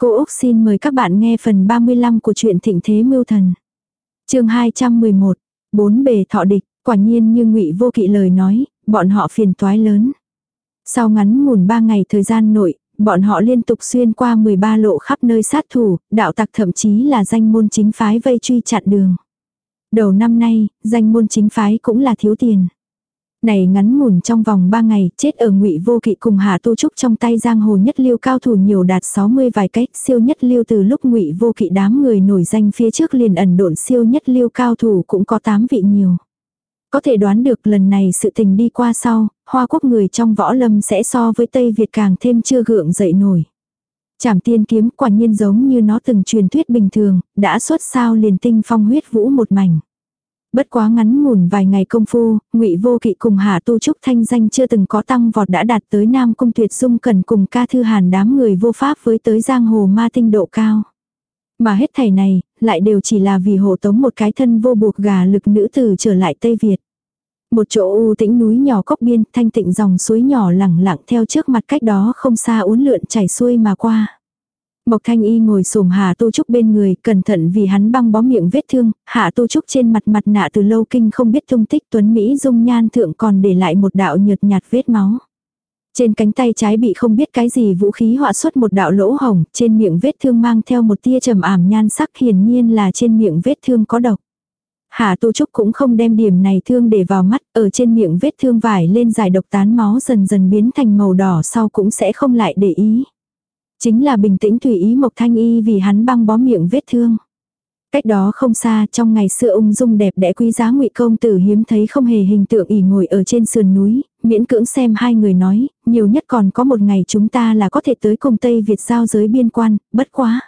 Cô Úc xin mời các bạn nghe phần 35 của truyện Thịnh Thế Mưu Thần. chương 211, bốn bề thọ địch, quả nhiên như ngụy Vô Kỵ lời nói, bọn họ phiền toái lớn. Sau ngắn ngủn 3 ngày thời gian nội, bọn họ liên tục xuyên qua 13 lộ khắp nơi sát thủ, đạo tặc thậm chí là danh môn chính phái vây truy chặn đường. Đầu năm nay, danh môn chính phái cũng là thiếu tiền. Này ngắn ngủn trong vòng 3 ngày, chết ở ngụy vô kỵ cùng Hà Tu Trúc trong tay giang hồ nhất lưu cao thủ nhiều đạt 60 vài cách, siêu nhất lưu từ lúc ngụy vô kỵ đám người nổi danh phía trước liền ẩn độn siêu nhất lưu cao thủ cũng có 8 vị nhiều. Có thể đoán được lần này sự tình đi qua sau, hoa quốc người trong võ lâm sẽ so với Tây Việt càng thêm chưa gượng dậy nổi. Chảm tiên kiếm quả nhiên giống như nó từng truyền thuyết bình thường, đã xuất sao liền tinh phong huyết vũ một mảnh. Bất quá ngắn ngủn vài ngày công phu, ngụy Vô Kỵ cùng Hạ Tu Trúc thanh danh chưa từng có tăng vọt đã đạt tới Nam Cung Tuyệt Dung cần cùng ca thư hàn đám người vô pháp với tới giang hồ ma tinh độ cao. Mà hết thảy này, lại đều chỉ là vì hộ tống một cái thân vô buộc gà lực nữ tử trở lại Tây Việt. Một chỗ u tĩnh núi nhỏ cốc biên, thanh tịnh dòng suối nhỏ lẳng lặng theo trước mặt cách đó không xa uốn lượn chảy xuôi mà qua. Mộc Thanh Y ngồi xổm Hạ tô Trúc bên người, cẩn thận vì hắn băng bó miệng vết thương, Hạ tô Trúc trên mặt mặt nạ từ lâu kinh không biết tung tích tuấn Mỹ dung nhan thượng còn để lại một đạo nhợt nhạt vết máu. Trên cánh tay trái bị không biết cái gì vũ khí họa xuất một đạo lỗ hồng, trên miệng vết thương mang theo một tia trầm ảm nhan sắc hiển nhiên là trên miệng vết thương có độc. Hạ tô Trúc cũng không đem điểm này thương để vào mắt, ở trên miệng vết thương vải lên dài độc tán máu dần dần biến thành màu đỏ sau cũng sẽ không lại để ý. Chính là bình tĩnh tùy ý Mộc Thanh Y vì hắn băng bó miệng vết thương. Cách đó không xa, trong ngày xưa ung dung đẹp đẽ quý giá ngụy công tử hiếm thấy không hề hình tượng ỉ ngồi ở trên sườn núi, miễn cưỡng xem hai người nói, nhiều nhất còn có một ngày chúng ta là có thể tới cùng Tây Việt giao giới biên quan, bất quá.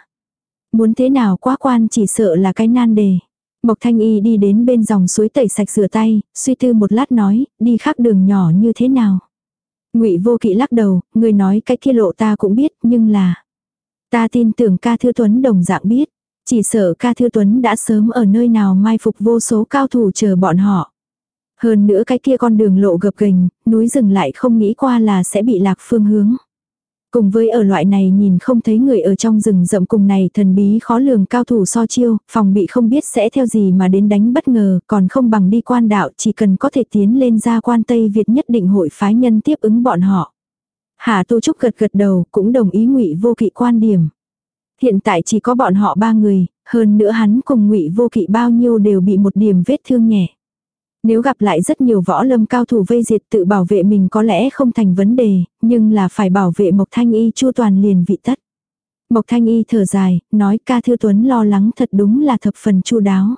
Muốn thế nào quá quan chỉ sợ là cái nan đề. Mộc Thanh Y đi đến bên dòng suối tẩy sạch rửa tay, suy tư một lát nói, đi khác đường nhỏ như thế nào. Ngụy Vô Kỵ lắc đầu, người nói cái kia lộ ta cũng biết, nhưng là ta tin tưởng ca thư tuấn đồng dạng biết, chỉ sợ ca thư tuấn đã sớm ở nơi nào mai phục vô số cao thủ chờ bọn họ. Hơn nữa cái kia con đường lộ gập ghềnh, núi rừng lại không nghĩ qua là sẽ bị lạc phương hướng. Cùng với ở loại này nhìn không thấy người ở trong rừng rậm cùng này thần bí khó lường cao thủ so chiêu, phòng bị không biết sẽ theo gì mà đến đánh bất ngờ, còn không bằng đi quan đạo chỉ cần có thể tiến lên ra quan Tây Việt nhất định hội phái nhân tiếp ứng bọn họ. Hà Tu Trúc gật gật đầu cũng đồng ý ngụy vô kỵ quan điểm. Hiện tại chỉ có bọn họ ba người, hơn nữa hắn cùng ngụy vô kỵ bao nhiêu đều bị một điểm vết thương nhẹ. Nếu gặp lại rất nhiều võ lâm cao thủ vây diệt tự bảo vệ mình có lẽ không thành vấn đề, nhưng là phải bảo vệ Mộc Thanh Y chu toàn liền vị tất. Mộc Thanh Y thở dài, nói ca thư tuấn lo lắng thật đúng là thập phần chu đáo.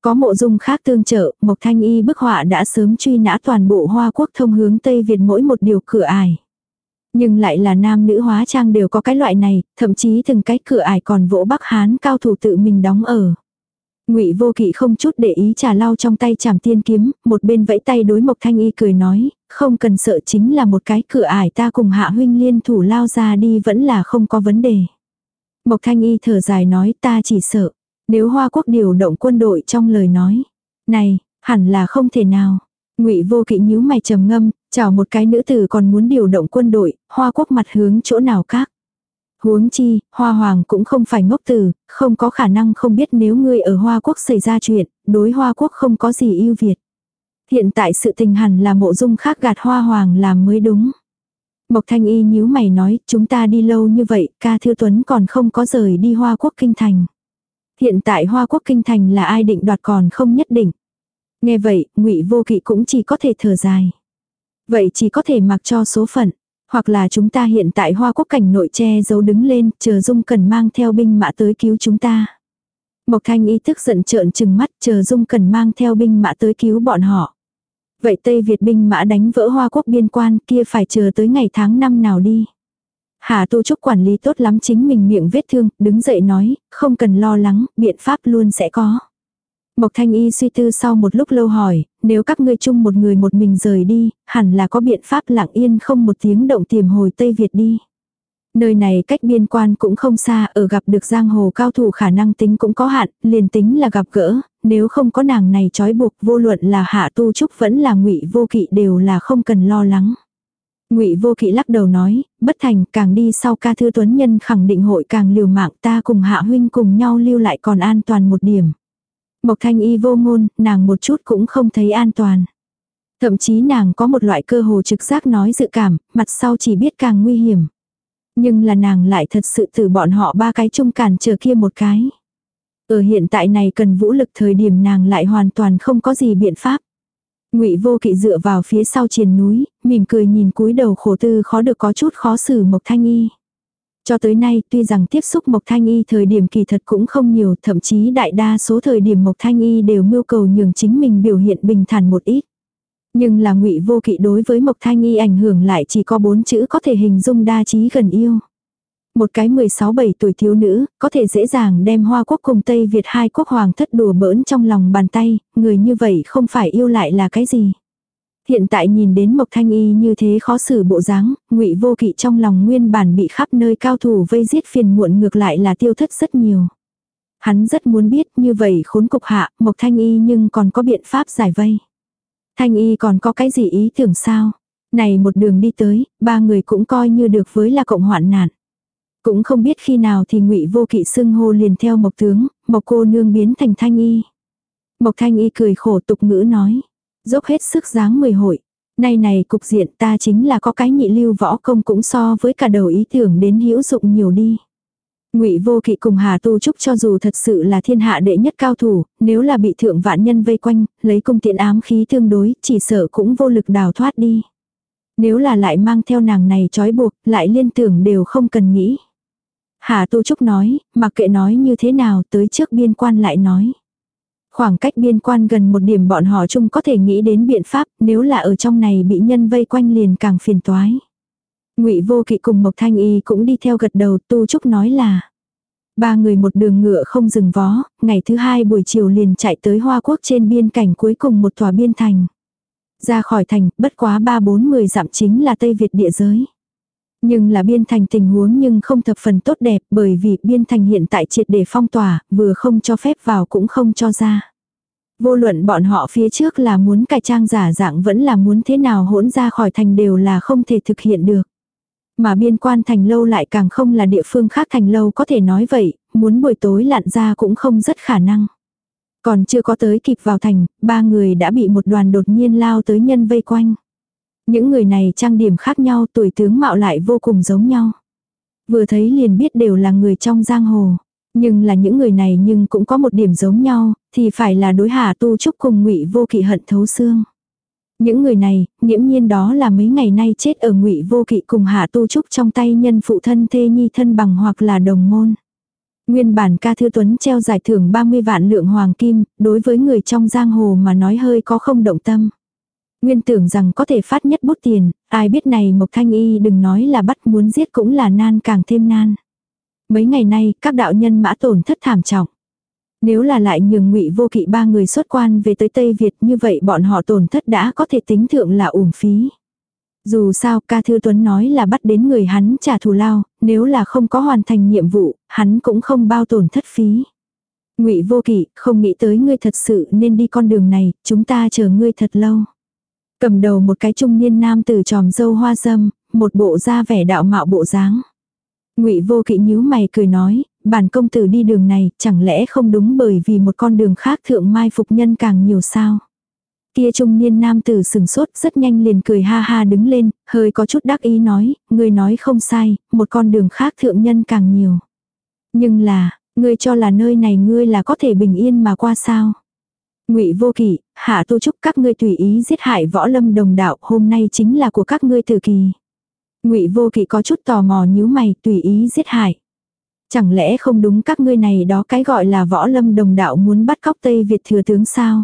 Có mộ dung khác tương trợ, Mộc Thanh Y bức họa đã sớm truy nã toàn bộ Hoa Quốc thông hướng Tây Việt mỗi một điều cửa ải. Nhưng lại là nam nữ hóa trang đều có cái loại này, thậm chí từng cái cửa ải còn vỗ Bắc Hán cao thủ tự mình đóng ở. Ngụy Vô Kỵ không chút để ý trà lau trong tay chảm tiên kiếm, một bên vẫy tay đối Mộc Thanh Y cười nói, không cần sợ chính là một cái cửa ải ta cùng Hạ huynh liên thủ lao ra đi vẫn là không có vấn đề. Mộc Thanh Y thở dài nói ta chỉ sợ, nếu Hoa Quốc điều động quân đội trong lời nói, này, hẳn là không thể nào. Ngụy Vô Kỵ nhíu mày trầm ngâm, chào một cái nữ tử còn muốn điều động quân đội, Hoa Quốc mặt hướng chỗ nào khác. Huống chi, Hoa Hoàng cũng không phải ngốc tử, không có khả năng không biết nếu ngươi ở Hoa Quốc xảy ra chuyện, đối Hoa Quốc không có gì ưu việt. Hiện tại sự tình hẳn là mộ dung khác gạt Hoa Hoàng làm mới đúng. Mộc Thanh Y nhíu mày nói, chúng ta đi lâu như vậy, ca thư tuấn còn không có rời đi Hoa Quốc Kinh Thành. Hiện tại Hoa Quốc Kinh Thành là ai định đoạt còn không nhất định. Nghe vậy, ngụy Vô Kỵ cũng chỉ có thể thở dài. Vậy chỉ có thể mặc cho số phận. Hoặc là chúng ta hiện tại hoa quốc cảnh nội che giấu đứng lên, chờ Dung Cần mang theo binh mã tới cứu chúng ta. Mộc Thanh ý thức giận trợn trừng mắt, chờ Dung Cần mang theo binh mã tới cứu bọn họ. Vậy Tây Việt binh mã đánh vỡ hoa quốc biên quan kia phải chờ tới ngày tháng năm nào đi. Hà Tu Trúc quản lý tốt lắm chính mình miệng vết thương, đứng dậy nói, không cần lo lắng, biện pháp luôn sẽ có. Mộc Thanh Y suy tư sau một lúc lâu hỏi, nếu các ngươi chung một người một mình rời đi, hẳn là có biện pháp lặng yên không một tiếng động tiềm hồi Tây Việt đi. Nơi này cách biên quan cũng không xa, ở gặp được giang hồ cao thủ khả năng tính cũng có hạn, liền tính là gặp gỡ, nếu không có nàng này trói buộc vô luận là hạ tu trúc vẫn là ngụy vô kỵ đều là không cần lo lắng. Ngụy Vô Kỵ lắc đầu nói, bất thành, càng đi sau ca thư tuấn nhân khẳng định hội càng liều mạng ta cùng hạ huynh cùng nhau lưu lại còn an toàn một điểm. Mộc Thanh Y vô ngôn, nàng một chút cũng không thấy an toàn. Thậm chí nàng có một loại cơ hồ trực giác nói dự cảm, mặt sau chỉ biết càng nguy hiểm. Nhưng là nàng lại thật sự từ bọn họ ba cái chung cản chờ kia một cái. Ở hiện tại này cần vũ lực thời điểm nàng lại hoàn toàn không có gì biện pháp. Ngụy Vô Kỵ dựa vào phía sau triền núi, mỉm cười nhìn cúi đầu khổ tư khó được có chút khó xử Mộc Thanh Y. Cho tới nay, tuy rằng tiếp xúc Mộc Thanh Y thời điểm kỳ thật cũng không nhiều, thậm chí đại đa số thời điểm Mộc Thanh Y đều mưu cầu nhường chính mình biểu hiện bình thản một ít. Nhưng là ngụy vô kỵ đối với Mộc Thanh Y ảnh hưởng lại chỉ có bốn chữ có thể hình dung đa trí gần yêu. Một cái 16-7 tuổi thiếu nữ, có thể dễ dàng đem Hoa Quốc cùng Tây Việt hai quốc hoàng thất đùa bỡn trong lòng bàn tay, người như vậy không phải yêu lại là cái gì. Hiện tại nhìn đến Mộc Thanh Y như thế khó xử bộ dáng, ngụy vô kỵ trong lòng nguyên bản bị khắp nơi cao thủ vây giết phiền muộn ngược lại là tiêu thất rất nhiều. Hắn rất muốn biết như vậy khốn cục hạ, Mộc Thanh Y nhưng còn có biện pháp giải vây. Thanh Y còn có cái gì ý tưởng sao? Này một đường đi tới, ba người cũng coi như được với là cộng hoạn nạn. Cũng không biết khi nào thì ngụy vô kỵ xưng hô liền theo mộc tướng, mộc cô nương biến thành thanh y. Mộc thanh y cười khổ tục ngữ nói. Dốc hết sức dáng mười hội. Nay này cục diện ta chính là có cái nhị lưu võ công cũng so với cả đầu ý tưởng đến hữu dụng nhiều đi. Ngụy Vô Kỵ cùng Hà Tu Trúc cho dù thật sự là thiên hạ đệ nhất cao thủ, nếu là bị thượng vạn nhân vây quanh, lấy cung tiện ám khí tương đối, chỉ sợ cũng vô lực đào thoát đi. Nếu là lại mang theo nàng này trói buộc, lại liên tưởng đều không cần nghĩ. Hà Tu Trúc nói, mặc kệ nói như thế nào tới trước biên quan lại nói. Khoảng cách biên quan gần một điểm bọn họ chung có thể nghĩ đến biện pháp, nếu là ở trong này bị nhân vây quanh liền càng phiền toái. Ngụy Vô Kỵ cùng Mộc Thanh Y cũng đi theo gật đầu, Tu Trúc nói là ba người một đường ngựa không dừng vó, ngày thứ hai buổi chiều liền chạy tới Hoa Quốc trên biên cảnh cuối cùng một tòa biên thành. Ra khỏi thành, bất quá ba bốn mười dặm chính là Tây Việt địa giới. Nhưng là biên thành tình huống nhưng không thập phần tốt đẹp bởi vì biên thành hiện tại triệt để phong tỏa, vừa không cho phép vào cũng không cho ra. Vô luận bọn họ phía trước là muốn cải trang giả dạng vẫn là muốn thế nào hỗn ra khỏi thành đều là không thể thực hiện được. Mà biên quan thành lâu lại càng không là địa phương khác thành lâu có thể nói vậy, muốn buổi tối lặn ra cũng không rất khả năng. Còn chưa có tới kịp vào thành, ba người đã bị một đoàn đột nhiên lao tới nhân vây quanh. Những người này trang điểm khác nhau tuổi tướng mạo lại vô cùng giống nhau. Vừa thấy liền biết đều là người trong giang hồ. Nhưng là những người này nhưng cũng có một điểm giống nhau, thì phải là đối hạ tu trúc cùng ngụy vô kỵ hận thấu xương. Những người này, nghiễm nhiên đó là mấy ngày nay chết ở ngụy vô kỵ cùng hạ tu trúc trong tay nhân phụ thân thê nhi thân bằng hoặc là đồng môn. Nguyên bản ca thư tuấn treo giải thưởng 30 vạn lượng hoàng kim, đối với người trong giang hồ mà nói hơi có không động tâm. Nguyên tưởng rằng có thể phát nhất bút tiền, ai biết này Mộc Thanh Y đừng nói là bắt muốn giết cũng là nan càng thêm nan. Mấy ngày nay, các đạo nhân mã tổn thất thảm trọng. Nếu là lại nhường ngụy vô kỵ ba người xuất quan về tới Tây Việt như vậy bọn họ tổn thất đã có thể tính thượng là uổng phí. Dù sao ca thư tuấn nói là bắt đến người hắn trả thù lao, nếu là không có hoàn thành nhiệm vụ, hắn cũng không bao tổn thất phí. ngụy vô kỵ, không nghĩ tới ngươi thật sự nên đi con đường này, chúng ta chờ ngươi thật lâu. Cầm đầu một cái trung niên nam tử tròm dâu hoa dâm, một bộ da vẻ đạo mạo bộ dáng. Ngụy Vô Kỵ nhíu mày cười nói, bản công tử đi đường này, chẳng lẽ không đúng bởi vì một con đường khác thượng mai phục nhân càng nhiều sao? Kia trung niên nam tử sừng sốt rất nhanh liền cười ha ha đứng lên, hơi có chút đắc ý nói, ngươi nói không sai, một con đường khác thượng nhân càng nhiều. Nhưng là, ngươi cho là nơi này ngươi là có thể bình yên mà qua sao? Ngụy Vô Kỵ, Hạ Tu Trúc các ngươi tùy ý giết hại võ lâm đồng đạo, hôm nay chính là của các ngươi tử kỳ. Ngụy Vô Kỵ có chút tò mò nhíu mày, tùy ý giết hại. Chẳng lẽ không đúng các ngươi này đó cái gọi là võ lâm đồng đạo muốn bắt cóc Tây Việt thừa tướng sao?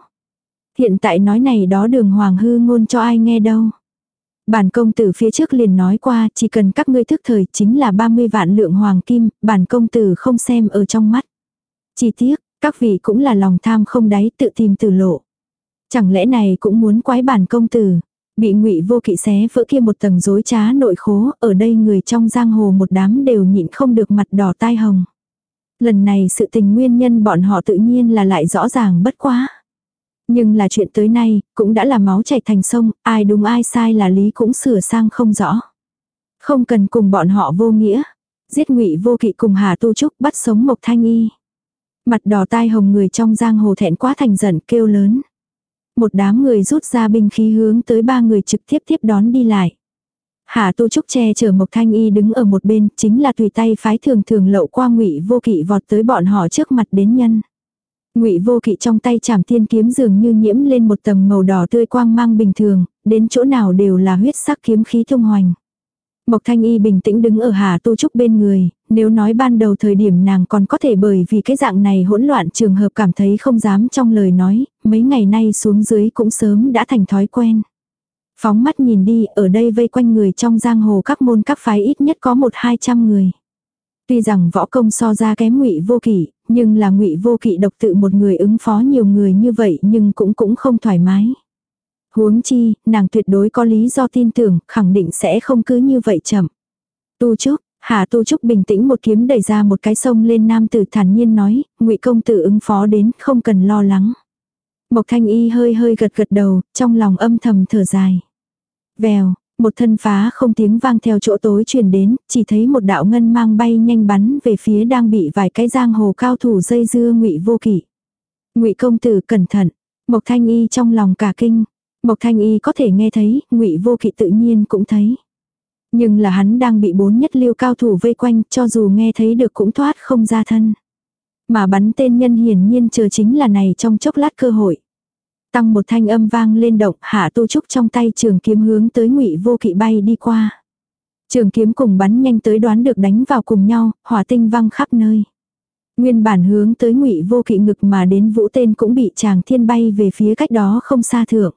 Hiện tại nói này đó đường hoàng hư ngôn cho ai nghe đâu. Bản công tử phía trước liền nói qua, chỉ cần các ngươi thức thời chính là 30 vạn lượng hoàng kim, bản công tử không xem ở trong mắt. Chi tiết, các vị cũng là lòng tham không đáy tự tìm tử lộ. Chẳng lẽ này cũng muốn quái bản công tử. Bị ngụy vô kỵ xé vỡ kia một tầng rối trá nội khố, ở đây người trong giang hồ một đám đều nhịn không được mặt đỏ tai hồng. Lần này sự tình nguyên nhân bọn họ tự nhiên là lại rõ ràng bất quá. Nhưng là chuyện tới nay, cũng đã là máu chảy thành sông, ai đúng ai sai là lý cũng sửa sang không rõ. Không cần cùng bọn họ vô nghĩa. Giết ngụy vô kỵ cùng Hà Tu Trúc bắt sống Mộc Thanh Y. Mặt đỏ tai hồng người trong giang hồ thẹn quá thành giận kêu lớn. Một đám người rút ra binh khí hướng tới ba người trực tiếp tiếp đón đi lại. Hà Tu Trúc che chở Mộc Thanh Y đứng ở một bên, chính là tùy tay phái thường thường lậu qua Ngụy Vô Kỵ vọt tới bọn họ trước mặt đến nhân. Ngụy Vô Kỵ trong tay chảm thiên kiếm dường như nhiễm lên một tầng màu đỏ tươi quang mang bình thường, đến chỗ nào đều là huyết sắc kiếm khí thông hoành. Mộc Thanh Y bình tĩnh đứng ở Hà Tu Trúc bên người, nếu nói ban đầu thời điểm nàng còn có thể bởi vì cái dạng này hỗn loạn trường hợp cảm thấy không dám trong lời nói, mấy ngày nay xuống dưới cũng sớm đã thành thói quen. Phóng mắt nhìn đi, ở đây vây quanh người trong giang hồ các môn các phái ít nhất có một hai trăm người. Tuy rằng võ công so ra kém ngụy vô kỷ, nhưng là ngụy vô kỵ độc tự một người ứng phó nhiều người như vậy nhưng cũng cũng không thoải mái. Huống chi, nàng tuyệt đối có lý do tin tưởng, khẳng định sẽ không cứ như vậy chậm. Tu Trúc, Hà Tu Trúc bình tĩnh một kiếm đẩy ra một cái sông lên nam tử thản nhiên nói, ngụy công tử ứng phó đến, không cần lo lắng. Mộc Thanh Y hơi hơi gật gật đầu, trong lòng âm thầm thở dài. Vèo, một thân phá không tiếng vang theo chỗ tối truyền đến, chỉ thấy một đạo ngân mang bay nhanh bắn về phía đang bị vài cái giang hồ cao thủ dây dưa ngụy vô kỷ. Ngụy công tử cẩn thận, Mộc Thanh Y trong lòng cả kinh, Mộc Thanh Y có thể nghe thấy, Ngụy Vô Kỵ tự nhiên cũng thấy. Nhưng là hắn đang bị bốn nhất lưu cao thủ vây quanh, cho dù nghe thấy được cũng thoát không ra thân. Mà bắn tên nhân hiển nhiên chờ chính là này trong chốc lát cơ hội. Tăng một thanh âm vang lên động, hạ tu trúc trong tay trường kiếm hướng tới Ngụy Vô Kỵ bay đi qua. Trường kiếm cùng bắn nhanh tới đoán được đánh vào cùng nhau, hỏa tinh văng khắp nơi. Nguyên bản hướng tới Ngụy Vô Kỵ ngực mà đến vũ tên cũng bị chàng thiên bay về phía cách đó không xa thượng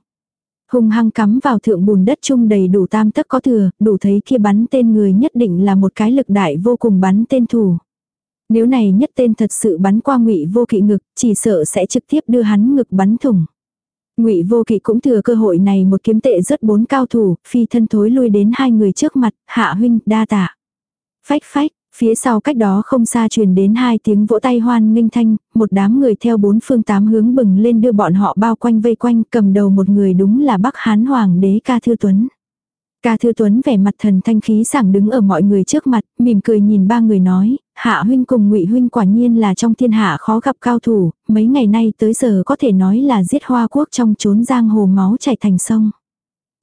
hung hăng cắm vào thượng bùn đất chung đầy đủ tam tấc có thừa, đủ thấy kia bắn tên người nhất định là một cái lực đại vô cùng bắn tên thủ. Nếu này nhất tên thật sự bắn qua ngụy vô kỵ ngực, chỉ sợ sẽ trực tiếp đưa hắn ngực bắn thủng. Ngụy Vô Kỵ cũng thừa cơ hội này một kiếm tệ rất bốn cao thủ, phi thân thối lui đến hai người trước mặt, "Hạ huynh, đa tạ." Phách phách, Phía sau cách đó không xa truyền đến hai tiếng vỗ tay hoan nghênh thanh, một đám người theo bốn phương tám hướng bừng lên đưa bọn họ bao quanh vây quanh, cầm đầu một người đúng là Bắc Hán Hoàng đế Ca Thư Tuấn. Ca Thư Tuấn vẻ mặt thần thanh khí sảng đứng ở mọi người trước mặt, mỉm cười nhìn ba người nói, Hạ huynh cùng Ngụy huynh quả nhiên là trong thiên hạ khó gặp cao thủ, mấy ngày nay tới giờ có thể nói là giết hoa quốc trong chốn giang hồ máu chảy thành sông.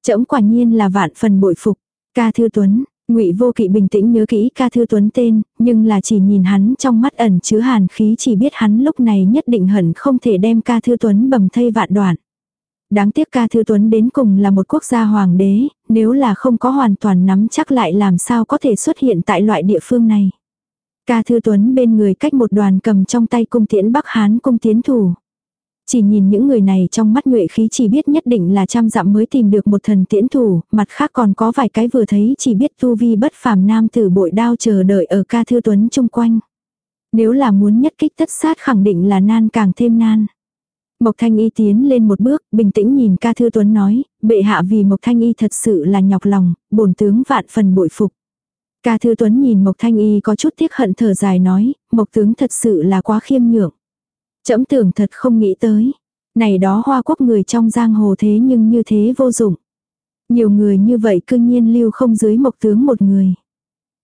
Trẫm quả nhiên là vạn phần bội phục. Ca Thư Tuấn, Ngụy Vô Kỵ bình tĩnh nhớ kỹ ca thư tuấn tên, nhưng là chỉ nhìn hắn trong mắt ẩn chứa hàn khí chỉ biết hắn lúc này nhất định hẳn không thể đem ca thư tuấn bầm thây vạn đoạn. Đáng tiếc ca thư tuấn đến cùng là một quốc gia hoàng đế, nếu là không có hoàn toàn nắm chắc lại làm sao có thể xuất hiện tại loại địa phương này. Ca thư tuấn bên người cách một đoàn cầm trong tay cung tiễn Bắc Hán cung tiến thủ. Chỉ nhìn những người này trong mắt nhuệ khí chỉ biết nhất định là trăm dặm mới tìm được một thần tiễn thủ, mặt khác còn có vài cái vừa thấy chỉ biết tu vi bất phàm nam tử bội đao chờ đợi ở ca thư tuấn chung quanh. Nếu là muốn nhất kích tất sát khẳng định là nan càng thêm nan. Mộc Thanh Y tiến lên một bước, bình tĩnh nhìn ca thư tuấn nói, bệ hạ vì Mộc Thanh Y thật sự là nhọc lòng, bổn tướng vạn phần bội phục. Ca thư tuấn nhìn Mộc Thanh Y có chút tiếc hận thở dài nói, Mộc tướng thật sự là quá khiêm nhượng. Chấm tưởng thật không nghĩ tới. Này đó hoa quốc người trong giang hồ thế nhưng như thế vô dụng. Nhiều người như vậy cương nhiên lưu không dưới mộc tướng một người.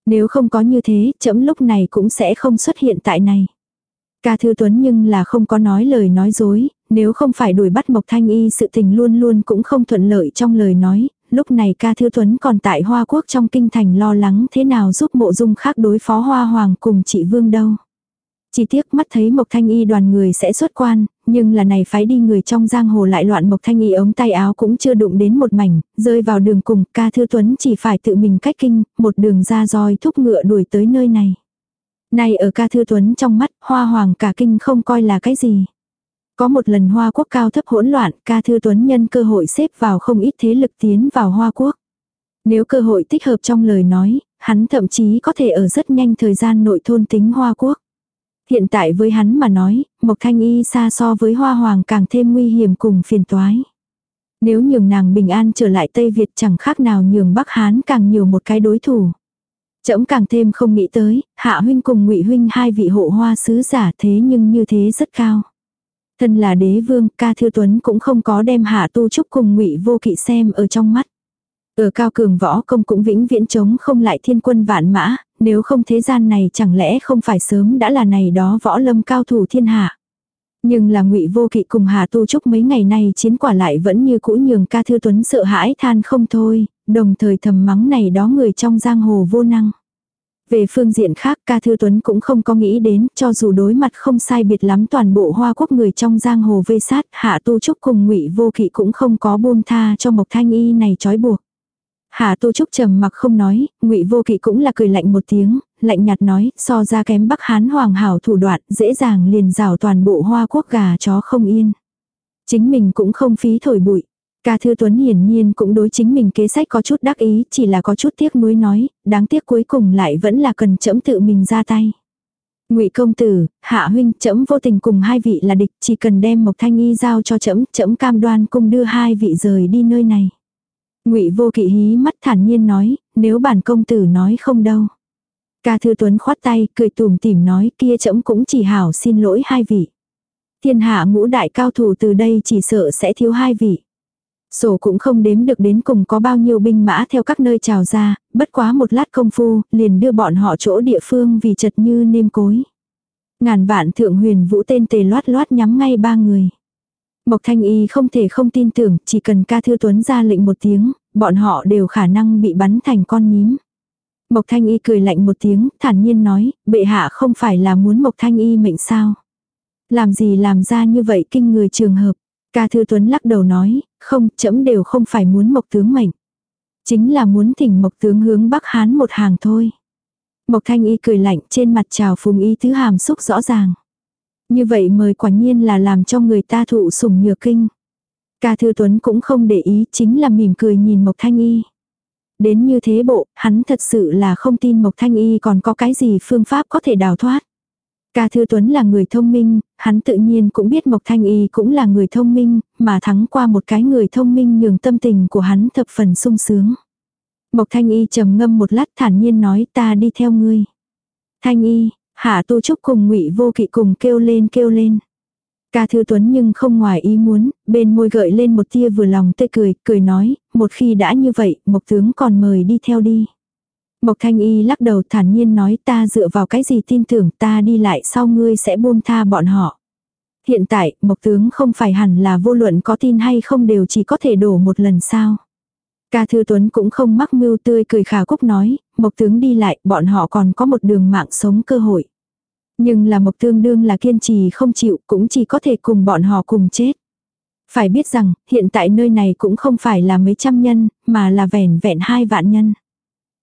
Nếu không có như thế, chấm lúc này cũng sẽ không xuất hiện tại này. Ca Thư Tuấn nhưng là không có nói lời nói dối, nếu không phải đuổi bắt Mộc Thanh Y sự tình luôn luôn cũng không thuận lợi trong lời nói, lúc này ca Thư Tuấn còn tại Hoa Quốc trong kinh thành lo lắng thế nào giúp mộ dung khác đối phó Hoa Hoàng cùng chị Vương đâu. Chỉ tiếc mắt thấy Mộc Thanh Y đoàn người sẽ xuất quan, nhưng là này phái đi người trong giang hồ lại loạn Mộc Thanh Y ống tay áo cũng chưa đụng đến một mảnh, rơi vào đường cùng, ca thư tuấn chỉ phải tự mình cách kinh, một đường ra roi thúc ngựa đuổi tới nơi này. Này ở ca thư tuấn trong mắt, hoa hoàng cả kinh không coi là cái gì. Có một lần hoa quốc cao thấp hỗn loạn, ca thư tuấn nhân cơ hội xếp vào không ít thế lực tiến vào hoa quốc. Nếu cơ hội tích hợp trong lời nói, hắn thậm chí có thể ở rất nhanh thời gian nội thôn tính hoa quốc. Hiện tại với hắn mà nói, Mộc Thanh Y xa so với Hoa Hoàng càng thêm nguy hiểm cùng phiền toái. Nếu nhường nàng bình an trở lại Tây Việt chẳng khác nào nhường Bắc Hán càng nhiều một cái đối thủ. Chậm càng thêm không nghĩ tới, Hạ huynh cùng Ngụy huynh hai vị hộ hoa sứ giả thế nhưng như thế rất cao. Thân là đế vương, ca thư tuấn cũng không có đem hạ tu trúc cùng ngụy vô kỵ xem ở trong mắt. Ở cao cường võ công cũng vĩnh viễn chống không lại thiên quân vạn mã, nếu không thế gian này chẳng lẽ không phải sớm đã là này đó võ lâm cao thủ thiên hạ. Nhưng là ngụy vô kỵ cùng Hà Tu Trúc mấy ngày nay chiến quả lại vẫn như cũ nhường ca thư tuấn sợ hãi than không thôi, đồng thời thầm mắng này đó người trong giang hồ vô năng. Về phương diện khác ca thư tuấn cũng không có nghĩ đến cho dù đối mặt không sai biệt lắm toàn bộ hoa quốc người trong giang hồ vây sát hạ tu trúc cùng ngụy vô kỵ cũng không có buông tha cho mộc thanh y này trói buộc. Hạ tô Trúc trầm mặc không nói, Ngụy Vô Kỵ cũng là cười lạnh một tiếng, lạnh nhạt nói, so ra kém Bắc Hán hoàng hảo thủ đoạn, dễ dàng liền rào toàn bộ hoa quốc gà chó không yên. Chính mình cũng không phí thổi bụi. Ca Thư Tuấn hiển nhiên cũng đối chính mình kế sách có chút đắc ý, chỉ là có chút tiếc nuối nói, đáng tiếc cuối cùng lại vẫn là cần chẫm tự mình ra tay. Ngụy công tử, Hạ huynh, chẫm vô tình cùng hai vị là địch, chỉ cần đem Mộc Thanh Y giao cho chẫm, chẫm cam đoan cùng đưa hai vị rời đi nơi này. Ngụy Vô Kỵ hí mắt thản nhiên nói, nếu bản công tử nói không đâu. Ca Thư Tuấn khoát tay, cười tủm tỉm nói, kia trẫm cũng chỉ hảo xin lỗi hai vị. Thiên hạ ngũ đại cao thủ từ đây chỉ sợ sẽ thiếu hai vị. Sổ cũng không đếm được đến cùng có bao nhiêu binh mã theo các nơi trào ra, bất quá một lát công phu, liền đưa bọn họ chỗ địa phương vì chật như nêm cối. Ngàn vạn thượng huyền vũ tên tề loát loát nhắm ngay ba người. Mộc Thanh Y không thể không tin tưởng, chỉ cần ca thư tuấn ra lệnh một tiếng, bọn họ đều khả năng bị bắn thành con nhím. Mộc Thanh Y cười lạnh một tiếng, thản nhiên nói, bệ hạ không phải là muốn Mộc Thanh Y mệnh sao. Làm gì làm ra như vậy kinh người trường hợp. Ca Thư Tuấn lắc đầu nói, không, chấm đều không phải muốn Mộc Tướng mệnh. Chính là muốn thỉnh Mộc Tướng hướng Bắc Hán một hàng thôi. Mộc Thanh Y cười lạnh trên mặt trào phùng y thứ hàm xúc rõ ràng. Như vậy mời quả nhiên là làm cho người ta thụ sủng nhược kinh. Ca Thư Tuấn cũng không để ý chính là mỉm cười nhìn Mộc Thanh Y. Đến như thế bộ, hắn thật sự là không tin Mộc Thanh Y còn có cái gì phương pháp có thể đào thoát. Ca Thư Tuấn là người thông minh, hắn tự nhiên cũng biết Mộc Thanh Y cũng là người thông minh, mà thắng qua một cái người thông minh nhường tâm tình của hắn thập phần sung sướng. Mộc Thanh Y trầm ngâm một lát thản nhiên nói ta đi theo ngươi. Thanh Y, Hạ Tu Trúc cùng Ngụy Vô Kỵ cùng kêu lên kêu lên. Ca Thư Tuấn nhưng không ngoài ý muốn, bên môi gợi lên một tia vừa lòng tươi cười, cười nói, một khi đã như vậy, Mộc tướng còn mời đi theo đi. Mộc Thanh Y lắc đầu thản nhiên nói ta dựa vào cái gì tin tưởng ta đi lại sau ngươi sẽ buông tha bọn họ. Hiện tại, Mộc tướng không phải hẳn là vô luận có tin hay không đều chỉ có thể đổ một lần sao. Ca Thư Tuấn cũng không mắc mưu tươi cười khả cúc nói, Mộc tướng đi lại, bọn họ còn có một đường mạng sống cơ hội. Nhưng là Mộc Tương Đương là kiên trì không chịu, cũng chỉ có thể cùng bọn họ cùng chết. Phải biết rằng, hiện tại nơi này cũng không phải là mấy trăm nhân, mà là vẻn vẹn hai vạn nhân.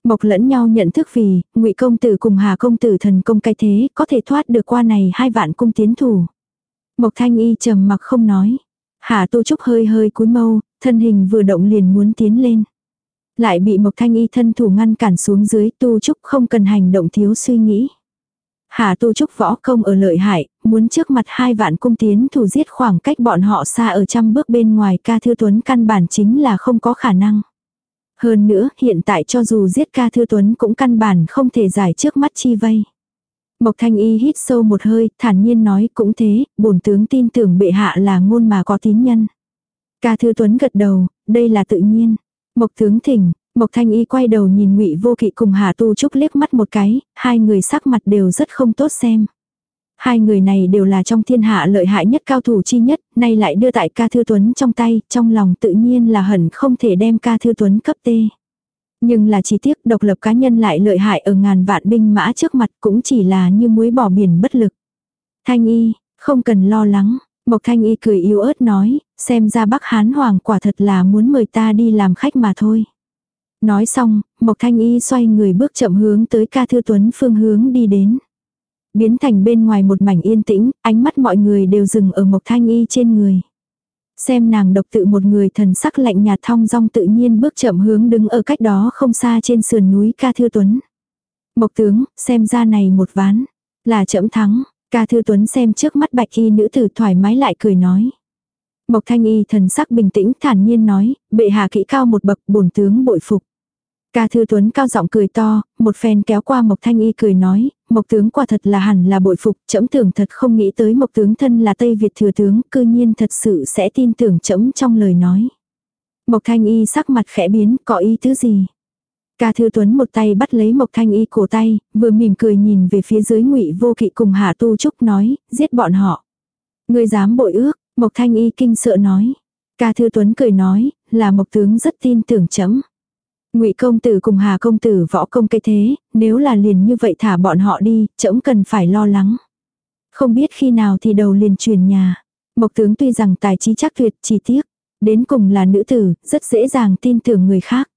Mộc lẫn nhau nhận thức vì, ngụy công tử cùng Hà công tử thần công cái thế, có thể thoát được qua này hai vạn cung tiến thủ. Mộc thanh y trầm mặc không nói. Hà tu trúc hơi hơi cúi mâu, thân hình vừa động liền muốn tiến lên. Lại bị Mộc thanh y thân thủ ngăn cản xuống dưới tu trúc không cần hành động thiếu suy nghĩ. Hà tu trúc võ công ở lợi hại, muốn trước mặt hai vạn cung tiến thủ giết khoảng cách bọn họ xa ở trăm bước bên ngoài ca thư tuấn căn bản chính là không có khả năng. Hơn nữa, hiện tại cho dù giết ca thư tuấn cũng căn bản không thể giải trước mắt chi vây. Mộc thanh y hít sâu một hơi, thản nhiên nói cũng thế, bổn tướng tin tưởng bệ hạ là ngôn mà có tín nhân. Ca thư tuấn gật đầu, đây là tự nhiên. Mộc tướng thỉnh, Mộc Thanh Y quay đầu nhìn Ngụy Vô Kỵ cùng Hà Tu Trúc liếc mắt một cái, hai người sắc mặt đều rất không tốt xem. Hai người này đều là trong thiên hạ lợi hại nhất cao thủ chi nhất, nay lại đưa tại ca thư tuấn trong tay, trong lòng tự nhiên là hẳn không thể đem ca thư tuấn cấp tê. Nhưng là chỉ tiếc độc lập cá nhân lại lợi hại ở ngàn vạn binh mã trước mặt cũng chỉ là như muối bỏ biển bất lực. Thanh y, không cần lo lắng, Mộc Thanh y cười yếu ớt nói, xem ra Bắc Hán Hoàng quả thật là muốn mời ta đi làm khách mà thôi. Nói xong, Mộc Thanh Y xoay người bước chậm hướng tới ca thư tuấn phương hướng đi đến. Biến thành bên ngoài một mảnh yên tĩnh, ánh mắt mọi người đều dừng ở Mộc Thanh Y trên người. Xem nàng độc tự một người thần sắc lạnh nhạt thong dong tự nhiên bước chậm hướng đứng ở cách đó không xa trên sườn núi ca thư tuấn. Mộc tướng, xem ra này một ván, là chậm thắng, ca thư tuấn xem trước mắt bạch y nữ tử thoải mái lại cười nói. Mộc thanh y thần sắc bình tĩnh thản nhiên nói, bệ hạ kỹ cao một bậc bổn tướng bội phục. Ca Thư Tuấn cao giọng cười to, một phen kéo qua Mộc Thanh Y cười nói, Mộc tướng quả thật là hẳn là bội phục, trẫm tưởng thật không nghĩ tới Mộc tướng thân là Tây Việt thừa tướng, cư nhiên thật sự sẽ tin tưởng trẫm trong lời nói. Mộc Thanh Y sắc mặt khẽ biến, có ý tứ gì? Ca Thư Tuấn một tay bắt lấy Mộc Thanh Y cổ tay, vừa mỉm cười nhìn về phía dưới Ngụy Vô Kỵ cùng Hạ Tu Trúc nói, giết bọn họ. Ngươi dám bội ước, Mộc Thanh Y kinh sợ nói. Ca Thư Tuấn cười nói, là Mộc tướng rất tin tưởng chấm. Ngụy công tử cùng Hà công tử võ công cái thế, nếu là liền như vậy thả bọn họ đi, chấm cần phải lo lắng. Không biết khi nào thì đầu liền truyền nhà. Mộc tướng tuy rằng tài trí chắc tuyệt, chi tiết đến cùng là nữ tử, rất dễ dàng tin tưởng người khác.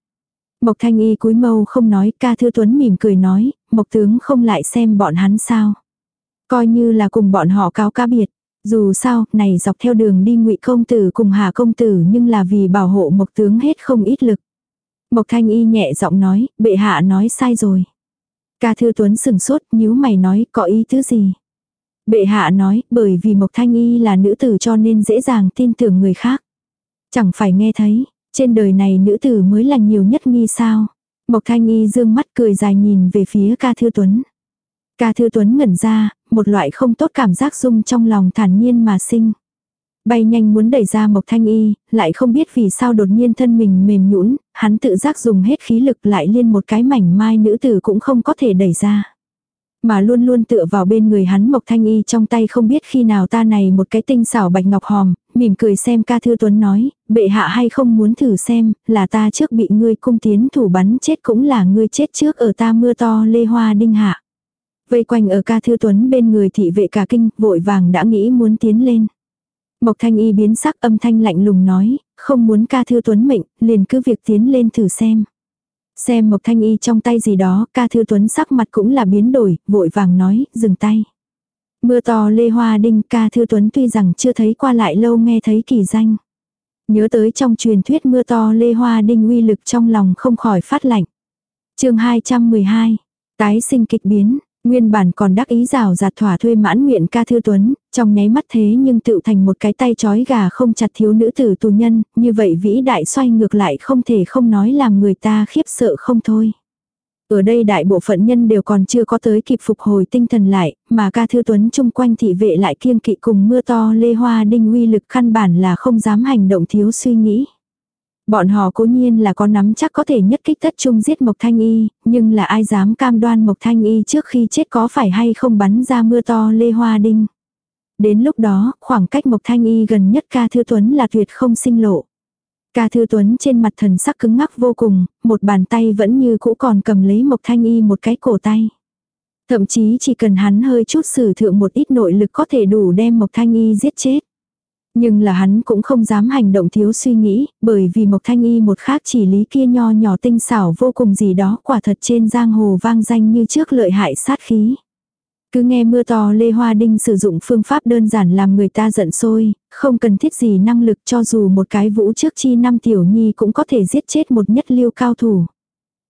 Mộc thanh y cúi mâu không nói, ca thư tuấn mỉm cười nói, mộc tướng không lại xem bọn hắn sao. Coi như là cùng bọn họ cáo cá biệt. Dù sao, này dọc theo đường đi ngụy công tử cùng hà công tử nhưng là vì bảo hộ mộc tướng hết không ít lực. Mộc thanh y nhẹ giọng nói, bệ hạ nói sai rồi. Ca thư tuấn sừng sốt, nhíu mày nói, có ý thứ gì? Bệ hạ nói, bởi vì Mộc Thanh Y là nữ tử cho nên dễ dàng tin tưởng người khác. Chẳng phải nghe thấy, trên đời này nữ tử mới là nhiều nhất nghi sao. Mộc Thanh Y dương mắt cười dài nhìn về phía ca thư tuấn. Ca thư tuấn ngẩn ra, một loại không tốt cảm giác rung trong lòng thản nhiên mà sinh. Bay nhanh muốn đẩy ra Mộc Thanh Y, lại không biết vì sao đột nhiên thân mình mềm nhũn, hắn tự giác dùng hết khí lực lại liên một cái mảnh mai nữ tử cũng không có thể đẩy ra mà luôn luôn tựa vào bên người hắn Mộc Thanh Y trong tay không biết khi nào ta này một cái tinh xảo bạch ngọc hòm, mỉm cười xem ca thư tuấn nói, bệ hạ hay không muốn thử xem, là ta trước bị ngươi cung tiến thủ bắn chết cũng là ngươi chết trước ở ta mưa to lê hoa đinh hạ. Vây quanh ở ca thư tuấn bên người thị vệ cả kinh, vội vàng đã nghĩ muốn tiến lên. Mộc thanh y biến sắc âm thanh lạnh lùng nói, không muốn ca thư tuấn mệnh, liền cứ việc tiến lên thử xem. Xem Mộc Thanh Y trong tay gì đó, ca thư tuấn sắc mặt cũng là biến đổi, vội vàng nói, dừng tay. Mưa to lê hoa đinh ca thư tuấn tuy rằng chưa thấy qua lại lâu nghe thấy kỳ danh. Nhớ tới trong truyền thuyết mưa to lê hoa đinh uy lực trong lòng không khỏi phát lạnh. chương 212, tái sinh kịch biến, Nguyên bản còn đắc ý rào rạt thỏa thuê mãn nguyện ca thư tuấn, trong nháy mắt thế nhưng tự thành một cái tay chói gà không chặt thiếu nữ tử tù nhân, như vậy vĩ đại xoay ngược lại không thể không nói làm người ta khiếp sợ không thôi. Ở đây đại bộ phận nhân đều còn chưa có tới kịp phục hồi tinh thần lại, mà ca thư tuấn chung quanh thị vệ lại kiêng kỵ cùng mưa to lê hoa đinh uy lực căn bản là không dám hành động thiếu suy nghĩ. Bọn họ cố nhiên là có nắm chắc có thể nhất kích tất chung giết Mộc Thanh Y, nhưng là ai dám cam đoan Mộc Thanh Y trước khi chết có phải hay không bắn ra mưa to lê hoa đinh. Đến lúc đó, khoảng cách Mộc Thanh Y gần nhất ca thư tuấn là tuyệt không sinh lộ. Ca thư tuấn trên mặt thần sắc cứng ngắc vô cùng, một bàn tay vẫn như cũ còn cầm lấy Mộc Thanh Y một cái cổ tay. Thậm chí chỉ cần hắn hơi chút sử thượng một ít nội lực có thể đủ đem Mộc Thanh Y giết chết. Nhưng là hắn cũng không dám hành động thiếu suy nghĩ, bởi vì Mộc Thanh Y một khác chỉ lý kia nho nhỏ tinh xảo vô cùng gì đó quả thật trên giang hồ vang danh như trước lợi hại sát khí. Cứ nghe mưa to Lê Hoa Đinh sử dụng phương pháp đơn giản làm người ta giận sôi không cần thiết gì năng lực cho dù một cái vũ trước chi năm tiểu nhi cũng có thể giết chết một nhất liêu cao thủ.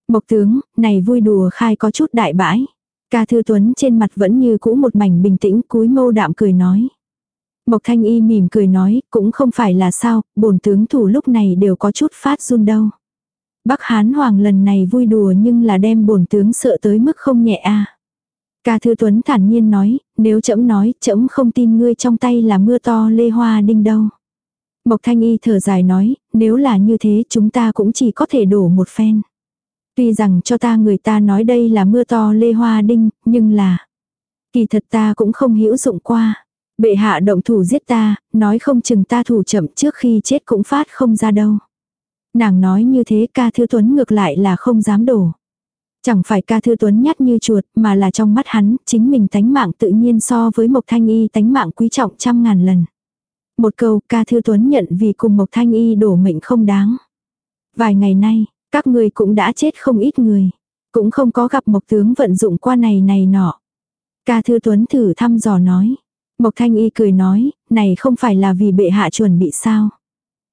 Mộc tướng, này vui đùa khai có chút đại bãi. Ca Thư Tuấn trên mặt vẫn như cũ một mảnh bình tĩnh cúi mâu đạm cười nói. Mộc Thanh Y mỉm cười nói, cũng không phải là sao, bổn tướng thủ lúc này đều có chút phát run đâu. Bắc Hán Hoàng lần này vui đùa nhưng là đem bổn tướng sợ tới mức không nhẹ a. Ca Thư Tuấn thản nhiên nói, nếu trẫm nói, trẫm không tin ngươi trong tay là mưa to lê hoa đinh đâu. Mộc Thanh Y thở dài nói, nếu là như thế chúng ta cũng chỉ có thể đổ một phen. Tuy rằng cho ta người ta nói đây là mưa to lê hoa đinh, nhưng là... Kỳ thật ta cũng không hiểu dụng qua. Bệ hạ động thủ giết ta, nói không chừng ta thủ chậm trước khi chết cũng phát không ra đâu. Nàng nói như thế ca thư tuấn ngược lại là không dám đổ. Chẳng phải ca thư tuấn nhát như chuột mà là trong mắt hắn, chính mình tánh mạng tự nhiên so với Mộc Thanh Y tánh mạng quý trọng trăm ngàn lần. Một câu ca thư tuấn nhận vì cùng Mộc Thanh Y đổ mệnh không đáng. Vài ngày nay, các người cũng đã chết không ít người. Cũng không có gặp Mộc tướng vận dụng qua này này nọ. Ca thư tuấn thử thăm dò nói. Mộc Thanh Y cười nói, này không phải là vì bệ hạ chuẩn bị sao.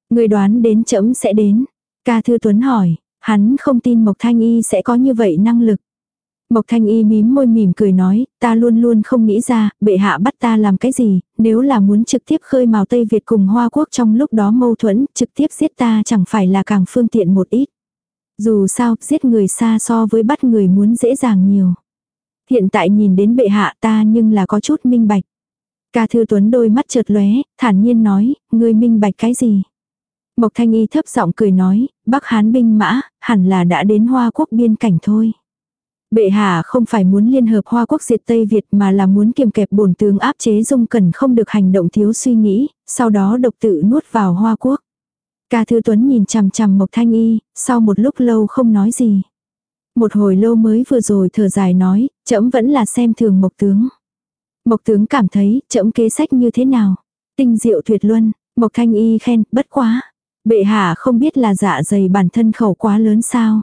Người đoán đến chấm sẽ đến. Ca Thư Tuấn hỏi, hắn không tin Mộc Thanh Y sẽ có như vậy năng lực. Mộc Thanh Y mím môi mỉm cười nói, ta luôn luôn không nghĩ ra, bệ hạ bắt ta làm cái gì, nếu là muốn trực tiếp khơi mào Tây Việt cùng Hoa Quốc trong lúc đó mâu thuẫn, trực tiếp giết ta chẳng phải là càng phương tiện một ít. Dù sao, giết người xa so với bắt người muốn dễ dàng nhiều. Hiện tại nhìn đến bệ hạ ta nhưng là có chút minh bạch. Ca Thư Tuấn đôi mắt chợt lóe, thản nhiên nói, ngươi minh bạch cái gì? Mộc Thanh Y thấp giọng cười nói, Bắc Hán binh mã, hẳn là đã đến Hoa Quốc biên cảnh thôi. Bệ hạ không phải muốn liên hợp Hoa Quốc diệt Tây Việt mà là muốn kiềm kẹp bổn tướng áp chế dung cần không được hành động thiếu suy nghĩ, sau đó độc tự nuốt vào Hoa Quốc. Ca Thư Tuấn nhìn chằm chằm Mộc Thanh Y, sau một lúc lâu không nói gì. Một hồi lâu mới vừa rồi thở dài nói, trẫm vẫn là xem thường Mộc Tướng. Mộc Tướng cảm thấy, chậm kế sách như thế nào? Tinh diệu tuyệt luân, Mộc Thanh Y khen, bất quá. Bệ hạ không biết là dạ dày bản thân khẩu quá lớn sao?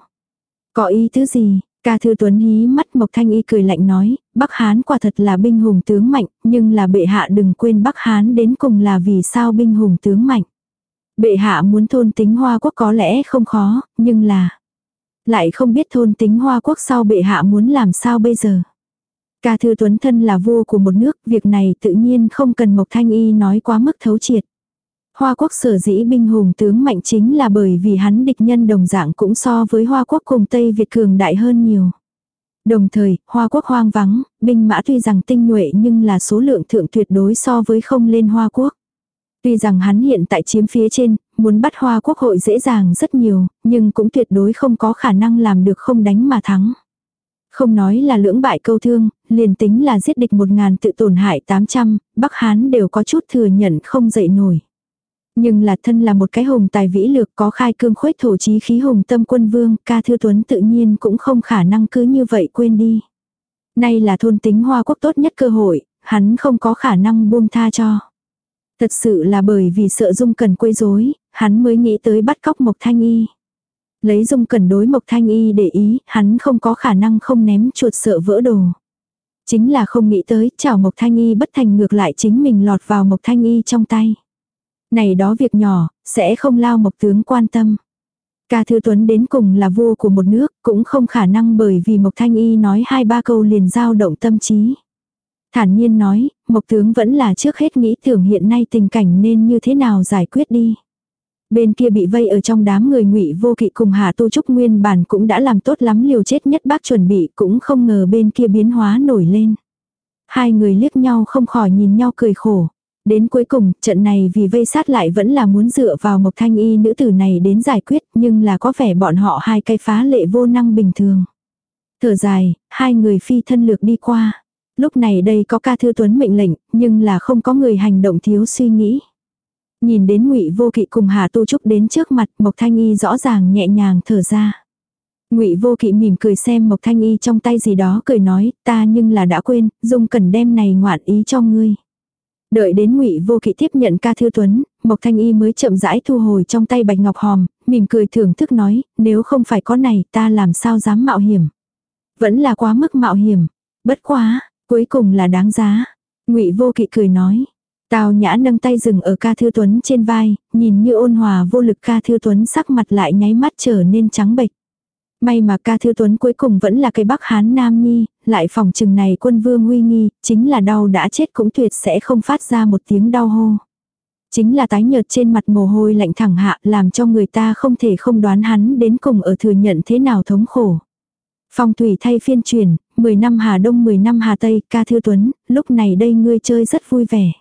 Có ý thứ gì? Ca Thư Tuấn hí mắt Mộc Thanh Y cười lạnh nói, Bắc Hán quả thật là binh hùng tướng mạnh, nhưng là bệ hạ đừng quên Bắc Hán đến cùng là vì sao binh hùng tướng mạnh. Bệ hạ muốn thôn tính Hoa Quốc có lẽ không khó, nhưng là... Lại không biết thôn tính Hoa Quốc sau bệ hạ muốn làm sao bây giờ. Ca Thư Tuấn thân là vua của một nước, việc này tự nhiên không cần Mộc Thanh Y nói quá mức thấu triệt. Hoa quốc sở dĩ binh hùng tướng mạnh chính là bởi vì hắn địch nhân đồng dạng cũng so với Hoa quốc cùng Tây Việt cường đại hơn nhiều. Đồng thời, Hoa quốc hoang vắng, binh mã tuy rằng tinh nhuệ nhưng là số lượng thượng tuyệt đối so với không lên Hoa quốc. Tuy rằng hắn hiện tại chiếm phía trên, muốn bắt Hoa quốc hội dễ dàng rất nhiều, nhưng cũng tuyệt đối không có khả năng làm được không đánh mà thắng. Không nói là lưỡng bại câu thương, liền tính là giết địch một ngàn tự tổn hại 800, Bắc Hán đều có chút thừa nhận không dậy nổi. Nhưng là thân là một cái hùng tài vĩ lược có khai cương khuếch thổ chí khí hùng tâm quân vương, ca thư tuấn tự nhiên cũng không khả năng cứ như vậy quên đi. Nay là thôn tính hoa quốc tốt nhất cơ hội, hắn không có khả năng buông tha cho. Thật sự là bởi vì sợ dung cần quấy rối, hắn mới nghĩ tới bắt cóc Mộc Thanh Y. Lấy dung cẩn đối Mộc Thanh Y để ý, hắn không có khả năng không ném chuột sợ vỡ đồ. Chính là không nghĩ tới, chảo Mộc Thanh Y bất thành ngược lại chính mình lọt vào Mộc Thanh Y trong tay. Này đó việc nhỏ, sẽ không lao mộc tướng quan tâm. Ca Thư Tuấn đến cùng là vua của một nước, cũng không khả năng bởi vì Mộc Thanh Y nói hai ba câu liền giao động tâm trí. Thản nhiên nói, Mộc tướng vẫn là trước hết nghĩ tưởng hiện nay tình cảnh nên như thế nào giải quyết đi. Bên kia bị vây ở trong đám người ngụy vô kỵ cùng Hà Tu Trúc nguyên bản cũng đã làm tốt lắm liều chết nhất bác chuẩn bị cũng không ngờ bên kia biến hóa nổi lên. Hai người liếc nhau không khỏi nhìn nhau cười khổ. Đến cuối cùng, trận này vì vây sát lại vẫn là muốn dựa vào Mộc Thanh Y nữ tử này đến giải quyết, nhưng là có vẻ bọn họ hai cây phá lệ vô năng bình thường. Thở dài, hai người phi thân lược đi qua. Lúc này đây có ca thư tuấn mệnh lệnh, nhưng là không có người hành động thiếu suy nghĩ. Nhìn đến ngụy vô kỵ cùng Hà Tu Trúc đến trước mặt Mộc Thanh Y rõ ràng nhẹ nhàng thở ra. Ngụy Vô Kỵ mỉm cười xem Mộc Thanh Y trong tay gì đó cười nói, ta nhưng là đã quên, Dung cần đem này ngoạn ý cho ngươi. Đợi đến ngụy Vô Kỵ tiếp nhận ca thư tuấn, Mộc Thanh Y mới chậm rãi thu hồi trong tay bạch ngọc hòm, mỉm cười thưởng thức nói, nếu không phải có này ta làm sao dám mạo hiểm. Vẫn là quá mức mạo hiểm. Bất quá, cuối cùng là đáng giá. ngụy Vô Kỵ cười nói. Tào nhã nâng tay dừng ở ca thư tuấn trên vai, nhìn như ôn hòa vô lực ca thư tuấn sắc mặt lại nháy mắt trở nên trắng bệch. May mà ca thư tuấn cuối cùng vẫn là cây bắc hán nam nhi, lại phòng trừng này quân vương uy nghi, chính là đau đã chết cũng tuyệt sẽ không phát ra một tiếng đau hô. Chính là tái nhợt trên mặt mồ hôi lạnh thẳng hạ làm cho người ta không thể không đoán hắn đến cùng ở thừa nhận thế nào thống khổ. Phong thủy thay phiên truyền, 10 năm Hà Đông 10 năm Hà Tây, ca thư tuấn, lúc này đây ngươi chơi rất vui vẻ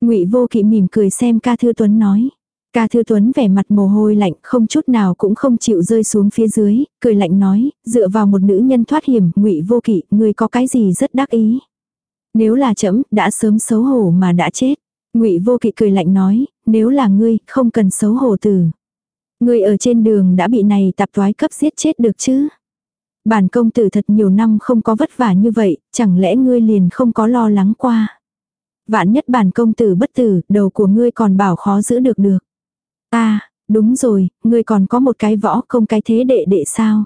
ngụy vô kỵ mỉm cười xem ca thư tuấn nói. Ca Thư Tuấn vẻ mặt mồ hôi lạnh không chút nào cũng không chịu rơi xuống phía dưới, cười lạnh nói, dựa vào một nữ nhân thoát hiểm, ngụy vô kỵ, ngươi có cái gì rất đắc ý. Nếu là chấm, đã sớm xấu hổ mà đã chết. ngụy vô kỵ cười lạnh nói, nếu là ngươi, không cần xấu hổ từ. Ngươi ở trên đường đã bị này tạp toái cấp giết chết được chứ. Bản công tử thật nhiều năm không có vất vả như vậy, chẳng lẽ ngươi liền không có lo lắng qua. Vạn nhất bản công tử bất tử, đầu của ngươi còn bảo khó giữ được được. À, đúng rồi, ngươi còn có một cái võ không cái thế đệ đệ sao?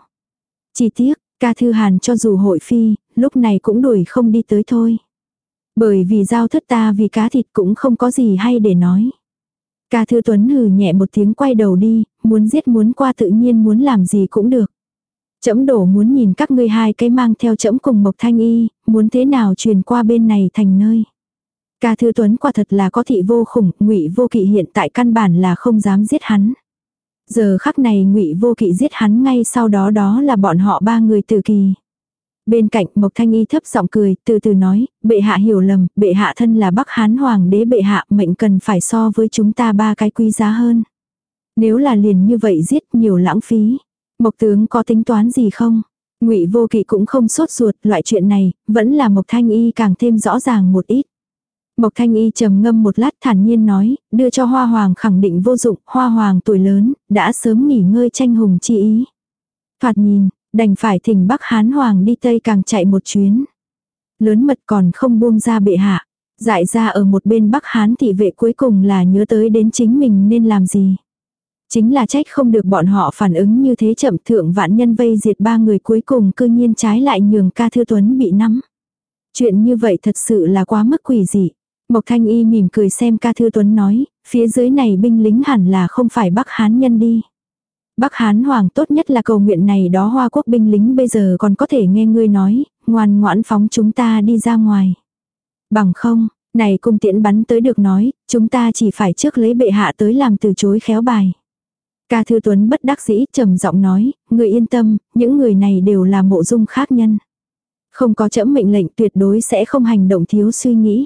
Chỉ tiếc, ca thư hàn cho dù hội phi, lúc này cũng đuổi không đi tới thôi. Bởi vì giao thất ta vì cá thịt cũng không có gì hay để nói. Ca thư tuấn hừ nhẹ một tiếng quay đầu đi, muốn giết muốn qua tự nhiên muốn làm gì cũng được. Chấm đổ muốn nhìn các ngươi hai cái mang theo chấm cùng Mộc Thanh Y, muốn thế nào truyền qua bên này thành nơi. Ca Thư Tuấn quả thật là có thị vô khủng, Ngụy Vô Kỵ hiện tại căn bản là không dám giết hắn. Giờ khắc này Ngụy Vô Kỵ giết hắn ngay sau đó đó là bọn họ ba người từ kỳ. Bên cạnh Mộc Thanh Y thấp giọng cười, từ từ nói, bệ hạ hiểu lầm, bệ hạ thân là Bắc Hán Hoàng đế bệ hạ mệnh cần phải so với chúng ta ba cái quý giá hơn. Nếu là liền như vậy giết nhiều lãng phí. Mộc tướng có tính toán gì không? Ngụy Vô Kỵ cũng không sốt ruột, loại chuyện này vẫn là Mộc Thanh Y càng thêm rõ ràng một ít. Mộc Thanh Y trầm ngâm một lát thản nhiên nói, đưa cho Hoa Hoàng khẳng định vô dụng, Hoa Hoàng tuổi lớn, đã sớm nghỉ ngơi tranh hùng chi ý. Thoạt nhìn, đành phải thỉnh Bắc Hán Hoàng đi Tây càng chạy một chuyến. Lớn mật còn không buông ra bệ hạ. Dại ra ở một bên Bắc Hán thị vệ cuối cùng là nhớ tới đến chính mình nên làm gì. Chính là trách không được bọn họ phản ứng như thế chậm thượng vạn nhân vây diệt ba người cuối cùng cư nhiên trái lại nhường ca thư tuấn bị nắm. Chuyện như vậy thật sự là quá mức quỷ dị. Mộc Thanh Y mỉm cười xem ca thư tuấn nói, phía dưới này binh lính hẳn là không phải Bắc Hán nhân đi. Bắc Hán Hoàng tốt nhất là cầu nguyện này đó hoa quốc binh lính bây giờ còn có thể nghe ngươi nói, ngoan ngoãn phóng chúng ta đi ra ngoài. Bằng không, này cung tiễn bắn tới được nói, chúng ta chỉ phải trước lấy bệ hạ tới làm từ chối khéo bài. Ca Thư Tuấn bất đắc dĩ trầm giọng nói, người yên tâm, những người này đều là mộ dung khác nhân. Không có chẫm mệnh lệnh tuyệt đối sẽ không hành động thiếu suy nghĩ.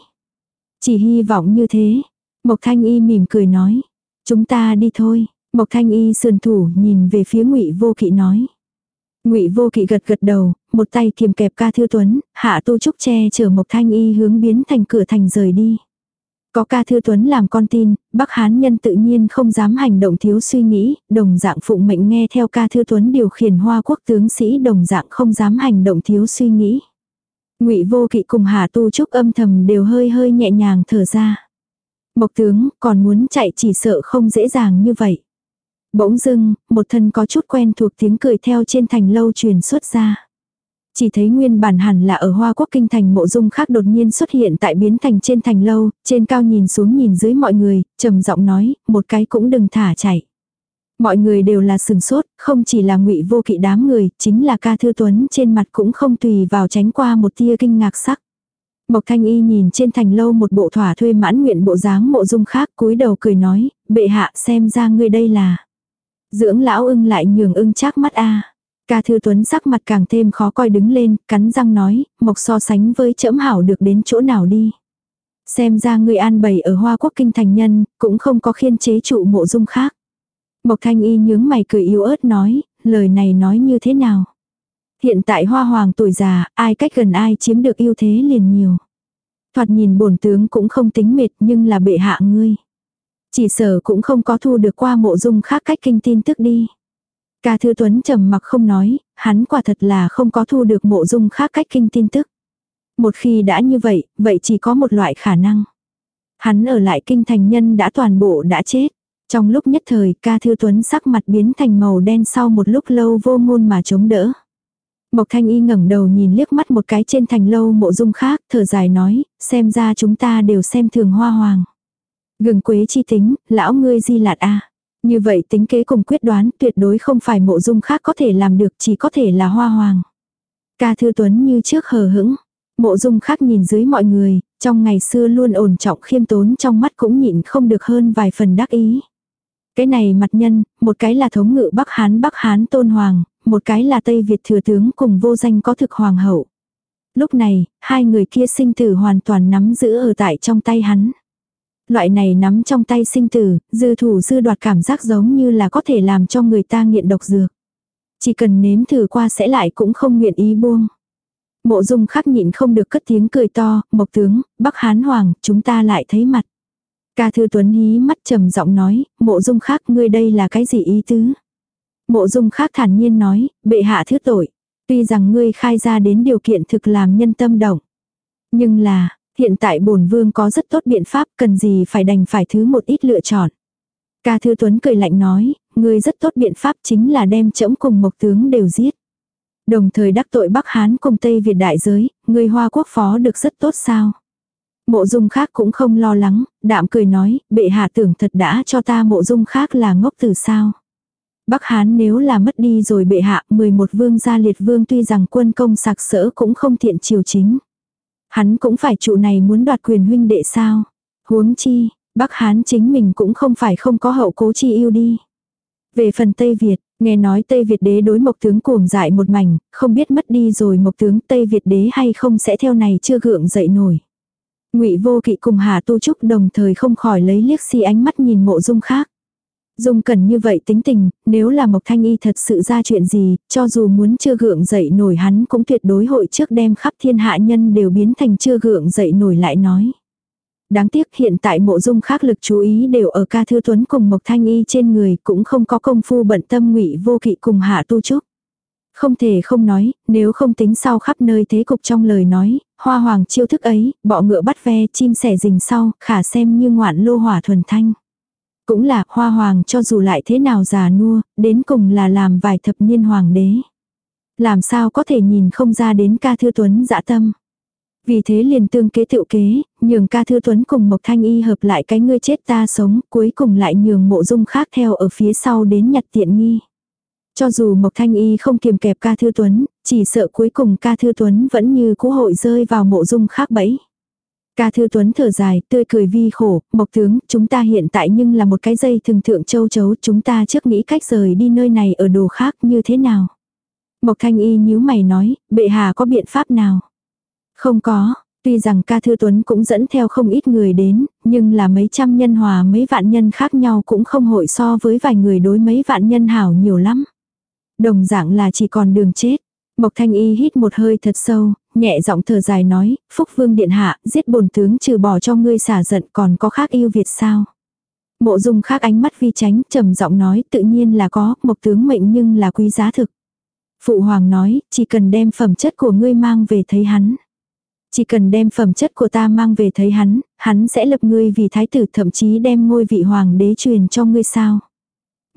Chỉ hy vọng như thế. Mộc Thanh Y mỉm cười nói, chúng ta đi thôi. Mộc Thanh Y sườn thủ nhìn về phía Ngụy Vô Kỵ nói. Ngụy Vô Kỵ gật gật đầu, một tay kiềm kẹp ca thư tuấn, hạ tu trúc che chở Mộc Thanh Y hướng biến thành cửa thành rời đi. Có ca thư tuấn làm con tin, Bắc Hán nhân tự nhiên không dám hành động thiếu suy nghĩ, đồng dạng phụng mệnh nghe theo ca thư tuấn điều khiển hoa quốc tướng sĩ đồng dạng không dám hành động thiếu suy nghĩ. Ngụy Vô Kỵ cùng Hà Tu Trúc âm thầm đều hơi hơi nhẹ nhàng thở ra. Mộc tướng còn muốn chạy chỉ sợ không dễ dàng như vậy. Bỗng dưng, một thân có chút quen thuộc tiếng cười theo trên thành lâu truyền xuất ra. Chỉ thấy nguyên bản hẳn là ở Hoa Quốc Kinh thành mộ dung khác đột nhiên xuất hiện tại biến thành trên thành lâu, trên cao nhìn xuống nhìn dưới mọi người, trầm giọng nói, một cái cũng đừng thả chạy. Mọi người đều là sừng sốt, không chỉ là ngụy vô kỵ đám người, chính là ca thư tuấn trên mặt cũng không tùy vào tránh qua một tia kinh ngạc sắc. Mộc Thanh Y nhìn trên thành lâu một bộ thỏa thuê mãn nguyện bộ dáng mộ dung khác cúi đầu cười nói, bệ hạ xem ra ngươi đây là. Dưỡng lão ưng lại nhường ưng chắc mắt a Ca Thư Tuấn sắc mặt càng thêm khó coi đứng lên, cắn răng nói, mộc so sánh với trẫm hảo được đến chỗ nào đi. Xem ra người an bày ở Hoa Quốc Kinh thành nhân, cũng không có khiên chế trụ mộ dung khác. Mộc Thanh Y nhướng mày cười yếu ớt nói, lời này nói như thế nào. Hiện tại Hoa Hoàng tuổi già, ai cách gần ai chiếm được ưu thế liền nhiều. Thoạt nhìn bổn tướng cũng không tính mệt nhưng là bệ hạ ngươi. Chỉ sở cũng không có thu được qua mộ dung khác cách kinh tin tức đi. Ca Thư Tuấn trầm mặc không nói, hắn quả thật là không có thu được mộ dung khác cách kinh tin tức. Một khi đã như vậy, vậy chỉ có một loại khả năng. Hắn ở lại kinh thành nhân đã toàn bộ đã chết. Trong lúc nhất thời, ca thư tuấn sắc mặt biến thành màu đen sau một lúc lâu vô ngôn mà chống đỡ. Mộc thanh y ngẩng đầu nhìn liếc mắt một cái trên thành lâu mộ dung khác, thở dài nói, xem ra chúng ta đều xem thường hoa hoàng. Gừng quế chi tính, lão ngươi di lạt a Như vậy tính kế cùng quyết đoán tuyệt đối không phải mộ dung khác có thể làm được chỉ có thể là hoa hoàng. Ca thư tuấn như trước hờ hững. Mộ dung khác nhìn dưới mọi người, trong ngày xưa luôn ổn trọng khiêm tốn trong mắt cũng nhịn không được hơn vài phần đắc ý. Cái này mặt nhân, một cái là thống ngự Bắc Hán Bắc Hán Tôn Hoàng, một cái là Tây Việt thừa tướng cùng vô danh có thực hoàng hậu. Lúc này, hai người kia sinh tử hoàn toàn nắm giữ ở tại trong tay hắn. Loại này nắm trong tay sinh tử, dư thủ dư đoạt cảm giác giống như là có thể làm cho người ta nghiện độc dược. Chỉ cần nếm thử qua sẽ lại cũng không nguyện ý buông. Mộ dung khắc nhịn không được cất tiếng cười to, mộc tướng, bắc hán hoàng, chúng ta lại thấy mặt. Ca thư tuấn hí mắt trầm giọng nói, mộ dung khác ngươi đây là cái gì ý tứ? Mộ dung khác thản nhiên nói, bệ hạ thứ tội. Tuy rằng ngươi khai ra đến điều kiện thực làm nhân tâm động. Nhưng là, hiện tại bổn vương có rất tốt biện pháp cần gì phải đành phải thứ một ít lựa chọn. Ca thư tuấn cười lạnh nói, ngươi rất tốt biện pháp chính là đem trẫm cùng mộc tướng đều giết. Đồng thời đắc tội Bắc Hán cùng Tây Việt đại giới, ngươi hoa quốc phó được rất tốt sao. Mộ dung khác cũng không lo lắng, đạm cười nói, bệ hạ tưởng thật đã cho ta mộ dung khác là ngốc từ sao. Bắc Hán nếu là mất đi rồi bệ hạ, 11 vương gia liệt vương tuy rằng quân công sạc sỡ cũng không thiện triều chính. Hắn cũng phải trụ này muốn đoạt quyền huynh đệ sao. Huống chi, Bắc Hán chính mình cũng không phải không có hậu cố chi yêu đi. Về phần Tây Việt, nghe nói Tây Việt đế đối mộc tướng cuồng dại một mảnh, không biết mất đi rồi mộc tướng Tây Việt đế hay không sẽ theo này chưa gượng dậy nổi. Ngụy Vô Kỵ cùng Hà Tu Trúc đồng thời không khỏi lấy liếc xi si ánh mắt nhìn mộ dung khác. Dung cần như vậy tính tình, nếu là Mộc Thanh Y thật sự ra chuyện gì, cho dù muốn chưa gượng dậy nổi hắn cũng tuyệt đối hội trước đem khắp thiên hạ nhân đều biến thành chưa gượng dậy nổi lại nói. Đáng tiếc hiện tại mộ dung khác lực chú ý đều ở ca thư tuấn cùng Mộc Thanh Y trên người cũng không có công phu bận tâm ngụy vô kỵ cùng hạ tu trúc. Không thể không nói, nếu không tính sau khắp nơi thế cục trong lời nói, hoa hoàng chiêu thức ấy, bọ ngựa bắt ve chim sẻ rình sau, khả xem như ngoạn lô hỏa thuần thanh. Cũng là hoa hoàng cho dù lại thế nào già nua, đến cùng là làm vài thập niên hoàng đế. Làm sao có thể nhìn không ra đến ca thư tuấn dã tâm. Vì thế liền tương kế tựu kế, nhường ca thư tuấn cùng Mộc Thanh Y hợp lại cái ngươi chết ta sống, cuối cùng lại nhường mộ dung khác theo ở phía sau đến nhặt tiện nghi. Cho dù Mộc Thanh Y không kiềm kẹp ca thư tuấn, chỉ sợ cuối cùng ca thư tuấn vẫn như cũ hội rơi vào mộ dung khác bẫy. Ca Thư Tuấn thở dài, tươi cười vi khổ, Mộc Tướng, chúng ta hiện tại nhưng là một cái dây thường thượng châu chấu, chúng ta trước nghĩ cách rời đi nơi này ở đồ khác như thế nào. Mộc Thanh Y nhíu mày nói, bệ hạ có biện pháp nào? Không có, tuy rằng ca thư tuấn cũng dẫn theo không ít người đến, nhưng là mấy trăm nhân hòa mấy vạn nhân khác nhau cũng không hội so với vài người đối mấy vạn nhân hảo nhiều lắm. Đồng dạng là chỉ còn đường chết. Mộc Thanh Y hít một hơi thật sâu, nhẹ giọng thở dài nói, Phúc Vương Điện Hạ, giết bồn tướng trừ bỏ cho ngươi xả giận còn có khác yêu Việt sao? Mộ dung khác ánh mắt vi tránh, trầm giọng nói, tự nhiên là có, mộc tướng mệnh nhưng là quý giá thực. Phụ hoàng nói, chỉ cần đem phẩm chất của ngươi mang về thấy hắn. Chỉ cần đem phẩm chất của ta mang về thấy hắn, hắn sẽ lập ngươi vì thái tử thậm chí đem ngôi vị hoàng đế truyền cho ngươi sao.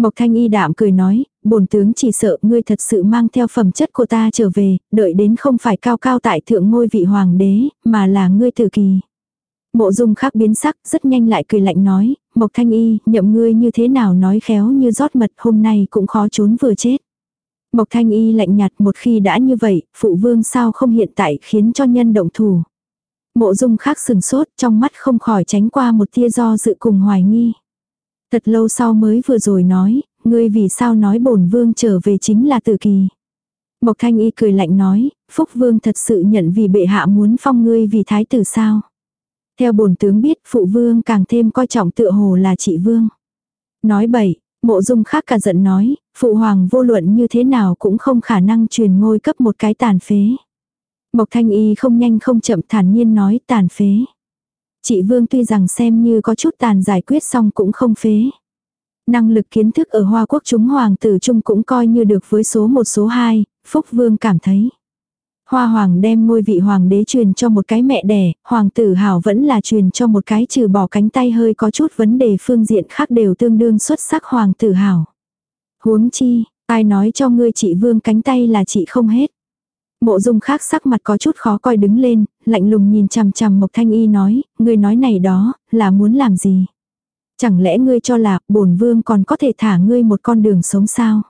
Mộc thanh y đạm cười nói, bổn tướng chỉ sợ ngươi thật sự mang theo phẩm chất của ta trở về, đợi đến không phải cao cao tại thượng ngôi vị hoàng đế, mà là ngươi tự kỳ. Mộ dung khác biến sắc, rất nhanh lại cười lạnh nói, Mộc thanh y, nhậm ngươi như thế nào nói khéo như rót mật hôm nay cũng khó trốn vừa chết. Mộc thanh y lạnh nhạt một khi đã như vậy, phụ vương sao không hiện tại khiến cho nhân động thủ. Mộ dung khác sừng sốt trong mắt không khỏi tránh qua một tia do dự cùng hoài nghi. Thật lâu sau mới vừa rồi nói, ngươi vì sao nói bổn vương trở về chính là tự kỳ. Mộc thanh y cười lạnh nói, phúc vương thật sự nhận vì bệ hạ muốn phong ngươi vì thái tử sao. Theo bổn tướng biết phụ vương càng thêm coi trọng tựa hồ là chị vương. Nói bậy, mộ dung khác cả giận nói, phụ hoàng vô luận như thế nào cũng không khả năng truyền ngôi cấp một cái tàn phế. Mộc thanh y không nhanh không chậm thản nhiên nói tàn phế. Chị Vương tuy rằng xem như có chút tàn giải quyết xong cũng không phế. Năng lực kiến thức ở Hoa Quốc chúng hoàng tử chung cũng coi như được với số một số hai, Phúc Vương cảm thấy. Hoa hoàng đem ngôi vị hoàng đế truyền cho một cái mẹ đẻ, hoàng tử hảo vẫn là truyền cho một cái trừ bỏ cánh tay hơi có chút vấn đề phương diện khác đều tương đương xuất sắc hoàng tử hảo. Huống chi, ai nói cho ngươi chị vương cánh tay là chị không hết. Mộ dung khác sắc mặt có chút khó coi đứng lên, lạnh lùng nhìn chằm chằm Mộc Thanh Y nói, ngươi nói này đó, là muốn làm gì? Chẳng lẽ ngươi cho là bổn vương còn có thể thả ngươi một con đường sống sao?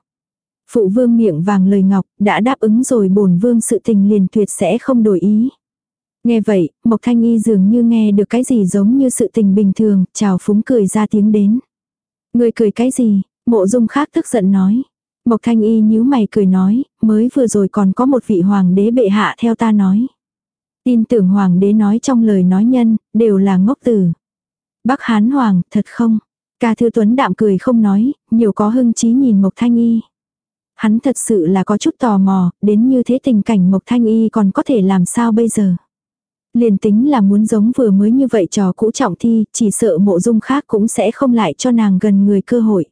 Phụ vương miệng vàng lời ngọc, đã đáp ứng rồi bổn vương sự tình liền tuyệt sẽ không đổi ý. Nghe vậy, Mộc Thanh Y dường như nghe được cái gì giống như sự tình bình thường, chào phúng cười ra tiếng đến. Ngươi cười cái gì? Mộ dung khác tức giận nói. Mộc Thanh Y nhíu mày cười nói, mới vừa rồi còn có một vị hoàng đế bệ hạ theo ta nói. Tin tưởng hoàng đế nói trong lời nói nhân, đều là ngốc tử. Bắc Hán Hoàng, thật không? Ca Thư Tuấn đạm cười không nói, nhiều có hưng trí nhìn Mộc Thanh Y. Hắn thật sự là có chút tò mò, đến như thế tình cảnh Mộc Thanh Y còn có thể làm sao bây giờ. Liền tính là muốn giống vừa mới như vậy trò cũ trọng thi, chỉ sợ mộ dung khác cũng sẽ không lại cho nàng gần người cơ hội.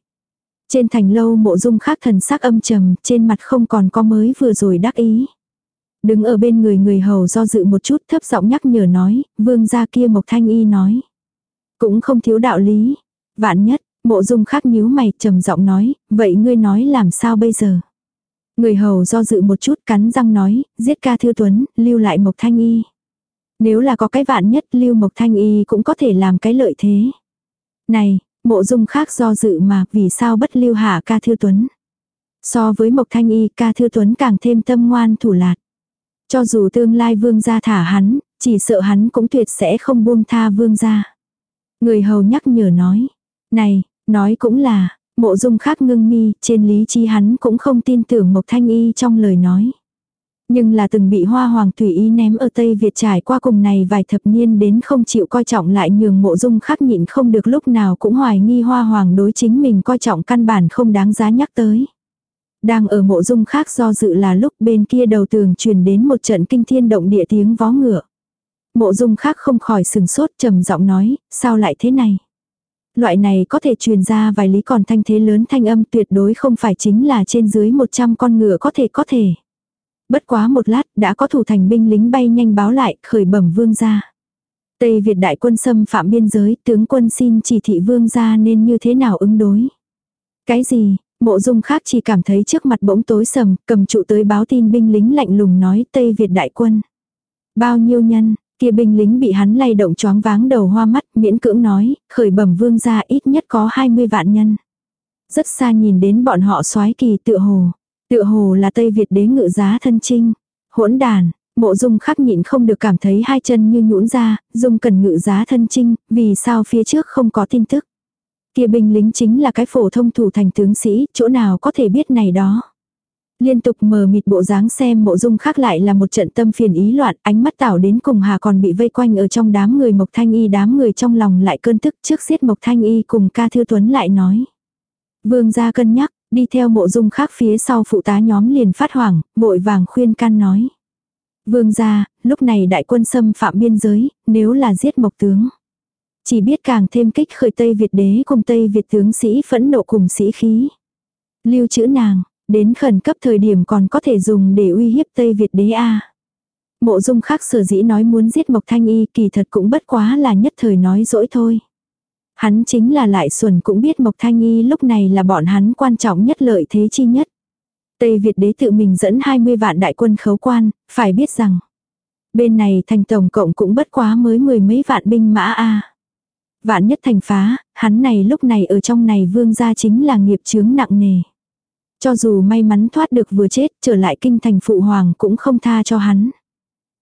Trên thành lâu mộ dung khác thần sắc âm trầm, trên mặt không còn có mới vừa rồi đắc ý. Đứng ở bên người người hầu do dự một chút thấp giọng nhắc nhở nói, vương gia kia Mộc Thanh Y nói. Cũng không thiếu đạo lý. Vạn nhất, mộ dung khác nhíu mày trầm giọng nói, vậy ngươi nói làm sao bây giờ? Người hầu do dự một chút cắn răng nói, giết ca thư tuấn, lưu lại Mộc Thanh Y. Nếu là có cái vạn nhất lưu Mộc Thanh Y cũng có thể làm cái lợi thế. Này, mộ dung khác do dự mà vì sao bất lưu hạ ca thư tuấn. So với Mộc Thanh Y ca thư tuấn càng thêm tâm ngoan thủ lạt. Cho dù tương lai vương gia thả hắn, chỉ sợ hắn cũng tuyệt sẽ không buông tha vương gia. Người hầu nhắc nhở nói. Này, nói cũng là, Mộ dung khác ngưng mi, trên lý trí hắn cũng không tin tưởng Mộc Thanh Y trong lời nói. Nhưng là từng bị hoa hoàng tùy ý ném ở Tây Việt trải qua cùng này vài thập niên đến không chịu coi trọng lại nhường mộ dung khắc nhịn không được lúc nào cũng hoài nghi hoa hoàng đối chính mình coi trọng căn bản không đáng giá nhắc tới. Đang ở mộ dung khác do dự là lúc bên kia đầu tường truyền đến một trận kinh thiên động địa tiếng vó ngựa. Mộ dung khác không khỏi sừng sốt trầm giọng nói, sao lại thế này? Loại này có thể truyền ra vài lý còn thanh thế lớn thanh âm tuyệt đối không phải chính là trên dưới 100 con ngựa có thể có thể. Bất quá một lát đã có thủ thành binh lính bay nhanh báo lại khởi bẩm vương gia Tây Việt đại quân xâm phạm biên giới tướng quân xin chỉ thị vương gia nên như thế nào ứng đối. Cái gì, Mộ dung khác chỉ cảm thấy trước mặt bỗng tối sầm, cầm trụ tới báo tin binh lính lạnh lùng nói Tây Việt đại quân. Bao nhiêu nhân, kia binh lính bị hắn lay động choáng váng đầu hoa mắt, miễn cưỡng nói, khởi bẩm vương gia ít nhất có 20 vạn nhân. Rất xa nhìn đến bọn họ soái kỳ tựa hồ. Tựa hồ là Tây Việt đế ngự giá thân trinh. Hỗn đàn, mộ dung khắc nhịn không được cảm thấy hai chân như nhũn ra, dung cần ngự giá thân trinh, vì sao phía trước không có tin tức. Kia binh lính chính là cái phổ thông thủ thành tướng sĩ, chỗ nào có thể biết này đó. Liên tục mờ mịt bộ dáng xem mộ dung khác lại là một trận tâm phiền ý loạn, ánh mắt tảo đến cùng hà còn bị vây quanh ở trong đám người Mộc Thanh Y đám người trong lòng lại cơn tức trước giết Mộc Thanh Y cùng ca thư tuấn lại nói. Vương gia cân nhắc, đi theo mộ dung khác phía sau phụ tá nhóm liền phát hoảng, vội vàng khuyên can nói. Vương gia, lúc này đại quân xâm phạm biên giới, nếu là giết mộc tướng. Chỉ biết càng thêm kích khởi Tây Việt đế cùng Tây Việt tướng sĩ phẫn nộ cùng sĩ khí. Lưu chữ nàng, đến khẩn cấp thời điểm còn có thể dùng để uy hiếp Tây Việt đế A. Mộ dung khác sở dĩ nói muốn giết Mộc Thanh Y kỳ thật cũng bất quá là nhất thời nói dỗi thôi. Hắn chính là lại xuẩn cũng biết Mộc Thanh Y lúc này là bọn hắn quan trọng nhất lợi thế chi nhất. Tây Việt đế tự mình dẫn 20 vạn đại quân khấu quan, phải biết rằng. Bên này thành tổng cộng cũng bất quá mới mười mấy vạn binh mã A. Vạn nhất thành phá, hắn này lúc này ở trong này vương gia chính là nghiệp chướng nặng nề. Cho dù may mắn thoát được vừa chết, trở lại kinh thành phụ hoàng cũng không tha cho hắn.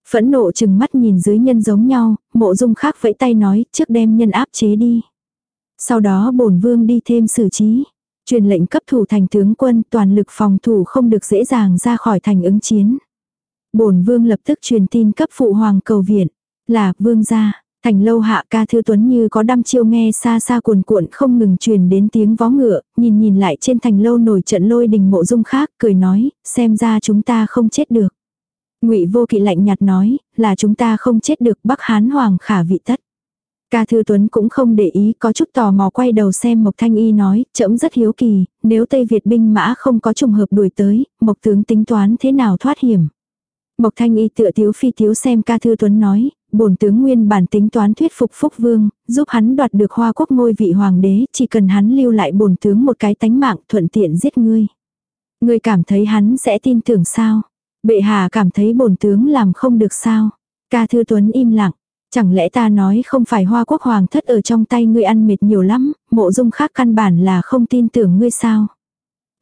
Phẫn nộ chừng mắt nhìn dưới nhân giống nhau, mộ dung khác vẫy tay nói, trước đem nhân áp chế đi. Sau đó bổn vương đi thêm xử trí. Truyền lệnh cấp thủ thành tướng quân toàn lực phòng thủ không được dễ dàng ra khỏi thành ứng chiến. Bổn vương lập tức truyền tin cấp phụ hoàng cầu viện. Là vương gia. Thành lâu hạ ca thư tuấn như có đăm chiêu nghe xa xa cuồn cuộn không ngừng truyền đến tiếng vó ngựa, nhìn nhìn lại trên thành lâu nổi trận lôi đình mộ dung khác, cười nói, xem ra chúng ta không chết được. ngụy vô kỵ lạnh nhạt nói, là chúng ta không chết được bắc hán hoàng khả vị tất. Ca Thư Tuấn cũng không để ý có chút tò mò quay đầu xem Mộc Thanh Y nói, trẫm rất hiếu kỳ, nếu Tây Việt binh mã không có trùng hợp đuổi tới, Mộc tướng tính toán thế nào thoát hiểm. Mộc Thanh Y tựa thiếu phi thiếu xem Ca Thư Tuấn nói, bổn tướng nguyên bản tính toán thuyết phục Phúc Vương, giúp hắn đoạt được hoa quốc ngôi vị hoàng đế, chỉ cần hắn lưu lại bổn tướng một cái tánh mạng thuận tiện giết ngươi. Ngươi cảm thấy hắn sẽ tin tưởng sao? Bệ hạ cảm thấy bổn tướng làm không được sao? Ca Thư Tuấn im lặng. Chẳng lẽ ta nói không phải hoa quốc hoàng thất ở trong tay ngươi ăn mệt nhiều lắm, mộ dung khác căn bản là không tin tưởng ngươi sao?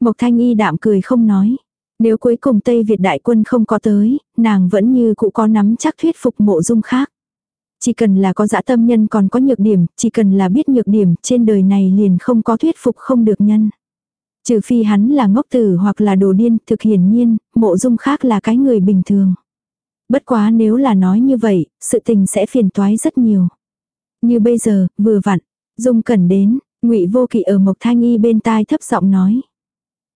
Mộc Thanh Y đạm cười không nói. Nếu cuối cùng Tây Việt đại quân không có tới, nàng vẫn như cũ có nắm chắc thuyết phục mộ dung khác. Chỉ cần là có dã tâm nhân còn có nhược điểm, chỉ cần là biết nhược điểm, trên đời này liền không có thuyết phục không được nhân. Trừ phi hắn là ngốc tử hoặc là đồ điên, thực hiển nhiên, mộ dung khác là cái người bình thường. Bất quá nếu là nói như vậy, sự tình sẽ phiền toái rất nhiều. Như bây giờ, vừa vặn, dung cẩn đến, ngụy vô kỵ ở Mộc Thanh Y bên tai thấp giọng nói.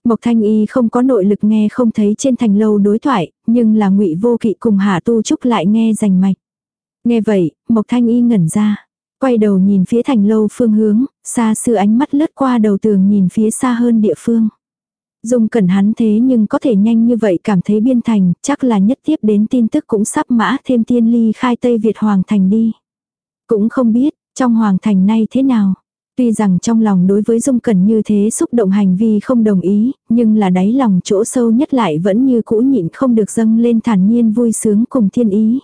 Mộc Thanh Y không có nội lực nghe không thấy trên thành lâu đối thoại, nhưng là ngụy vô kỵ cùng Hạ Tu Trúc lại nghe rành mạch. Nghe vậy, Mộc Thanh Y ngẩn ra. Quay đầu nhìn phía thành lâu phương hướng, xa xưa ánh mắt lướt qua đầu tường nhìn phía xa hơn địa phương. Dung cẩn hắn thế nhưng có thể nhanh như vậy cảm thấy biên thành, chắc là nhất tiếp đến tin tức cũng sắp mã thêm tiên ly khai Tây Việt Hoàng Thành đi. Cũng không biết, trong Hoàng Thành nay thế nào. Tuy rằng trong lòng đối với Dung Cẩn như thế xúc động hành vi không đồng ý, nhưng là đáy lòng chỗ sâu nhất lại vẫn như cũ nhịn không được dâng lên thản nhiên vui sướng cùng thiên ý.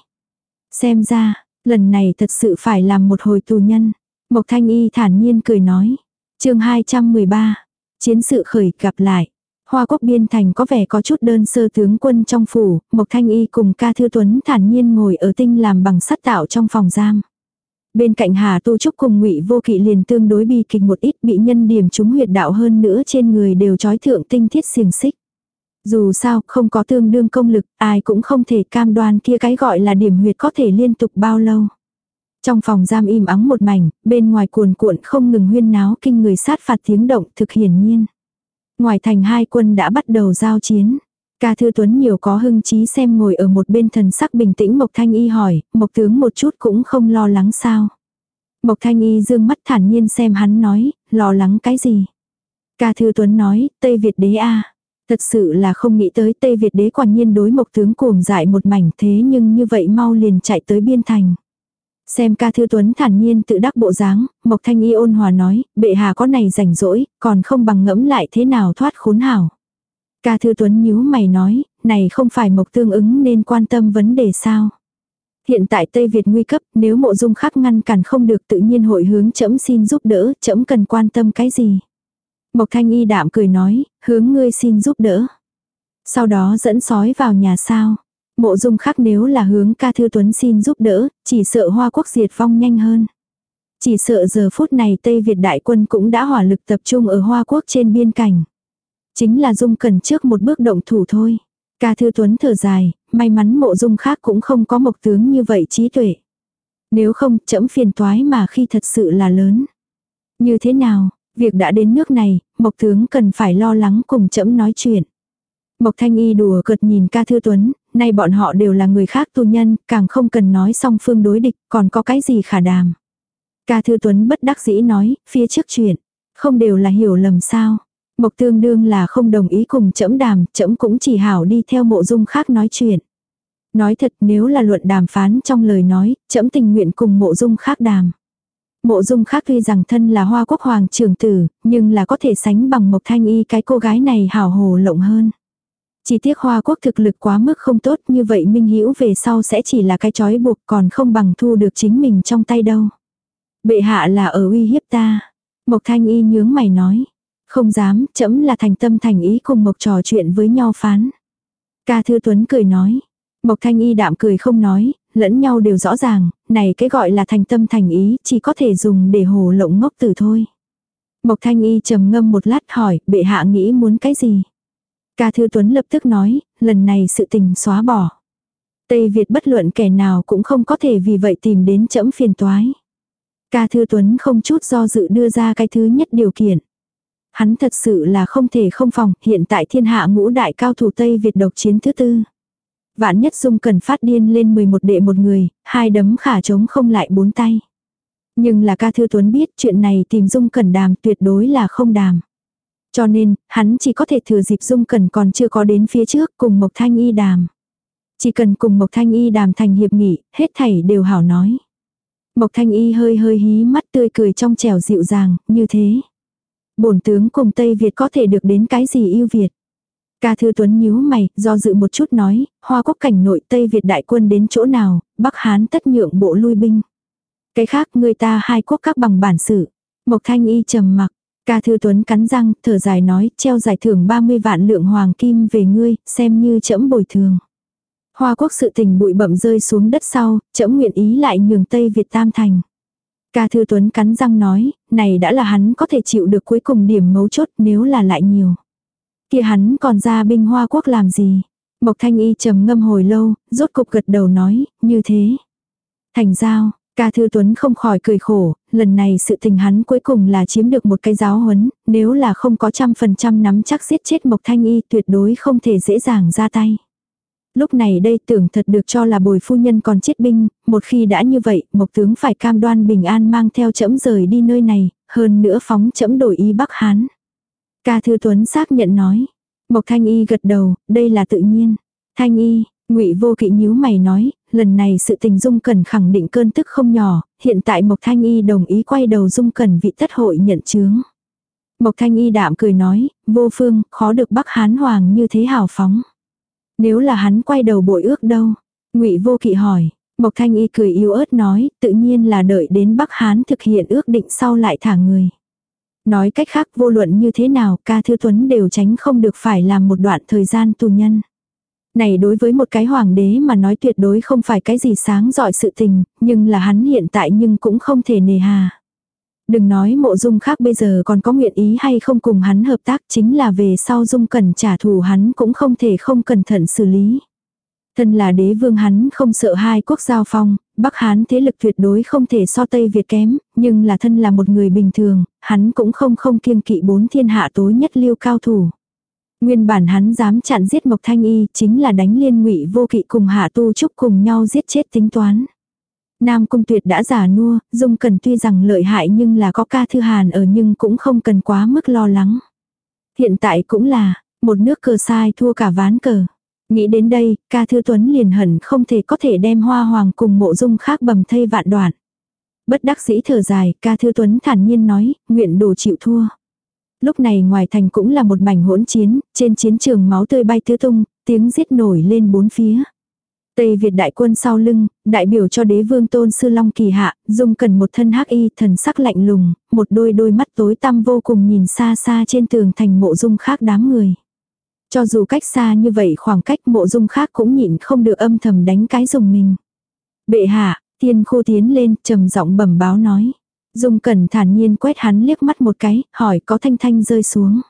Xem ra, lần này thật sự phải làm một hồi tù nhân. Mộc Thanh Y thản nhiên cười nói. chương 213. Chiến sự khởi gặp lại. Hoa quốc biên thành có vẻ có chút đơn sơ tướng quân trong phủ, Mộc Thanh Y cùng ca thư tuấn thản nhiên ngồi ở tinh làm bằng sắt tạo trong phòng giam. Bên cạnh Hà Tu Trúc cùng Ngụy Vô Kỵ liền tương đối bi kịch một ít bị nhân điểm chúng huyệt đạo hơn nữa trên người đều trói thượng tinh thiết xiềng xích. Dù sao, không có tương đương công lực, ai cũng không thể cam đoan kia cái gọi là điểm huyệt có thể liên tục bao lâu. Trong phòng giam im ắng một mảnh, bên ngoài cuồn cuộn không ngừng huyên náo kinh người sát phạt tiếng động thực hiển nhiên. Ngoài thành hai quân đã bắt đầu giao chiến. Ca Thư Tuấn nhiều có hưng trí xem ngồi ở một bên thần sắc bình tĩnh Mộc Thanh Y hỏi, Mộc tướng một chút cũng không lo lắng sao. Mộc Thanh Y dương mắt thản nhiên xem hắn nói, lo lắng cái gì. Ca Thư Tuấn nói, Tây Việt đế a Thật sự là không nghĩ tới Tây Việt đế quả nhiên đối Mộc tướng cuồng dại một mảnh thế nhưng như vậy mau liền chạy tới biên thành. Xem ca thư tuấn thản nhiên tự đắc bộ dáng, Mộc Thanh Y ôn hòa nói, bệ hạ có này rảnh rỗi, còn không bằng ngẫm lại thế nào thoát khốn hảo. Ca thư tuấn nhíu mày nói, này không phải Mộc tương ứng nên quan tâm vấn đề sao. Hiện tại Tây Việt nguy cấp, nếu mộ dung khắc ngăn cản không được tự nhiên hội hướng chấm xin giúp đỡ, chấm cần quan tâm cái gì. Mộc Thanh Y đạm cười nói, hướng ngươi xin giúp đỡ. Sau đó dẫn sói vào nhà sao. Mộ dung khác nếu là hướng ca thư tuấn xin giúp đỡ, chỉ sợ hoa quốc diệt vong nhanh hơn. Chỉ sợ giờ phút này Tây Việt đại quân cũng đã hỏa lực tập trung ở hoa quốc trên biên cảnh. Chính là dung cần trước một bước động thủ thôi. Ca thư tuấn thở dài, may mắn mộ dung khác cũng không có mộc tướng như vậy trí tuệ. Nếu không, chẫm phiền toái mà khi thật sự là lớn. Như thế nào, việc đã đến nước này, mộc tướng cần phải lo lắng cùng chẫm nói chuyện. Mộc thanh y đùa cợt nhìn ca thư tuấn, nay bọn họ đều là người khác tu nhân, càng không cần nói song phương đối địch, còn có cái gì khả đàm. Ca Thư Tuấn bất đắc dĩ nói, phía trước chuyện, không đều là hiểu lầm sao. Mộc tương đương là không đồng ý cùng chẫm đàm, chẫm cũng chỉ hảo đi theo mộ dung khác nói chuyện. Nói thật nếu là luận đàm phán trong lời nói, chẫm tình nguyện cùng mộ dung khác đàm. Mộ dung khác tuy rằng thân là hoa quốc hoàng trưởng tử, nhưng là có thể sánh bằng mộc thanh y cái cô gái này hảo hồ lộng hơn. Chỉ tiếc Hoa Quốc thực lực quá mức không tốt như vậy Minh Hữu về sau sẽ chỉ là cái chói buộc còn không bằng thu được chính mình trong tay đâu. Bệ hạ là ở uy hiếp ta. Mộc Thanh Y nhướng mày nói. Không dám, chấm là thành tâm thành ý cùng Mộc trò chuyện với nhau phán. Ca Thư Tuấn cười nói. Mộc Thanh Y đạm cười không nói, lẫn nhau đều rõ ràng, này cái gọi là thành tâm thành ý chỉ có thể dùng để hồ lộng ngốc tử thôi. Mộc Thanh Y trầm ngâm một lát hỏi, bệ hạ nghĩ muốn cái gì? Ca Thư Tuấn lập tức nói, lần này sự tình xóa bỏ. Tây Việt bất luận kẻ nào cũng không có thể vì vậy tìm đến chẫm phiền toái. Ca Thư Tuấn không chút do dự đưa ra cái thứ nhất điều kiện. Hắn thật sự là không thể không phòng, hiện tại thiên hạ ngũ đại cao thủ Tây Việt độc chiến thứ tư. Vạn nhất dung cần phát điên lên 11 đệ một người, hai đấm khả chống không lại bốn tay. Nhưng là ca thư tuấn biết chuyện này tìm dung cần đàm tuyệt đối là không đàm. Cho nên, hắn chỉ có thể thừa dịp Dung Cẩn còn chưa có đến phía trước cùng Mộc Thanh Y đàm. Chỉ cần cùng Mộc Thanh Y đàm thành hiệp nghị, hết thảy đều hảo nói. Mộc Thanh Y hơi hơi hí mắt tươi cười trong trẻo dịu dàng, như thế. Bổn tướng cùng Tây Việt có thể được đến cái gì yêu Việt. Ca Thư Tuấn nhíu mày, do dự một chút nói, hoa quốc cảnh nội Tây Việt đại quân đến chỗ nào, Bắc Hán tất nhượng bộ lui binh. Cái khác người ta hai quốc các bằng bản sự. Mộc Thanh Y trầm mặc, Ca Thư Tuấn cắn răng, thở dài nói, treo giải thưởng 30 vạn lượng hoàng kim về ngươi, xem như trẫm bồi thường. Hoa quốc sự tình bụi bậm rơi xuống đất sau, trẫm nguyện ý lại nhường Tây Việt Tam Thành. Ca Thư Tuấn cắn răng nói, này đã là hắn có thể chịu được cuối cùng điểm mấu chốt nếu là lại nhiều. kia hắn còn ra binh Hoa quốc làm gì? Mộc Thanh Y trầm ngâm hồi lâu, rốt cục gật đầu nói, như thế. Thành giao, Ca Thư Tuấn không khỏi cười khổ, lần này sự tình hắn cuối cùng là chiếm được một cái giáo huấn, nếu là không có trăm phần trăm nắm chắc giết chết Mộc Thanh Y tuyệt đối không thể dễ dàng ra tay. Lúc này đây tưởng thật được cho là bồi phu nhân còn chết binh, một khi đã như vậy, Mộc tướng phải cam đoan bình an mang theo chẫm rời đi nơi này, hơn nữa phóng chẫm đổi y Bắc Hán. Ca Thư Tuấn xác nhận nói. Mộc Thanh Y gật đầu, đây là tự nhiên. Thanh Y, Ngụy Vô Kỵ nhíu mày nói, lần này sự tình Dung Cẩn khẳng định cơn tức không nhỏ, hiện tại Mộc Thanh Y đồng ý quay đầu Dung Cẩn vị tất hội nhận chướng. Mộc Thanh Y đạm cười nói, vô phương, khó được Bắc Hán Hoàng như thế hào phóng. Nếu là hắn quay đầu bội ước đâu? ngụy Vô Kỵ hỏi. Mộc Thanh Y cười yếu ớt nói, tự nhiên là đợi đến Bắc Hán thực hiện ước định sau lại thả người. Nói cách khác vô luận như thế nào ca thư tuấn đều tránh không được phải làm một đoạn thời gian tù nhân. Này đối với một cái hoàng đế mà nói tuyệt đối không phải cái gì sáng giỏi sự tình, nhưng là hắn hiện tại nhưng cũng không thể nề hà. Đừng nói mộ dung khác bây giờ còn có nguyện ý hay không cùng hắn hợp tác chính là về sau dung cần trả thù hắn cũng không thể không cẩn thận xử lý. Thân là đế vương hắn không sợ hai quốc giao phong, Bắc Hán thế lực tuyệt đối không thể so Tây Việt kém, nhưng là thân là một người bình thường, hắn cũng không không kiêng kỵ bốn thiên hạ tối nhất lưu cao thủ. Nguyên bản hắn dám chặn giết Mộc Thanh Y chính là đánh liên ngụy vô kỵ cùng hạ tu trúc cùng nhau giết chết tính toán. Nam Cung Tuyệt đã giả nua, Dung Cần tuy rằng lợi hại nhưng là có ca thư hàn ở nhưng cũng không cần quá mức lo lắng. Hiện tại cũng là, một nước cờ sai thua cả ván cờ. Nghĩ đến đây, ca thư tuấn liền hẳn không thể có thể đem hoa hoàng cùng mộ dung khác bầm thây vạn đoạn. Bất đắc dĩ thở dài, ca thư tuấn thản nhiên nói, nguyện đồ chịu thua. Lúc này ngoài thành cũng là một mảnh hỗn chiến, trên chiến trường máu tươi bay tứ tung, tiếng giết nổi lên bốn phía. Tây Việt đại quân sau lưng, đại biểu cho đế vương tôn sư long kỳ hạ, dung cần một thân hắc y thần sắc lạnh lùng, một đôi đôi mắt tối tăm vô cùng nhìn xa xa trên tường thành mộ dung khác đám người. Cho dù cách xa như vậy khoảng cách mộ dung khác cũng nhịn không được âm thầm đánh cái dùng mình. Bệ hạ, tiên khô tiến lên trầm giọng bẩm báo nói. Dung cẩn thản nhiên quét hắn liếc mắt một cái, hỏi có thanh thanh rơi xuống.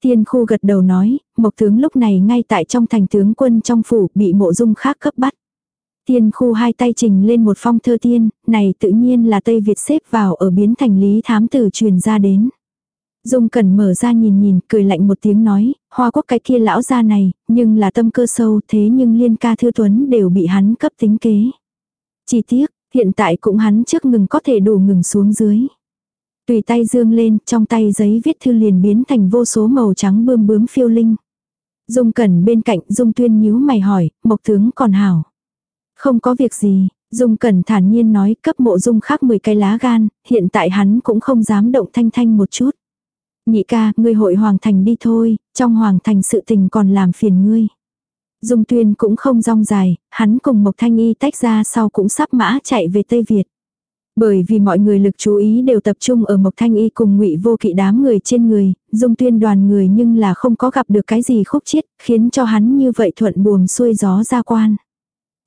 Tiên khu gật đầu nói, mộc tướng lúc này ngay tại trong thành tướng quân trong phủ bị mộ dung khác cấp bắt. Tiên khu hai tay trình lên một phong thơ tiên, này tự nhiên là Tây Việt xếp vào ở biến thành lý thám tử truyền ra đến. Dung Cẩn mở ra nhìn nhìn, cười lạnh một tiếng nói, hoa quốc cái kia lão gia này, nhưng là tâm cơ sâu thế nhưng liên ca thư tuấn đều bị hắn cấp tính kế. Chỉ tiếc, hiện tại cũng hắn trước ngừng có thể đủ ngừng xuống dưới. Tùy tay dương lên, trong tay giấy viết thư liền biến thành vô số màu trắng bươm bướm phiêu linh. Dung Cẩn bên cạnh Dung Tuyên nhíu mày hỏi, Mộc tướng còn hảo. Không có việc gì, Dung Cẩn thản nhiên nói cấp mộ Dung khác 10 cái lá gan, hiện tại hắn cũng không dám động thanh thanh một chút. Nhị ca, ngươi hội hoàng thành đi thôi, trong hoàng thành sự tình còn làm phiền ngươi. Dung Tuyên cũng không rong dài, hắn cùng Mộc Thanh Y tách ra sau cũng sắp mã chạy về Tây Việt. Bởi vì mọi người lực chú ý đều tập trung ở Mộc Thanh Y cùng ngụy vô kỵ đám người trên người, dung tuyên đoàn người nhưng là không có gặp được cái gì khúc chiết, khiến cho hắn như vậy thuận buồm xuôi gió ra quan.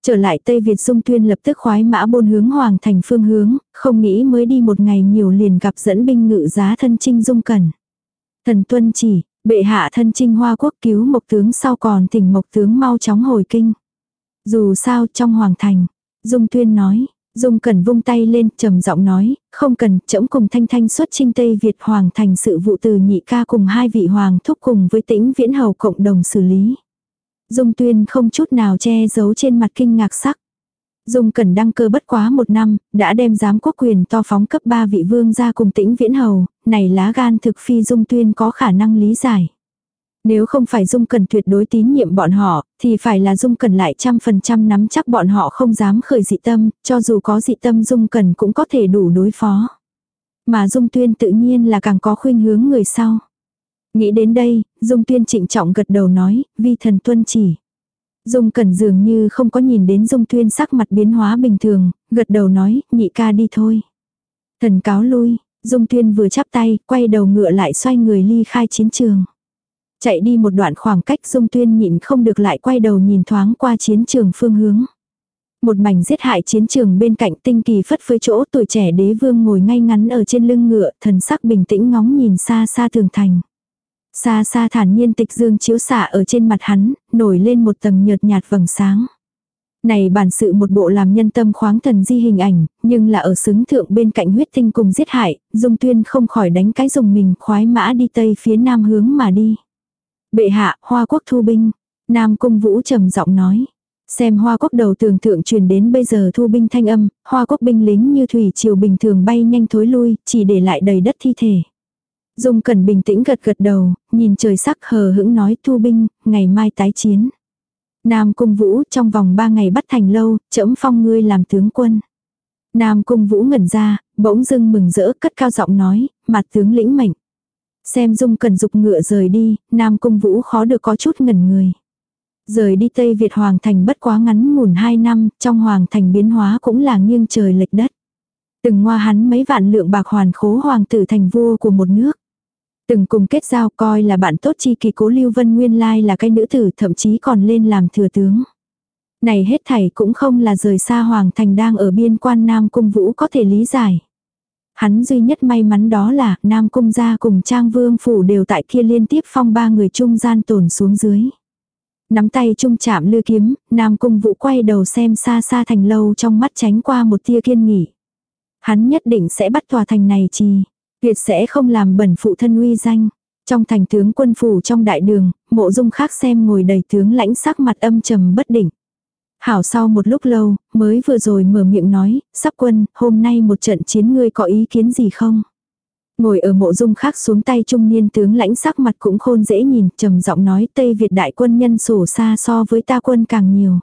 Trở lại Tây Việt dung tuyên lập tức khoái mã bôn hướng hoàng thành phương hướng, không nghĩ mới đi một ngày nhiều liền gặp dẫn binh ngự giá thân trinh dung cẩn. Thần tuân chỉ, bệ hạ thân trinh hoa quốc cứu mộc tướng sau còn thỉnh mộc tướng mau chóng hồi kinh. Dù sao trong hoàng thành, dung tuyên nói, Dung Cẩn vung tay lên, trầm giọng nói, không cần, trẫm cùng Thanh Thanh xuất trinh Tây Việt Hoàng thành sự vụ từ nhị ca cùng hai vị hoàng thúc cùng với tĩnh viễn hầu cộng đồng xử lý. Dung Tuyên không chút nào che giấu trên mặt kinh ngạc sắc. Dung Cẩn đăng cơ bất quá một năm, đã đem giám quốc quyền to phóng cấp ba vị vương ra cùng tĩnh viễn hầu, này lá gan thực phi Dung Tuyên có khả năng lý giải. Nếu không phải Dung Cần tuyệt đối tín nhiệm bọn họ, thì phải là Dung Cần lại trăm phần trăm nắm chắc bọn họ không dám khởi dị tâm, cho dù có dị tâm Dung Cần cũng có thể đủ đối phó. Mà Dung Tuyên tự nhiên là càng có khuynh hướng người sau. Nghĩ đến đây, Dung Tuyên trịnh trọng gật đầu nói, vi thần tuân chỉ. Dung Cần dường như không có nhìn đến Dung Tuyên sắc mặt biến hóa bình thường, gật đầu nói, nhị ca đi thôi. Thần cáo lui, Dung Tuyên vừa chắp tay, quay đầu ngựa lại xoay người ly khai chiến trường. Chạy đi một đoạn khoảng cách dung tuyên nhịn không được lại quay đầu nhìn thoáng qua chiến trường phương hướng. Một mảnh giết hại chiến trường bên cạnh tinh kỳ phất phới chỗ tuổi trẻ đế vương ngồi ngay ngắn ở trên lưng ngựa, thần sắc bình tĩnh ngóng nhìn xa xa tường thành. Xa xa thản nhiên tịch dương chiếu xạ ở trên mặt hắn, nổi lên một tầng nhợt nhạt vầng sáng. Này bản sự một bộ làm nhân tâm khoáng thần di hình ảnh, nhưng là ở xứng thượng bên cạnh huyết tinh cùng giết hại, dung tuyên không khỏi đánh cái dùng mình khoái mã đi tây phía nam hướng mà đi. Bệ hạ, hoa quốc thu binh. Nam cung vũ trầm giọng nói. Xem hoa quốc đầu tường thượng truyền đến bây giờ thu binh thanh âm, hoa quốc binh lính như thủy triều bình thường bay nhanh thối lui, chỉ để lại đầy đất thi thể. Dung Cẩn bình tĩnh gật gật đầu, nhìn trời sắc hờ hững nói thu binh, ngày mai tái chiến. Nam Cung Vũ trong vòng ba ngày bắt thành lâu, trẫm phong ngươi làm tướng quân. Nam Cung Vũ ngẩn ra, bỗng dưng mừng rỡ cất cao giọng nói, mặt tướng lĩnh mệnh. Xem dung cần dục ngựa rời đi, Nam Cung Vũ khó được có chút ngẩn người. Rời đi Tây Việt Hoàng Thành bất quá ngắn ngủn hai năm, trong Hoàng Thành biến hóa cũng là nghiêng trời lệch đất. Từng ngoa hắn mấy vạn lượng bạc hoàn khố hoàng tử thành vua của một nước. Từng cùng kết giao coi là bạn tốt chi kỳ cố Lưu Vân nguyên lai là cái nữ tử thậm chí còn lên làm thừa tướng. Này hết thảy cũng không là rời xa Hoàng Thành đang ở biên quan Nam Cung Vũ có thể lý giải. Hắn duy nhất may mắn đó là Nam Cung gia cùng Trang Vương Phủ đều tại kia liên tiếp phong ba người trung gian tổn xuống dưới. Nắm tay trung chạm lư kiếm, Nam Cung Vũ quay đầu xem xa xa thành lâu trong mắt tránh qua một tia kiên nghỉ. Hắn nhất định sẽ bắt tòa thành này chi. Việt sẽ không làm bẩn phụ thân uy danh. Trong thành tướng quân phủ trong đại đường, mộ dung khác xem ngồi đầy tướng lãnh sắc mặt âm trầm bất định. Hảo sau một lúc lâu, mới vừa rồi mở miệng nói, sắp quân, hôm nay một trận chiến ngươi có ý kiến gì không? Ngồi ở mộ dung khác xuống tay trung niên tướng lãnh sắc mặt cũng khôn dễ nhìn, trầm giọng nói Tây Việt đại quân nhân sổ xa so với ta quân càng nhiều.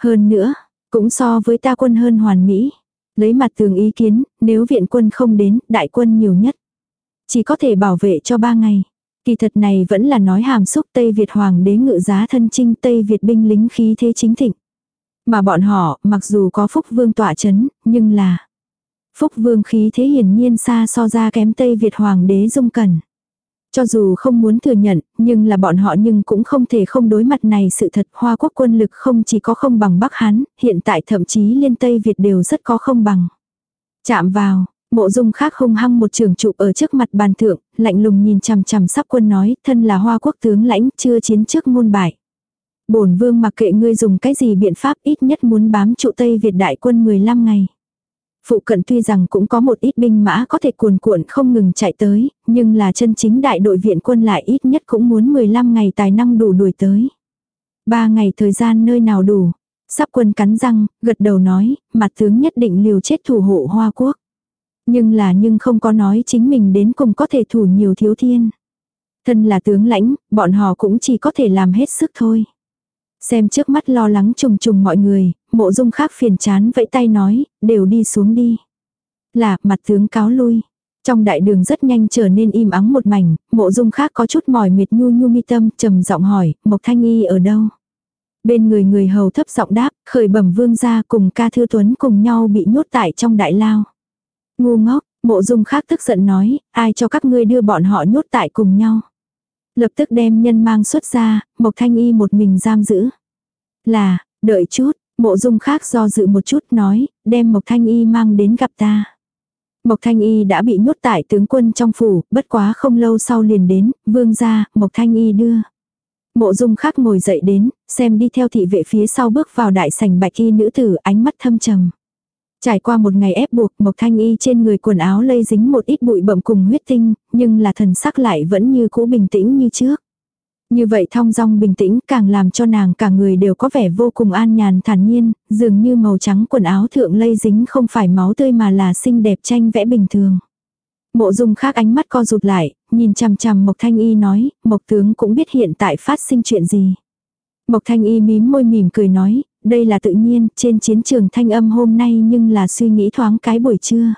Hơn nữa, cũng so với ta quân hơn hoàn mỹ. Lấy mặt tường ý kiến, nếu viện quân không đến, đại quân nhiều nhất. Chỉ có thể bảo vệ cho ba ngày. Kỳ thật này vẫn là nói hàm xúc Tây Việt hoàng đế ngự giá thân trinh Tây Việt binh lính khí thế chính thịnh. Mà bọn họ, mặc dù có phúc vương tỏa chấn, nhưng là phúc vương khí thế hiển nhiên xa so ra kém Tây Việt hoàng đế dung cẩn. Cho dù không muốn thừa nhận, nhưng là bọn họ nhưng cũng không thể không đối mặt này sự thật Hoa quốc quân lực không chỉ có không bằng Bắc Hán, hiện tại thậm chí liên Tây Việt đều rất có không bằng. Chạm vào, mộ dung khác hung hăng một trường trụ ở trước mặt bàn thượng, lạnh lùng nhìn chằm chằm sắp quân nói, thân là Hoa quốc tướng lãnh, chưa chiến trước môn bại. bổn vương mặc kệ ngươi dùng cái gì biện pháp ít nhất muốn bám trụ Tây Việt đại quân 15 ngày. Phụ cận tuy rằng cũng có một ít binh mã có thể cuồn cuộn không ngừng chạy tới, nhưng là chân chính đại đội viện quân lại ít nhất cũng muốn 15 ngày tài năng đủ đuổi tới. Ba ngày thời gian nơi nào đủ. Sắp quân cắn răng, gật đầu nói, mặt tướng nhất định liều chết thủ hộ Hoa Quốc. Nhưng là nhưng không có nói chính mình đến cùng có thể thủ nhiều thiếu thiên. Thân là tướng lãnh, bọn họ cũng chỉ có thể làm hết sức thôi. Xem trước mắt lo lắng trùng trùng mọi người, mộ dung khác phiền chán vẫy tay nói, đều đi xuống đi. Là, mặt tướng cáo lui. Trong đại đường rất nhanh trở nên im ắng một mảnh, mộ dung khác có chút mỏi mệt nhu nhu mi tâm, trầm giọng hỏi, Mộc Thanh Y ở đâu? Bên người người hầu thấp giọng đáp, khởi bẩm vương gia cùng ca thư tuấn cùng nhau bị nhốt tại trong đại lao. Ngu ngốc, mộ dung khác tức giận nói, ai cho các ngươi đưa bọn họ nhốt tại cùng nhau. Lập tức đem nhân mang xuất ra, Mộc Thanh Y một mình giam giữ. Là, đợi chút, mộ dung khác do dự một chút nói, đem Mộc Thanh Y mang đến gặp ta. Mộc Thanh Y đã bị nhốt tại tướng quân trong phủ, bất quá không lâu sau liền đến, vương ra, Mộc Thanh Y đưa. Mộ dung khác ngồi dậy đến, xem đi theo thị vệ phía sau bước vào đại sảnh bạch y nữ tử ánh mắt thâm trầm. Trải qua một ngày ép buộc Mộc Thanh Y trên người quần áo lây dính một ít bụi bậm cùng huyết tinh, nhưng là thần sắc lại vẫn như cũ bình tĩnh như trước. Như vậy thong dong bình tĩnh càng làm cho nàng cả người đều có vẻ vô cùng an nhàn thản nhiên, dường như màu trắng quần áo thượng lây dính không phải máu tươi mà là xinh đẹp tranh vẽ bình thường. Mộ dung khác ánh mắt co rụt lại, nhìn chằm chằm Mộc Thanh Y nói, Mộc tướng cũng biết hiện tại phát sinh chuyện gì. Mộc Thanh Y mím môi mỉm cười nói, đây là tự nhiên, trên chiến trường thanh âm hôm nay nhưng là suy nghĩ thoáng cái buổi trưa.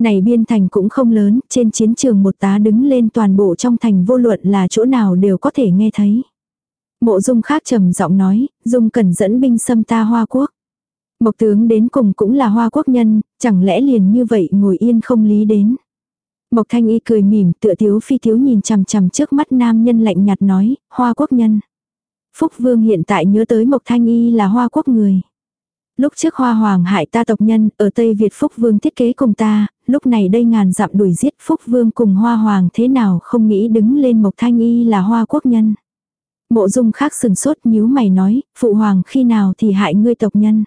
Này biên thành cũng không lớn, trên chiến trường một tá đứng lên toàn bộ trong thành vô luận là chỗ nào đều có thể nghe thấy. Mộ dung khác trầm giọng nói, dung cần dẫn binh xâm ta hoa quốc. Mộc tướng đến cùng cũng là hoa quốc nhân, chẳng lẽ liền như vậy ngồi yên không lý đến. Mộc thanh y cười mỉm tựa thiếu phi thiếu nhìn chằm chằm trước mắt nam nhân lạnh nhạt nói, hoa quốc nhân. Phúc Vương hiện tại nhớ tới Mộc Thanh Y là hoa quốc người. Lúc trước hoa hoàng hại ta tộc nhân, ở Tây Việt Phúc Vương thiết kế cùng ta, lúc này đây ngàn dặm đuổi giết Phúc Vương cùng hoa hoàng thế nào không nghĩ đứng lên Mộc Thanh Y là hoa quốc nhân. Mộ dung khác sừng sốt nhíu mày nói, phụ hoàng khi nào thì hại ngươi tộc nhân.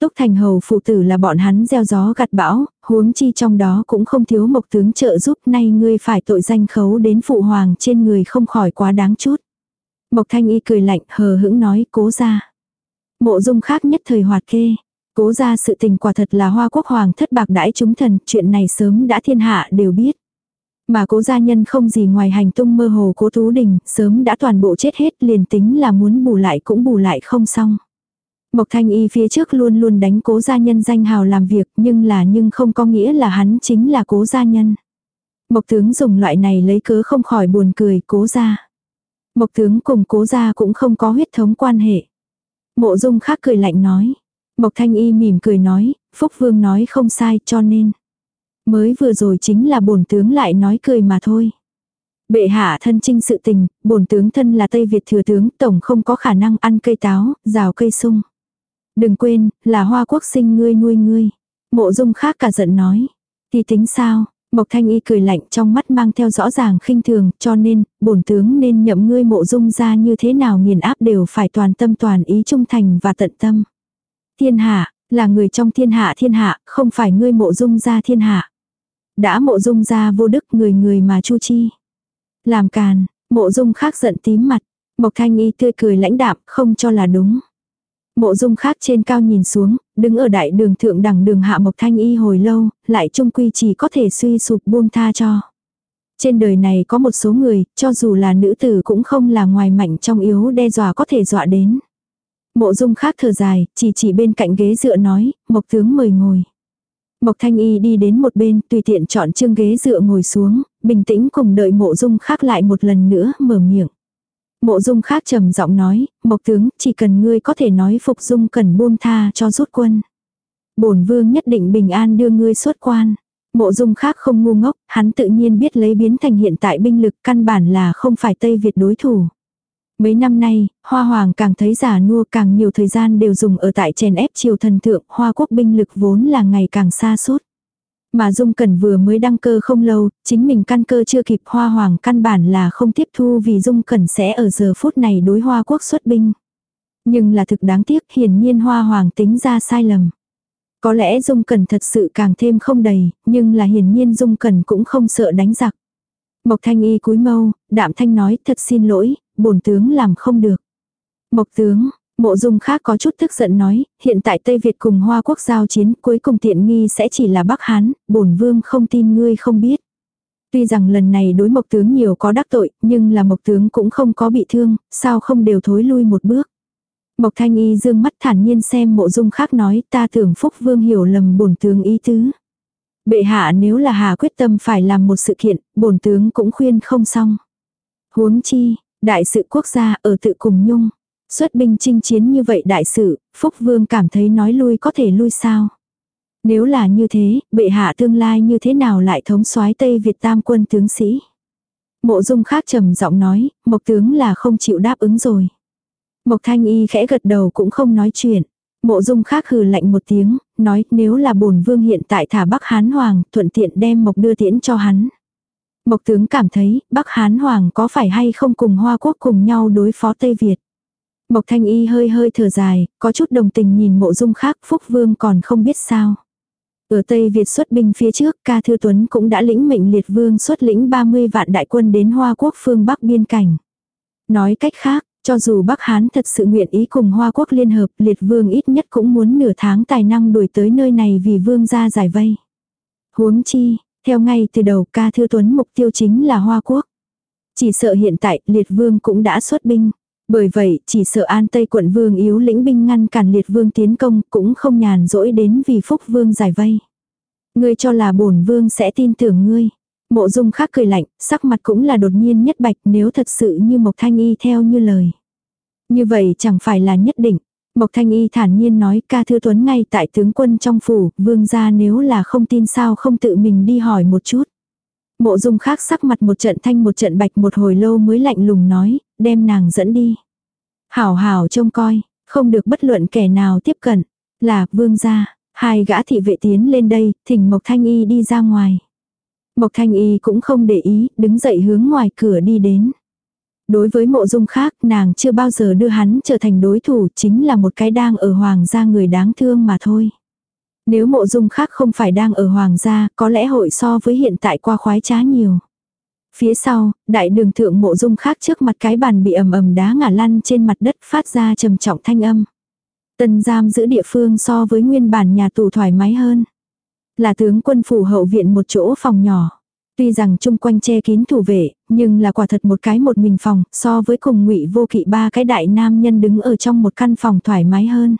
Túc thành hầu phụ tử là bọn hắn gieo gió gặt bão, huống chi trong đó cũng không thiếu mộc tướng trợ giúp nay ngươi phải tội danh khấu đến phụ hoàng trên người không khỏi quá đáng chút. Mộc thanh y cười lạnh hờ hững nói cố ra. Mộ dung khác nhất thời hoạt kê. Cố ra sự tình quả thật là hoa quốc hoàng thất bạc đãi chúng thần, chuyện này sớm đã thiên hạ đều biết. Mà cố gia nhân không gì ngoài hành tung mơ hồ cố thú đình, sớm đã toàn bộ chết hết liền tính là muốn bù lại cũng bù lại không xong. Mộc thanh y phía trước luôn luôn đánh cố gia nhân danh hào làm việc nhưng là nhưng không có nghĩa là hắn chính là cố gia nhân. Mộc tướng dùng loại này lấy cớ không khỏi buồn cười cố gia. Mộc tướng cùng cố gia cũng không có huyết thống quan hệ. Mộ dung khác cười lạnh nói. Mộc thanh y mỉm cười nói, Phúc Vương nói không sai cho nên. Mới vừa rồi chính là bổn tướng lại nói cười mà thôi. Bệ hạ thân trinh sự tình, bổn tướng thân là Tây Việt thừa tướng, tổng không có khả năng ăn cây táo, rào cây sung. Đừng quên, là hoa quốc sinh ngươi nuôi ngươi. Mộ dung khác cả giận nói. Thì tính sao, Mộc Thanh Y cười lạnh trong mắt mang theo rõ ràng khinh thường, cho nên, bổn tướng nên nhậm ngươi mộ dung ra như thế nào nghiền áp đều phải toàn tâm toàn ý trung thành và tận tâm. Thiên hạ, là người trong thiên hạ thiên hạ, không phải ngươi mộ dung ra thiên hạ. Đã mộ dung ra vô đức người người mà chu chi. Làm càn, mộ dung khác giận tím mặt, Mộc Thanh Y tươi cười lãnh đạm, không cho là đúng. Mộ dung khác trên cao nhìn xuống, đứng ở đại đường thượng đẳng đường hạ Mộc Thanh Y hồi lâu, lại trung quy chỉ có thể suy sụp buông tha cho. Trên đời này có một số người, cho dù là nữ tử cũng không là ngoài mạnh trong yếu đe dọa có thể dọa đến. Mộ dung khác thở dài, chỉ chỉ bên cạnh ghế dựa nói, Mộc tướng mời ngồi. Mộc Thanh Y đi đến một bên, tùy tiện chọn chương ghế dựa ngồi xuống, bình tĩnh cùng đợi mộ dung khác lại một lần nữa mở miệng. Mộ dung khác trầm giọng nói, Mộc tướng, chỉ cần ngươi có thể nói phục dung cần buông tha cho rút quân. bổn vương nhất định bình an đưa ngươi xuất quan. Mộ dung khác không ngu ngốc, hắn tự nhiên biết lấy biến thành hiện tại binh lực căn bản là không phải Tây Việt đối thủ. Mấy năm nay, Hoa Hoàng càng thấy giả nua càng nhiều thời gian đều dùng ở tại chèn ép triều thần thượng, Hoa quốc binh lực vốn là ngày càng xa suốt. Mà Dung Cẩn vừa mới đăng cơ không lâu, chính mình căn cơ chưa kịp Hoa Hoàng căn bản là không tiếp thu vì Dung Cẩn sẽ ở giờ phút này đối Hoa quốc xuất binh. Nhưng là thực đáng tiếc hiển nhiên Hoa Hoàng tính ra sai lầm. Có lẽ Dung Cẩn thật sự càng thêm không đầy, nhưng là hiển nhiên Dung Cẩn cũng không sợ đánh giặc. Mộc Thanh Y cúi mâu, đạm thanh nói thật xin lỗi, bổn tướng làm không được. Mộc tướng, Mộ dung khác có chút tức giận nói, hiện tại Tây Việt cùng Hoa quốc giao chiến cuối cùng tiện nghi sẽ chỉ là Bắc Hán, bổn vương không tin ngươi không biết. Tuy rằng lần này đối mộc tướng nhiều có đắc tội, nhưng là mộc tướng cũng không có bị thương, sao không đều thối lui một bước. Mộc thanh y dương mắt thản nhiên xem mộ dung khác nói ta tưởng phúc vương hiểu lầm bổn tướng ý tứ. Bệ hạ nếu là hà quyết tâm phải làm một sự kiện, bổn tướng cũng khuyên không xong. Huống chi, đại sự quốc gia ở tự cùng nhung. Xuất binh chinh chiến như vậy đại sự, Phúc Vương cảm thấy nói lui có thể lui sao? Nếu là như thế, bệ hạ tương lai như thế nào lại thống soái Tây Việt tam quân tướng sĩ? Mộ dung khác trầm giọng nói, Mộc tướng là không chịu đáp ứng rồi. Mộc thanh y khẽ gật đầu cũng không nói chuyện. Mộ dung khác hừ lạnh một tiếng, nói nếu là bổn vương hiện tại thả Bắc Hán Hoàng, thuận tiện đem Mộc đưa tiễn cho hắn. Mộc tướng cảm thấy, Bắc Hán Hoàng có phải hay không cùng Hoa Quốc cùng nhau đối phó Tây Việt. Mộc Thanh Y hơi hơi thở dài, có chút đồng tình nhìn mộ dung khác, Phúc Vương còn không biết sao. Ở Tây Việt xuất binh phía trước, ca thư tuấn cũng đã lĩnh mệnh liệt vương xuất lĩnh 30 vạn đại quân đến Hoa Quốc phương Bắc biên cảnh. Nói cách khác, cho dù Bắc Hán thật sự nguyện ý cùng Hoa Quốc liên hợp, liệt vương ít nhất cũng muốn nửa tháng tài năng đuổi tới nơi này vì vương ra giải vây. Huống chi, theo ngay từ đầu ca thư tuấn mục tiêu chính là Hoa Quốc. Chỉ sợ hiện tại liệt vương cũng đã xuất binh. Bởi vậy, chỉ sợ an Tây quận vương yếu lĩnh binh ngăn cản liệt vương tiến công cũng không nhàn rỗi đến vì phúc vương giải vây. Ngươi cho là bổn vương sẽ tin tưởng ngươi. Mộ dung khác cười lạnh, sắc mặt cũng là đột nhiên nhất bạch nếu thật sự như Mộc Thanh Y theo như lời. Như vậy chẳng phải là nhất định. Mộc Thanh Y thản nhiên nói ca thư tuấn ngay tại tướng quân trong phủ, vương gia nếu là không tin sao không tự mình đi hỏi một chút. Mộ dung khác sắc mặt một trận thanh một trận bạch một hồi lâu mới lạnh lùng nói, đem nàng dẫn đi. Hảo hảo trông coi, không được bất luận kẻ nào tiếp cận. Là, vương gia, hai gã thị vệ tiến lên đây, thỉnh Mộc Thanh Y đi ra ngoài. Mộc Thanh Y cũng không để ý, đứng dậy hướng ngoài cửa đi đến. Đối với mộ dung khác, nàng chưa bao giờ đưa hắn trở thành đối thủ, chính là một cái đang ở hoàng gia người đáng thương mà thôi. Nếu mộ dung khác không phải đang ở hoàng gia, có lẽ hội so với hiện tại qua khoái trá nhiều. Phía sau, đại đường thượng mộ dung khác trước mặt cái bàn bị ầm ầm đá ngả lăn trên mặt đất phát ra trầm trọng thanh âm. Tân giam giữ địa phương so với nguyên bản nhà tù thoải mái hơn. Là tướng quân phủ hậu viện một chỗ phòng nhỏ. Tuy rằng chung quanh che kín thủ vệ, nhưng là quả thật một cái một mình phòng, so với cùng ngụy vô kỵ ba cái đại nam nhân đứng ở trong một căn phòng thoải mái hơn.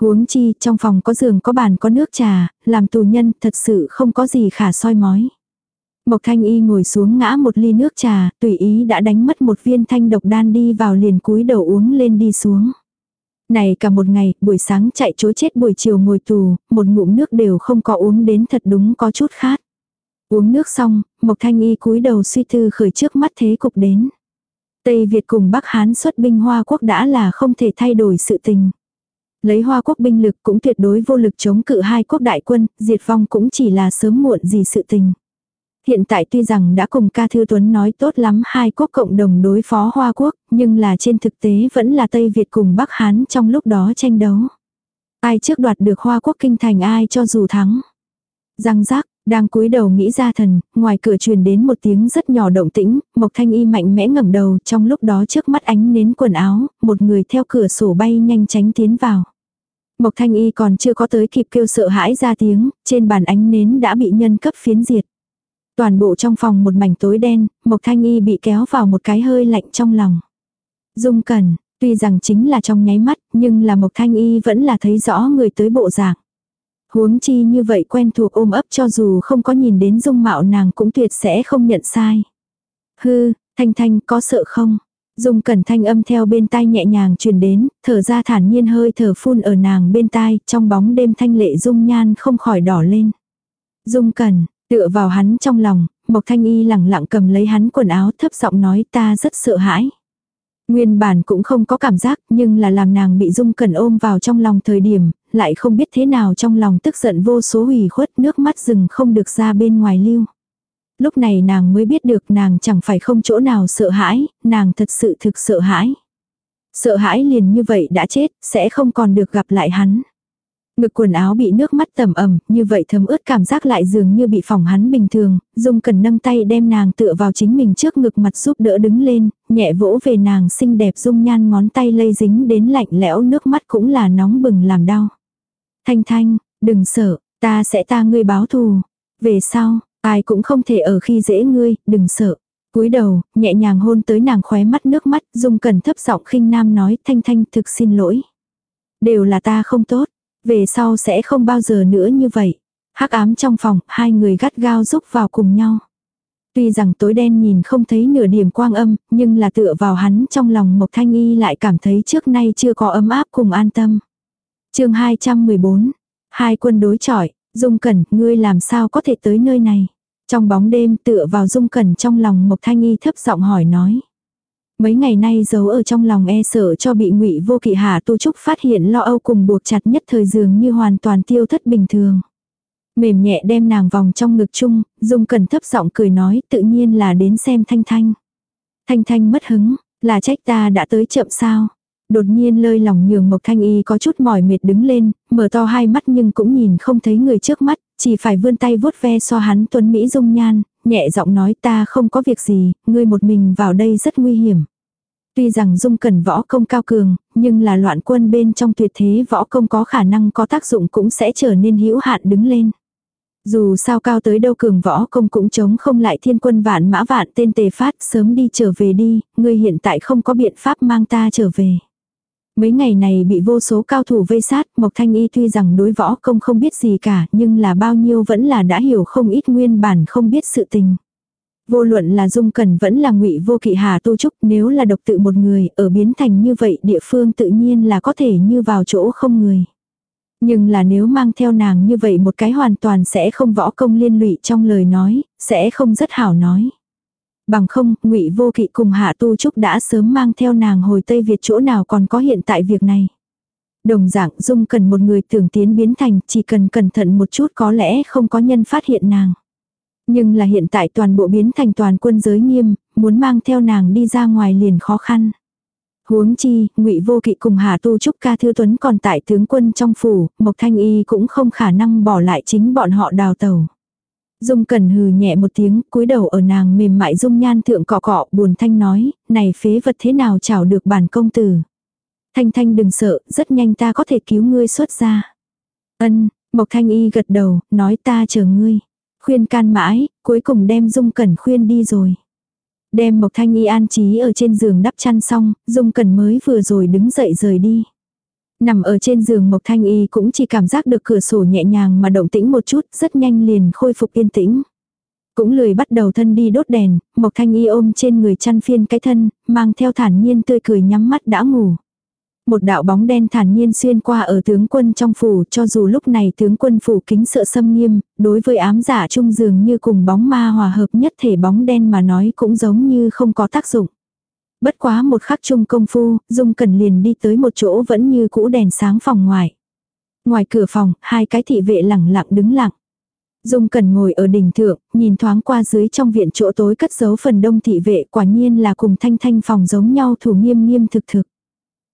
Huống chi, trong phòng có giường có bàn có nước trà, làm tù nhân thật sự không có gì khả soi mói. Mộc thanh y ngồi xuống ngã một ly nước trà, tùy ý đã đánh mất một viên thanh độc đan đi vào liền cúi đầu uống lên đi xuống. Này cả một ngày, buổi sáng chạy chối chết buổi chiều ngồi tù, một ngụm nước đều không có uống đến thật đúng có chút khát. Uống nước xong, Mộc Thanh Y cúi đầu suy tư khởi trước mắt thế cục đến. Tây Việt cùng Bắc Hán xuất binh Hoa Quốc đã là không thể thay đổi sự tình. Lấy Hoa Quốc binh lực cũng tuyệt đối vô lực chống cự hai quốc đại quân, diệt vong cũng chỉ là sớm muộn gì sự tình. Hiện tại tuy rằng đã cùng ca thư tuấn nói tốt lắm hai quốc cộng đồng đối phó Hoa Quốc, nhưng là trên thực tế vẫn là Tây Việt cùng Bắc Hán trong lúc đó tranh đấu. Ai trước đoạt được Hoa Quốc kinh thành ai cho dù thắng. Răng rác, đang cúi đầu nghĩ ra thần, ngoài cửa truyền đến một tiếng rất nhỏ động tĩnh, Mộc Thanh Y mạnh mẽ ngẩng đầu, trong lúc đó trước mắt ánh nến quần áo, một người theo cửa sổ bay nhanh tránh tiến vào. Mộc Thanh Y còn chưa có tới kịp kêu sợ hãi ra tiếng, trên bàn ánh nến đã bị nhân cấp phiến diệt. Toàn bộ trong phòng một mảnh tối đen, Mộc Thanh Y bị kéo vào một cái hơi lạnh trong lòng. Dung Cẩn, tuy rằng chính là trong nháy mắt, nhưng là Mộc Thanh Y vẫn là thấy rõ người tới bộ dạng. Huống chi như vậy quen thuộc ôm ấp cho dù không có nhìn đến dung mạo nàng cũng tuyệt sẽ không nhận sai. Hư, Thanh Thanh có sợ không? Dung cẩn thanh âm theo bên tai nhẹ nhàng truyền đến, thở ra thản nhiên hơi thở phun ở nàng bên tai, trong bóng đêm thanh lệ dung nhan không khỏi đỏ lên. Dung cẩn, tựa vào hắn trong lòng, Mộc Thanh Y lẳng lặng cầm lấy hắn quần áo thấp giọng nói ta rất sợ hãi. Nguyên bản cũng không có cảm giác nhưng là làm nàng bị dung cẩn ôm vào trong lòng thời điểm, lại không biết thế nào trong lòng tức giận vô số hủy khuất nước mắt rừng không được ra bên ngoài lưu. Lúc này nàng mới biết được nàng chẳng phải không chỗ nào sợ hãi, nàng thật sự thực sợ hãi. Sợ hãi liền như vậy đã chết, sẽ không còn được gặp lại hắn. Ngực quần áo bị nước mắt tầm ẩm, như vậy thấm ướt cảm giác lại dường như bị phỏng hắn bình thường, Dung cần nâng tay đem nàng tựa vào chính mình trước ngực mặt giúp đỡ đứng lên, nhẹ vỗ về nàng xinh đẹp dung nhan ngón tay lây dính đến lạnh lẽo nước mắt cũng là nóng bừng làm đau. Thanh thanh, đừng sợ, ta sẽ ta ngươi báo thù. Về sau, ai cũng không thể ở khi dễ ngươi, đừng sợ. cúi đầu, nhẹ nhàng hôn tới nàng khóe mắt nước mắt, dung cần thấp giọng khinh nam nói thanh thanh thực xin lỗi. Đều là ta không tốt, về sau sẽ không bao giờ nữa như vậy. hắc ám trong phòng, hai người gắt gao rúc vào cùng nhau. Tuy rằng tối đen nhìn không thấy nửa điểm quang âm, nhưng là tựa vào hắn trong lòng Mộc Thanh Y lại cảm thấy trước nay chưa có ấm áp cùng an tâm chương 214. Hai quân đối chọi, Dung Cẩn, ngươi làm sao có thể tới nơi này? Trong bóng đêm tựa vào Dung Cẩn trong lòng Mộc Thanh Y thấp giọng hỏi nói. Mấy ngày nay giấu ở trong lòng e sợ cho bị ngụy vô kỵ hạ tu trúc phát hiện lo âu cùng buộc chặt nhất thời dường như hoàn toàn tiêu thất bình thường. Mềm nhẹ đem nàng vòng trong ngực chung, Dung Cẩn thấp giọng cười nói tự nhiên là đến xem Thanh Thanh. Thanh Thanh mất hứng, là trách ta đã tới chậm sao. Đột nhiên lơi lòng nhường Mộc Thanh Y có chút mỏi mệt đứng lên, mở to hai mắt nhưng cũng nhìn không thấy người trước mắt, chỉ phải vươn tay vuốt ve so hắn tuấn Mỹ dung nhan, nhẹ giọng nói ta không có việc gì, ngươi một mình vào đây rất nguy hiểm. Tuy rằng dung cần võ công cao cường, nhưng là loạn quân bên trong tuyệt thế võ công có khả năng có tác dụng cũng sẽ trở nên hữu hạn đứng lên. Dù sao cao tới đâu cường võ công cũng chống không lại thiên quân vạn mã vạn tên tề phát sớm đi trở về đi, ngươi hiện tại không có biện pháp mang ta trở về. Mấy ngày này bị vô số cao thủ vây sát, Mộc Thanh Y tuy rằng đối võ công không biết gì cả, nhưng là bao nhiêu vẫn là đã hiểu không ít nguyên bản không biết sự tình. Vô luận là Dung Cẩn vẫn là ngụy vô kỵ hà tu trúc nếu là độc tự một người ở biến thành như vậy địa phương tự nhiên là có thể như vào chỗ không người. Nhưng là nếu mang theo nàng như vậy một cái hoàn toàn sẽ không võ công liên lụy trong lời nói, sẽ không rất hảo nói. Bằng không, ngụy Vô Kỵ cùng Hạ Tu Trúc đã sớm mang theo nàng hồi Tây Việt chỗ nào còn có hiện tại việc này. Đồng dạng Dung cần một người tưởng tiến biến thành, chỉ cần cẩn thận một chút có lẽ không có nhân phát hiện nàng. Nhưng là hiện tại toàn bộ biến thành toàn quân giới nghiêm, muốn mang theo nàng đi ra ngoài liền khó khăn. Huống chi, ngụy Vô Kỵ cùng Hà Tu Trúc Ca Thư Tuấn còn tại tướng quân trong phủ, Mộc Thanh Y cũng không khả năng bỏ lại chính bọn họ đào tàu. Dung Cẩn hừ nhẹ một tiếng, cúi đầu ở nàng mềm mại dung nhan thượng cọ cọ, buồn thanh nói, này phế vật thế nào chào được bản công tử. Thanh Thanh đừng sợ, rất nhanh ta có thể cứu ngươi xuất ra. Ân, Mộc Thanh Y gật đầu, nói ta chờ ngươi. Khuyên can mãi, cuối cùng đem Dung Cẩn khuyên đi rồi. Đem Mộc Thanh Y an trí ở trên giường đắp chăn xong, Dung Cẩn mới vừa rồi đứng dậy rời đi. Nằm ở trên giường Mộc Thanh Y cũng chỉ cảm giác được cửa sổ nhẹ nhàng mà động tĩnh một chút, rất nhanh liền khôi phục yên tĩnh. Cũng lười bắt đầu thân đi đốt đèn, Mộc Thanh Y ôm trên người chăn phiên cái thân, mang theo thản nhiên tươi cười nhắm mắt đã ngủ. Một đạo bóng đen thản nhiên xuyên qua ở tướng quân trong phủ cho dù lúc này tướng quân phủ kính sợ xâm nghiêm, đối với ám giả trung dường như cùng bóng ma hòa hợp nhất thể bóng đen mà nói cũng giống như không có tác dụng. Bất quá một khắc chung công phu, Dung Cẩn liền đi tới một chỗ vẫn như cũ đèn sáng phòng ngoài. Ngoài cửa phòng, hai cái thị vệ lẳng lặng đứng lặng. Dung Cẩn ngồi ở đỉnh thượng, nhìn thoáng qua dưới trong viện chỗ tối cất giấu phần đông thị vệ quả nhiên là cùng thanh thanh phòng giống nhau thủ nghiêm nghiêm thực thực.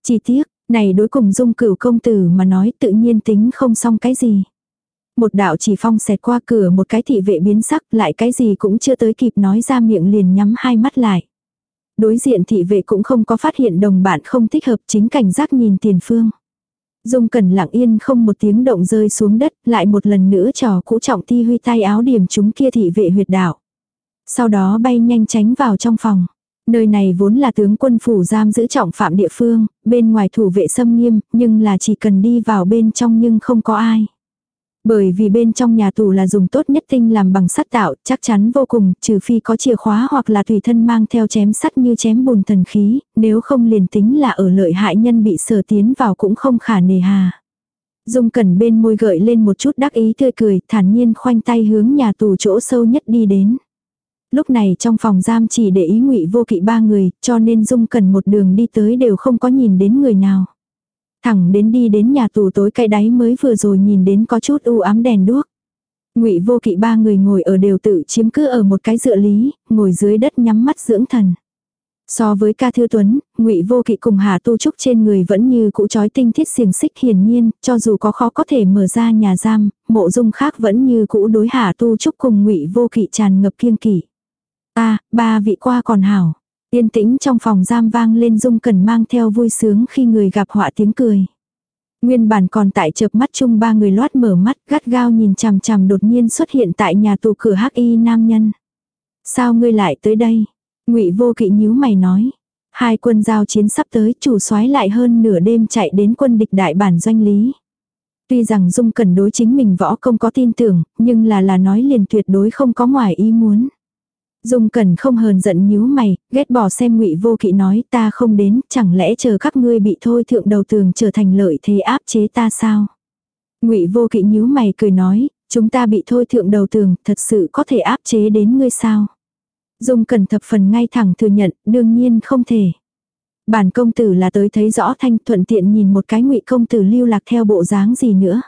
Chỉ tiếc, này đối cùng Dung cửu công tử mà nói tự nhiên tính không xong cái gì. Một đạo chỉ phong xẹt qua cửa một cái thị vệ biến sắc lại cái gì cũng chưa tới kịp nói ra miệng liền nhắm hai mắt lại. Đối diện thị vệ cũng không có phát hiện đồng bạn không thích hợp chính cảnh giác nhìn tiền phương. Dung cẩn lặng yên không một tiếng động rơi xuống đất, lại một lần nữa trò cũ trọng ti huy tay áo điểm chúng kia thị vệ huyệt đạo. Sau đó bay nhanh tránh vào trong phòng. Nơi này vốn là tướng quân phủ giam giữ trọng phạm địa phương, bên ngoài thủ vệ xâm nghiêm, nhưng là chỉ cần đi vào bên trong nhưng không có ai. Bởi vì bên trong nhà tù là dùng tốt nhất tinh làm bằng sắt tạo, chắc chắn vô cùng, trừ phi có chìa khóa hoặc là tùy thân mang theo chém sắt như chém bùn thần khí, nếu không liền tính là ở lợi hại nhân bị sờ tiến vào cũng không khả nề hà. Dung cẩn bên môi gợi lên một chút đắc ý tươi cười, thản nhiên khoanh tay hướng nhà tù chỗ sâu nhất đi đến. Lúc này trong phòng giam chỉ để ý ngụy vô kỵ ba người, cho nên Dung cẩn một đường đi tới đều không có nhìn đến người nào. Thẳng đến đi đến nhà tù tối cái đáy mới vừa rồi nhìn đến có chút u ám đèn đuốc. Ngụy Vô Kỵ ba người ngồi ở đều tự chiếm cứ ở một cái dựa lý, ngồi dưới đất nhắm mắt dưỡng thần. So với ca thư tuấn, ngụy vô kỵ cùng hà tu trúc trên người vẫn như cũ trói tinh thiết xiềng xích hiển nhiên, cho dù có khó có thể mở ra nhà giam, mộ dung khác vẫn như cũ đối hà tu trúc cùng ngụy vô kỵ tràn ngập kiêng kỵ. ta ba vị qua còn hảo. Yên tĩnh trong phòng giam vang lên dung cần mang theo vui sướng khi người gặp họa tiếng cười. Nguyên bản còn tại chợp mắt chung ba người loát mở mắt gắt gao nhìn chằm chằm đột nhiên xuất hiện tại nhà tù cửa hắc y nam nhân. Sao ngươi lại tới đây? ngụy vô kỵ nhíu mày nói. Hai quân giao chiến sắp tới chủ soái lại hơn nửa đêm chạy đến quân địch đại bản doanh lý. Tuy rằng Dung cần đối chính mình võ công có tin tưởng, nhưng là là nói liền tuyệt đối không có ngoài ý muốn. Dung Cẩn không hờn giận nhíu mày, ghét bỏ xem Ngụy Vô Kỵ nói, ta không đến, chẳng lẽ chờ các ngươi bị thôi thượng đầu tường trở thành lợi thế áp chế ta sao? Ngụy Vô Kỵ nhíu mày cười nói, chúng ta bị thôi thượng đầu tường, thật sự có thể áp chế đến ngươi sao? Dung Cẩn thập phần ngay thẳng thừa nhận, đương nhiên không thể. Bản công tử là tới thấy rõ thanh thuận tiện nhìn một cái ngụy công tử lưu lạc theo bộ dáng gì nữa.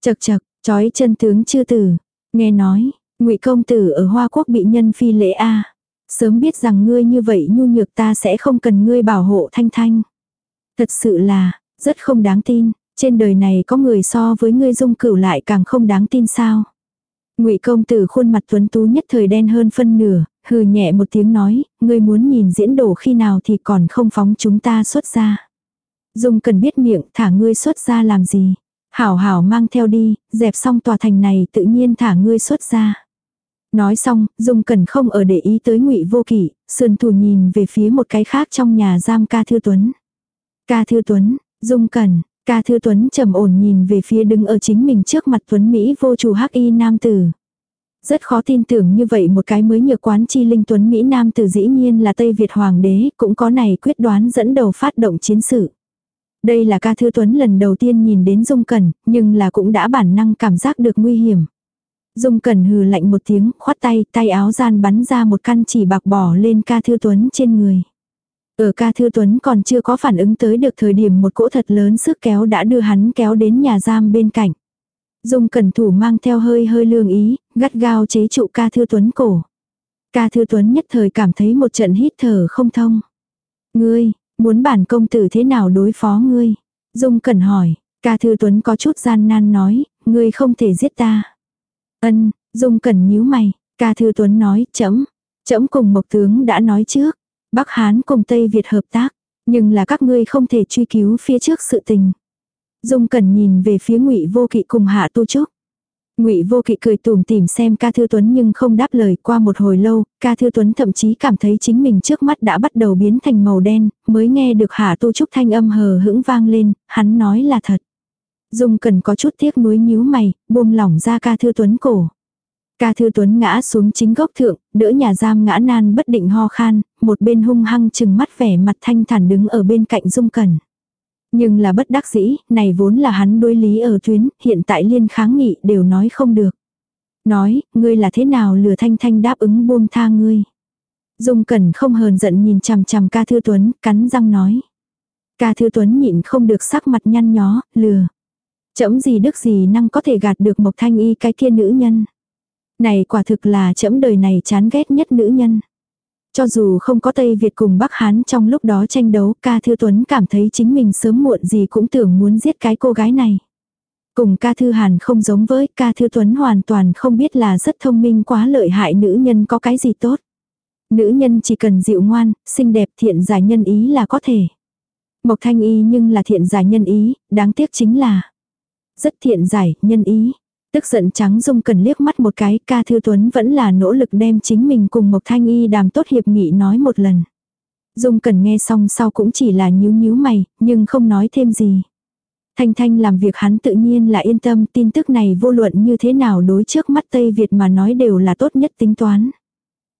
Chậc chậc, chói chân tướng chưa tử. Nghe nói, ngụy công tử ở Hoa Quốc bị nhân phi lễ a Sớm biết rằng ngươi như vậy nhu nhược ta sẽ không cần ngươi bảo hộ thanh thanh. Thật sự là, rất không đáng tin, trên đời này có người so với ngươi dung cửu lại càng không đáng tin sao. Ngụy công tử khuôn mặt tuấn tú nhất thời đen hơn phân nửa, hừ nhẹ một tiếng nói, ngươi muốn nhìn diễn đổ khi nào thì còn không phóng chúng ta xuất ra. Dung cần biết miệng, thả ngươi xuất ra làm gì. Hảo hảo mang theo đi, dẹp xong tòa thành này tự nhiên thả ngươi xuất ra. Nói xong, Dung Cẩn không ở để ý tới Ngụy Vô Kỵ, sườn thủ nhìn về phía một cái khác trong nhà giam Ca Thư Tuấn. Ca Thư Tuấn, Dung Cẩn, Ca Thư Tuấn trầm ổn nhìn về phía đứng ở chính mình trước mặt Tuấn Mỹ vô chủ hắc y nam tử. Rất khó tin tưởng như vậy một cái mới nhược quán chi linh Tuấn Mỹ nam tử dĩ nhiên là Tây Việt Hoàng đế, cũng có này quyết đoán dẫn đầu phát động chiến sự. Đây là ca thư Tuấn lần đầu tiên nhìn đến Dung Cẩn, nhưng là cũng đã bản năng cảm giác được nguy hiểm. Dung Cẩn hừ lạnh một tiếng, khoát tay, tay áo gian bắn ra một căn chỉ bạc bỏ lên ca thư Tuấn trên người. Ở ca thư Tuấn còn chưa có phản ứng tới được thời điểm một cỗ thật lớn sức kéo đã đưa hắn kéo đến nhà giam bên cạnh. Dung Cẩn thủ mang theo hơi hơi lương ý, gắt gao chế trụ ca thư Tuấn cổ. Ca thư Tuấn nhất thời cảm thấy một trận hít thở không thông. Ngươi, muốn bản công tử thế nào đối phó ngươi? Dung Cẩn hỏi, ca thư Tuấn có chút gian nan nói, ngươi không thể giết ta. Ân, Dung Cẩn nhíu mày, ca thư Tuấn nói, chấm, chấm cùng Mộc Tướng đã nói trước, Bắc Hán cùng Tây Việt hợp tác, nhưng là các ngươi không thể truy cứu phía trước sự tình. Dung Cẩn nhìn về phía Ngụy Vô Kỵ cùng Hạ Tu Trúc. Ngụy Vô Kỵ cười tủm tỉm xem Ca Thư Tuấn nhưng không đáp lời, qua một hồi lâu, Ca Thư Tuấn thậm chí cảm thấy chính mình trước mắt đã bắt đầu biến thành màu đen, mới nghe được Hạ Tu Trúc thanh âm hờ hững vang lên, hắn nói là thật. Dung Cần có chút tiếc nuối nhíu mày, buông lỏng ra Ca Thư Tuấn cổ. Ca Thư Tuấn ngã xuống chính gốc thượng, đỡ nhà giam ngã nan bất định ho khan, một bên hung hăng chừng mắt vẻ mặt thanh thản đứng ở bên cạnh Dung Cần. Nhưng là bất đắc dĩ, này vốn là hắn đối lý ở tuyến, hiện tại liên kháng nghị đều nói không được. Nói, ngươi là thế nào lừa thanh thanh đáp ứng buông tha ngươi. Dung Cẩn không hờn giận nhìn chằm chằm ca thư tuấn, cắn răng nói. Ca thư tuấn nhịn không được sắc mặt nhăn nhó, lừa. Chấm gì đức gì năng có thể gạt được Mộc Thanh Y cái kia nữ nhân. Này quả thực là chấm đời này chán ghét nhất nữ nhân. Cho dù không có Tây Việt cùng Bắc Hán trong lúc đó tranh đấu, ca thư tuấn cảm thấy chính mình sớm muộn gì cũng tưởng muốn giết cái cô gái này. Cùng ca thư hàn không giống với ca thư tuấn hoàn toàn không biết là rất thông minh quá lợi hại nữ nhân có cái gì tốt. Nữ nhân chỉ cần dịu ngoan, xinh đẹp thiện giải nhân ý là có thể. Mộc thanh y nhưng là thiện giải nhân ý, đáng tiếc chính là rất thiện giải, nhân ý. Tức giận trắng dung cần liếc mắt một cái, ca thư tuấn vẫn là nỗ lực đem chính mình cùng Mộc Thanh Y đàm tốt hiệp nghị nói một lần. Dung cần nghe xong sau cũng chỉ là nhíu nhíu mày, nhưng không nói thêm gì. Thanh Thanh làm việc hắn tự nhiên là yên tâm tin tức này vô luận như thế nào đối trước mắt Tây Việt mà nói đều là tốt nhất tính toán.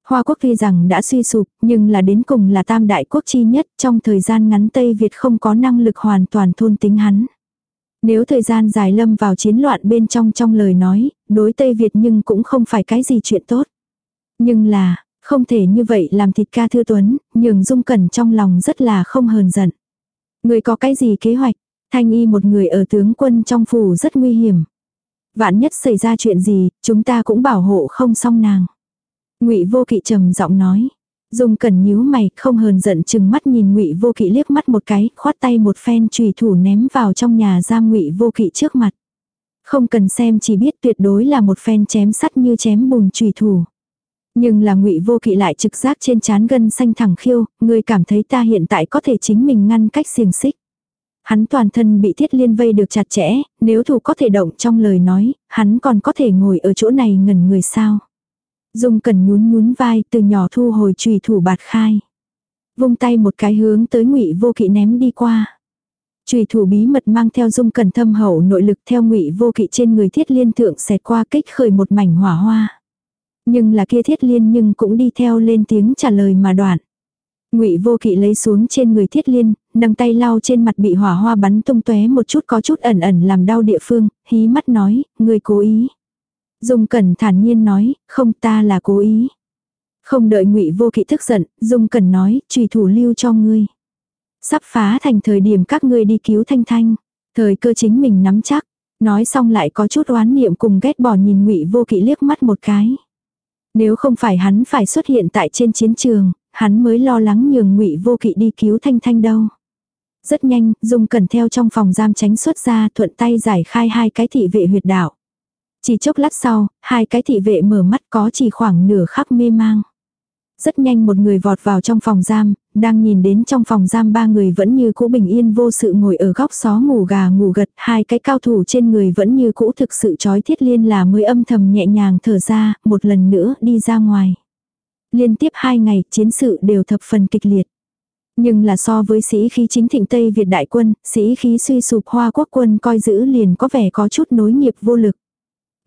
Hoa quốc tuy rằng đã suy sụp, nhưng là đến cùng là tam đại quốc chi nhất, trong thời gian ngắn Tây Việt không có năng lực hoàn toàn thôn tính hắn. Nếu thời gian dài lâm vào chiến loạn bên trong trong lời nói, đối Tây Việt nhưng cũng không phải cái gì chuyện tốt. Nhưng là, không thể như vậy làm thịt ca thư tuấn, nhường dung cẩn trong lòng rất là không hờn giận. Người có cái gì kế hoạch, thanh y một người ở tướng quân trong phủ rất nguy hiểm. Vạn nhất xảy ra chuyện gì, chúng ta cũng bảo hộ không xong nàng. ngụy vô kỵ trầm giọng nói. Dung cẩn nhíu mày, không hờn giận chừng mắt nhìn Ngụy Vô Kỵ liếc mắt một cái, khoát tay một phen chùy thủ ném vào trong nhà giam Ngụy Vô Kỵ trước mặt. Không cần xem chỉ biết tuyệt đối là một phen chém sắt như chém bùn chùy thủ. Nhưng là Ngụy Vô Kỵ lại trực giác trên trán gân xanh thẳng khiêu, người cảm thấy ta hiện tại có thể chính mình ngăn cách xiềng xích. Hắn toàn thân bị thiết liên vây được chặt chẽ, nếu thủ có thể động trong lời nói, hắn còn có thể ngồi ở chỗ này ngẩn người sao. Dung cần nhún nhún vai từ nhỏ thu hồi trùy thủ bạt khai. Vung tay một cái hướng tới ngụy vô kỵ ném đi qua. Trùy thủ bí mật mang theo dung cần thâm hậu nội lực theo ngụy vô kỵ trên người thiết liên thượng xẹt qua kích khởi một mảnh hỏa hoa. Nhưng là kia thiết liên nhưng cũng đi theo lên tiếng trả lời mà đoạn. Ngụy Vô Kỵ lấy xuống trên người Thiết Liên, nâng tay lau trên mặt bị hỏa hoa bắn tung tóe một chút có chút ẩn ẩn làm đau địa phương, hí mắt nói, người cố ý. Dung Cẩn thản nhiên nói, không ta là cố ý. Không đợi ngụy Vô Kỵ tức giận, Dung Cẩn nói, trùy thủ lưu cho ngươi. Sắp phá thành thời điểm các ngươi đi cứu Thanh Thanh. Thời cơ chính mình nắm chắc. Nói xong lại có chút oán niệm cùng ghét bỏ nhìn ngụy Vô Kỵ liếc mắt một cái. Nếu không phải hắn phải xuất hiện tại trên chiến trường, hắn mới lo lắng nhường ngụy Vô Kỵ đi cứu Thanh Thanh đâu. Rất nhanh, Dung Cẩn theo trong phòng giam tránh xuất ra thuận tay giải khai hai cái thị vệ huyệt đạo. Chỉ chốc lát sau, hai cái thị vệ mở mắt có chỉ khoảng nửa khắc mê mang. Rất nhanh một người vọt vào trong phòng giam, đang nhìn đến trong phòng giam ba người vẫn như cũ bình yên vô sự ngồi ở góc xó ngủ gà ngủ gật, hai cái cao thủ trên người vẫn như cũ thực sự trói thiết liên là mới âm thầm nhẹ nhàng thở ra, một lần nữa đi ra ngoài. Liên tiếp hai ngày chiến sự đều thập phần kịch liệt. Nhưng là so với sĩ khí chính thịnh Tây Việt đại quân, sĩ khí suy sụp hoa quốc quân coi giữ liền có vẻ có chút nối nghiệp vô lực.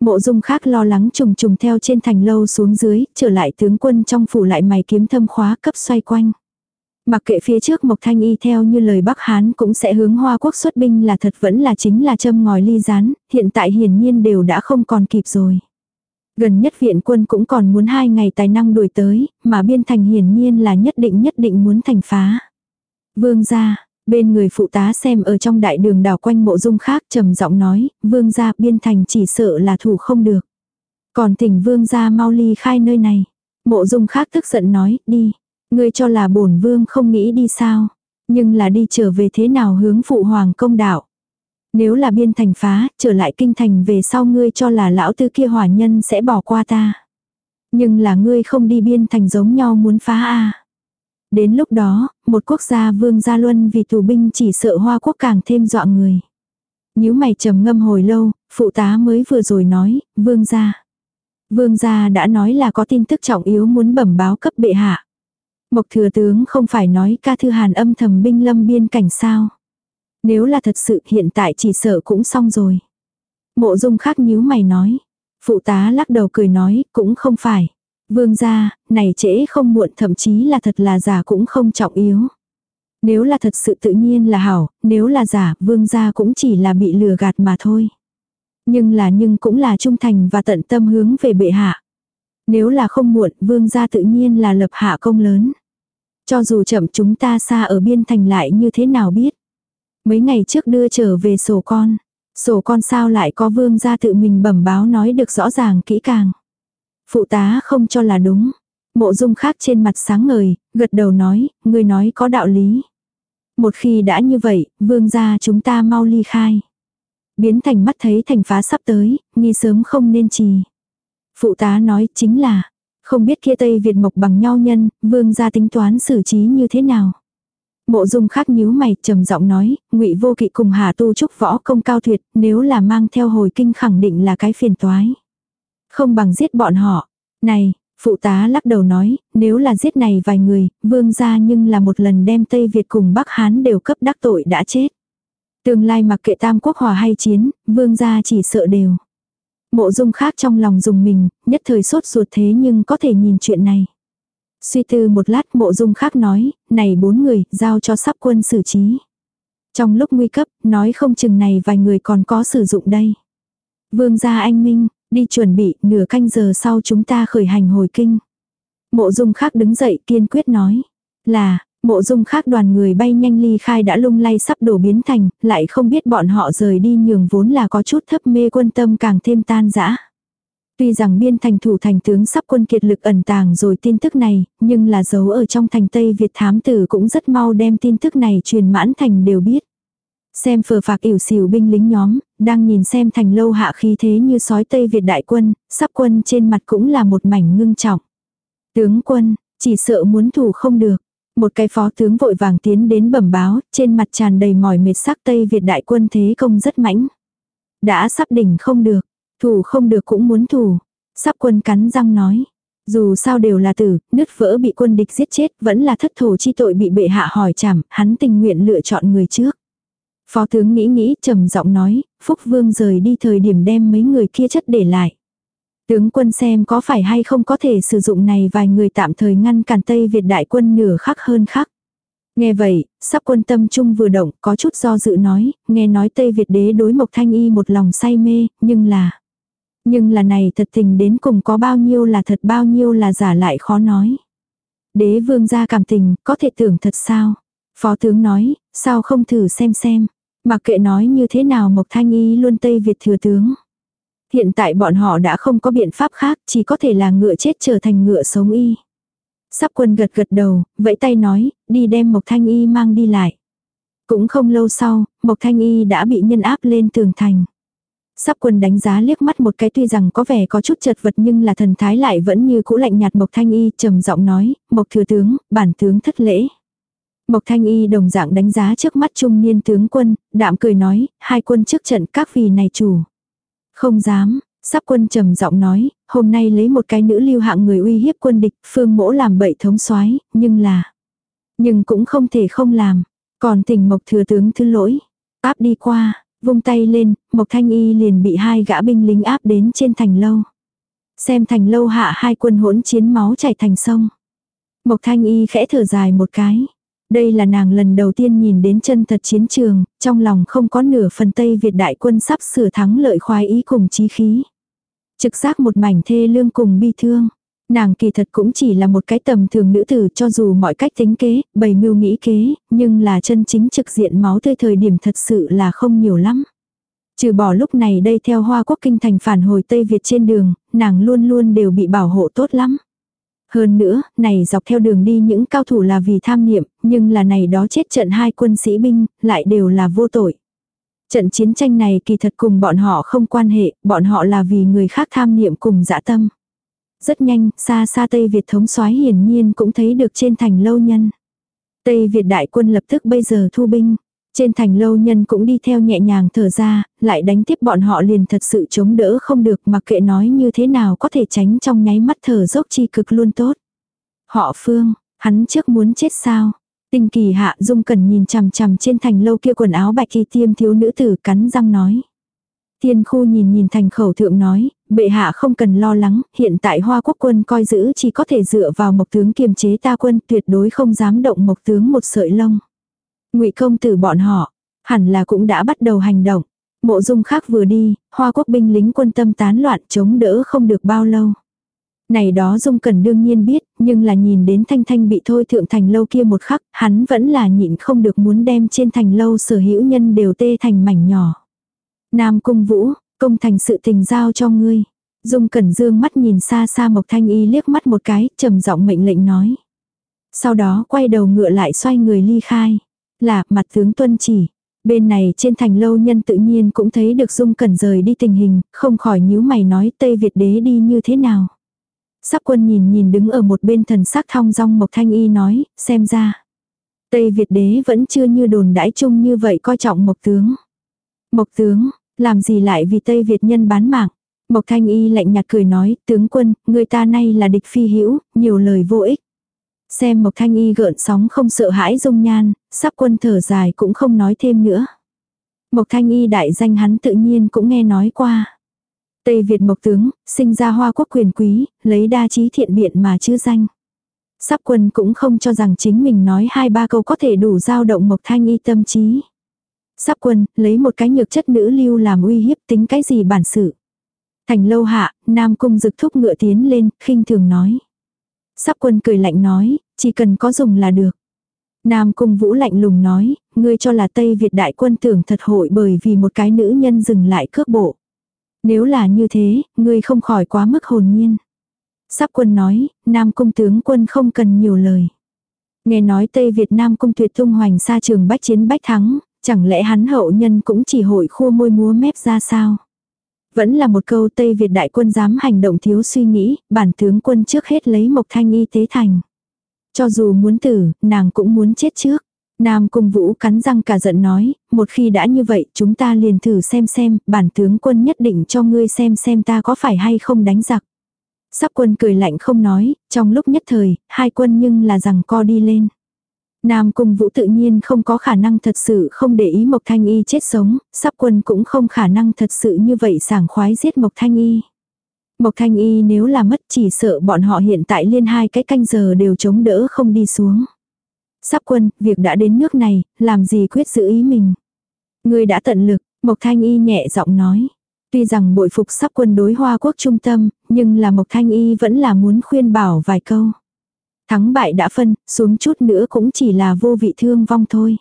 Mộ dung khác lo lắng trùng trùng theo trên thành lâu xuống dưới, trở lại tướng quân trong phủ lại mày kiếm thâm khóa cấp xoay quanh. Mặc kệ phía trước Mộc Thanh Y theo như lời Bắc Hán cũng sẽ hướng Hoa Quốc xuất binh là thật vẫn là chính là châm ngòi ly rán, hiện tại hiển nhiên đều đã không còn kịp rồi. Gần nhất viện quân cũng còn muốn hai ngày tài năng đuổi tới, mà biên thành hiển nhiên là nhất định nhất định muốn thành phá. Vương gia, Bên người phụ tá xem ở trong đại đường đảo quanh mộ dung khác trầm giọng nói, vương gia biên thành chỉ sợ là thủ không được. Còn thỉnh vương gia mau ly khai nơi này. Mộ dung khác tức giận nói, đi. Ngươi cho là bổn vương không nghĩ đi sao. Nhưng là đi trở về thế nào hướng phụ hoàng công đạo. Nếu là biên thành phá, trở lại kinh thành về sau ngươi cho là lão tư kia hỏa nhân sẽ bỏ qua ta. Nhưng là ngươi không đi biên thành giống nhau muốn phá a à. Đến lúc đó, một quốc gia vương gia luân vì tù binh chỉ sợ hoa quốc càng thêm dọa người. Nếu mày trầm ngâm hồi lâu, phụ tá mới vừa rồi nói, vương gia. Vương gia đã nói là có tin tức trọng yếu muốn bẩm báo cấp bệ hạ. Mộc thừa tướng không phải nói ca thư hàn âm thầm binh lâm biên cảnh sao. Nếu là thật sự hiện tại chỉ sợ cũng xong rồi. Mộ dung khác nhíu mày nói. Phụ tá lắc đầu cười nói, cũng không phải. Vương gia, này trễ không muộn thậm chí là thật là giả cũng không trọng yếu. Nếu là thật sự tự nhiên là hảo, nếu là giả, vương gia cũng chỉ là bị lừa gạt mà thôi. Nhưng là nhưng cũng là trung thành và tận tâm hướng về bệ hạ. Nếu là không muộn, vương gia tự nhiên là lập hạ công lớn. Cho dù chậm chúng ta xa ở biên thành lại như thế nào biết. Mấy ngày trước đưa trở về sổ con. Sổ con sao lại có vương gia tự mình bẩm báo nói được rõ ràng kỹ càng. Phụ tá không cho là đúng. Mộ dung khác trên mặt sáng ngời, gật đầu nói, người nói có đạo lý. Một khi đã như vậy, vương gia chúng ta mau ly khai. Biến thành mắt thấy thành phá sắp tới, nghi sớm không nên trì. Phụ tá nói chính là, không biết kia Tây Việt mộc bằng nhau nhân, vương gia tính toán xử trí như thế nào. Mộ dung khác nhíu mày, trầm giọng nói, ngụy vô kỵ cùng hà tu trúc võ công cao tuyệt, nếu là mang theo hồi kinh khẳng định là cái phiền toái. Không bằng giết bọn họ. Này, phụ tá lắc đầu nói, nếu là giết này vài người, vương gia nhưng là một lần đem Tây Việt cùng Bắc Hán đều cấp đắc tội đã chết. Tương lai mặc kệ tam quốc hòa hay chiến, vương gia chỉ sợ đều. Mộ dung khác trong lòng dùng mình, nhất thời sốt ruột thế nhưng có thể nhìn chuyện này. Suy tư một lát mộ dung khác nói, này bốn người, giao cho sắp quân xử trí. Trong lúc nguy cấp, nói không chừng này vài người còn có sử dụng đây. Vương gia anh Minh, đi chuẩn bị, nửa canh giờ sau chúng ta khởi hành hồi kinh. Mộ dung khác đứng dậy kiên quyết nói, là, Mộ dung khác đoàn người bay nhanh ly khai đã lung lay sắp đổ biến thành, lại không biết bọn họ rời đi nhường vốn là có chút thấp mê quân tâm càng thêm tan dã. Tuy rằng biên thành thủ thành tướng sắp quân kiệt lực ẩn tàng rồi tin tức này, nhưng là giấu ở trong thành Tây Việt thám tử cũng rất mau đem tin tức này truyền mãn thành đều biết. Xem phờ phạc ỉu xỉu binh lính nhóm, đang nhìn xem thành lâu hạ khí thế như sói Tây Việt đại quân, sắp quân trên mặt cũng là một mảnh ngưng trọng. Tướng quân, chỉ sợ muốn thủ không được. Một cái phó tướng vội vàng tiến đến bẩm báo, trên mặt tràn đầy mỏi mệt sắc Tây Việt đại quân thế công rất mãnh. Đã sắp đỉnh không được, thủ không được cũng muốn thủ. Sắp quân cắn răng nói. Dù sao đều là tử, nứt vỡ bị quân địch giết chết, vẫn là thất thổ chi tội bị bệ hạ hỏi chảm, hắn tình nguyện lựa chọn người trước. Phó tướng nghĩ nghĩ trầm giọng nói, Phúc Vương rời đi thời điểm đem mấy người kia chất để lại. Tướng quân xem có phải hay không có thể sử dụng này vài người tạm thời ngăn cản Tây Việt đại quân nửa khắc hơn khắc. Nghe vậy, sắp quân tâm trung vừa động, có chút do dự nói, nghe nói Tây Việt đế đối Mộc Thanh Y một lòng say mê, nhưng là... Nhưng là này thật tình đến cùng có bao nhiêu là thật bao nhiêu là giả lại khó nói. Đế vương gia cảm tình, có thể tưởng thật sao? Phó tướng nói, sao không thử xem xem. Mặc kệ nói như thế nào Mộc Thanh Y luôn Tây Việt thừa tướng. Hiện tại bọn họ đã không có biện pháp khác, chỉ có thể là ngựa chết trở thành ngựa sống y. Sắp quân gật gật đầu, vẫy tay nói, đi đem Mộc Thanh Y mang đi lại. Cũng không lâu sau, Mộc Thanh Y đã bị nhân áp lên tường thành. Sắp quân đánh giá liếc mắt một cái tuy rằng có vẻ có chút chật vật nhưng là thần thái lại vẫn như cũ lạnh nhạt Mộc Thanh Y trầm giọng nói, Mộc thừa tướng, bản tướng thất lễ. Mộc Thanh Y đồng dạng đánh giá trước mắt trung niên tướng quân, đạm cười nói, hai quân trước trận các vì này chủ. Không dám, sắp quân trầm giọng nói, hôm nay lấy một cái nữ lưu hạng người uy hiếp quân địch, phương mỗ làm bậy thống soái nhưng là... Nhưng cũng không thể không làm. Còn tỉnh mộc thừa tướng thứ lỗi. Áp đi qua, vung tay lên, mộc thanh y liền bị hai gã binh lính áp đến trên thành lâu. Xem thành lâu hạ hai quân hỗn chiến máu chảy thành sông. Mộc thanh y khẽ thở dài một cái. Đây là nàng lần đầu tiên nhìn đến chân thật chiến trường, trong lòng không có nửa phần Tây Việt đại quân sắp sửa thắng lợi khoái ý cùng chí khí. Trực giác một mảnh thê lương cùng bi thương. Nàng kỳ thật cũng chỉ là một cái tầm thường nữ tử cho dù mọi cách tính kế, bày mưu nghĩ kế, nhưng là chân chính trực diện máu tươi thời điểm thật sự là không nhiều lắm. Trừ bỏ lúc này đây theo Hoa Quốc Kinh thành phản hồi Tây Việt trên đường, nàng luôn luôn đều bị bảo hộ tốt lắm. Hơn nữa, này dọc theo đường đi những cao thủ là vì tham niệm, nhưng là này đó chết trận hai quân sĩ binh, lại đều là vô tội. Trận chiến tranh này kỳ thật cùng bọn họ không quan hệ, bọn họ là vì người khác tham niệm cùng dã tâm. Rất nhanh, xa xa Tây Việt thống soái hiển nhiên cũng thấy được trên thành lâu nhân. Tây Việt đại quân lập tức bây giờ thu binh. Trên thành lâu nhân cũng đi theo nhẹ nhàng thở ra, lại đánh tiếp bọn họ liền thật sự chống đỡ không được mà kệ nói như thế nào có thể tránh trong nháy mắt thở dốc chi cực luôn tốt. Họ phương, hắn trước muốn chết sao? tình kỳ hạ dung cần nhìn chằm chằm trên thành lâu kia quần áo bạch kỳ tiêm thiếu nữ tử cắn răng nói. Tiên khu nhìn nhìn thành khẩu thượng nói, bệ hạ không cần lo lắng, hiện tại hoa quốc quân coi giữ chỉ có thể dựa vào mộc tướng kiềm chế ta quân tuyệt đối không dám động mộc tướng một sợi lông ngụy công tử bọn họ, hẳn là cũng đã bắt đầu hành động. Mộ dung khác vừa đi, hoa quốc binh lính quân tâm tán loạn chống đỡ không được bao lâu. Này đó Dung cần đương nhiên biết, nhưng là nhìn đến Thanh Thanh bị thôi thượng thành lâu kia một khắc, hắn vẫn là nhịn không được muốn đem trên thành lâu sở hữu nhân đều tê thành mảnh nhỏ. Nam Cung Vũ, công thành sự tình giao cho ngươi. Dung Cẩn dương mắt nhìn xa xa Mộc Thanh Y liếc mắt một cái, trầm giọng mệnh lệnh nói. Sau đó quay đầu ngựa lại xoay người ly khai. Là, mặt tướng tuân chỉ. Bên này trên thành lâu nhân tự nhiên cũng thấy được Dung Cẩn rời đi tình hình, không khỏi nhíu mày nói Tây Việt đế đi như thế nào. Sắp quân nhìn nhìn đứng ở một bên thần sắc thong dong Mộc Thanh Y nói, xem ra. Tây Việt đế vẫn chưa như đồn đãi chung như vậy coi trọng Mộc tướng. Mộc tướng, làm gì lại vì Tây Việt nhân bán mạng. Mộc Thanh Y lạnh nhạt cười nói, tướng quân, người ta nay là địch phi hữu, nhiều lời vô ích. Xem Mộc Thanh Y gợn sóng không sợ hãi dung nhan, sắp quân thở dài cũng không nói thêm nữa. Mộc Thanh Y đại danh hắn tự nhiên cũng nghe nói qua. Tây Việt Mộc Tướng, sinh ra hoa quốc quyền quý, lấy đa trí thiện biện mà chứ danh. Sắp quân cũng không cho rằng chính mình nói hai ba câu có thể đủ giao động Mộc Thanh Y tâm trí. Sắp quân, lấy một cái nhược chất nữ lưu làm uy hiếp tính cái gì bản sự. Thành lâu hạ, Nam Cung rực thúc ngựa tiến lên, khinh thường nói. Sắp quân cười lạnh nói, chỉ cần có dùng là được. Nam Cung Vũ lạnh lùng nói, ngươi cho là Tây Việt đại quân tưởng thật hội bởi vì một cái nữ nhân dừng lại cước bộ. Nếu là như thế, ngươi không khỏi quá mức hồn nhiên. Sắp quân nói, Nam Cung tướng quân không cần nhiều lời. Nghe nói Tây Việt Nam Cung tuyệt tung hoành xa trường bách chiến bách thắng, chẳng lẽ hắn hậu nhân cũng chỉ hội khua môi múa mép ra sao? Vẫn là một câu Tây Việt đại quân dám hành động thiếu suy nghĩ, bản tướng quân trước hết lấy Mộc Thanh y tế thành. Cho dù muốn tử, nàng cũng muốn chết trước. Nam Cung Vũ cắn răng cả giận nói, một khi đã như vậy chúng ta liền thử xem xem, bản tướng quân nhất định cho ngươi xem xem ta có phải hay không đánh giặc. Sắp quân cười lạnh không nói, trong lúc nhất thời, hai quân nhưng là rằng co đi lên. Nam Cung Vũ tự nhiên không có khả năng thật sự không để ý Mộc Thanh Y chết sống, sắp quân cũng không khả năng thật sự như vậy sảng khoái giết Mộc Thanh Y. Mộc Thanh Y nếu là mất chỉ sợ bọn họ hiện tại liên hai cái canh giờ đều chống đỡ không đi xuống. Sắp quân, việc đã đến nước này, làm gì quyết giữ ý mình. Người đã tận lực, Mộc Thanh Y nhẹ giọng nói. Tuy rằng bội phục sắp quân đối hoa quốc trung tâm, nhưng là Mộc Thanh Y vẫn là muốn khuyên bảo vài câu. Thắng bại đã phân, xuống chút nữa cũng chỉ là vô vị thương vong thôi.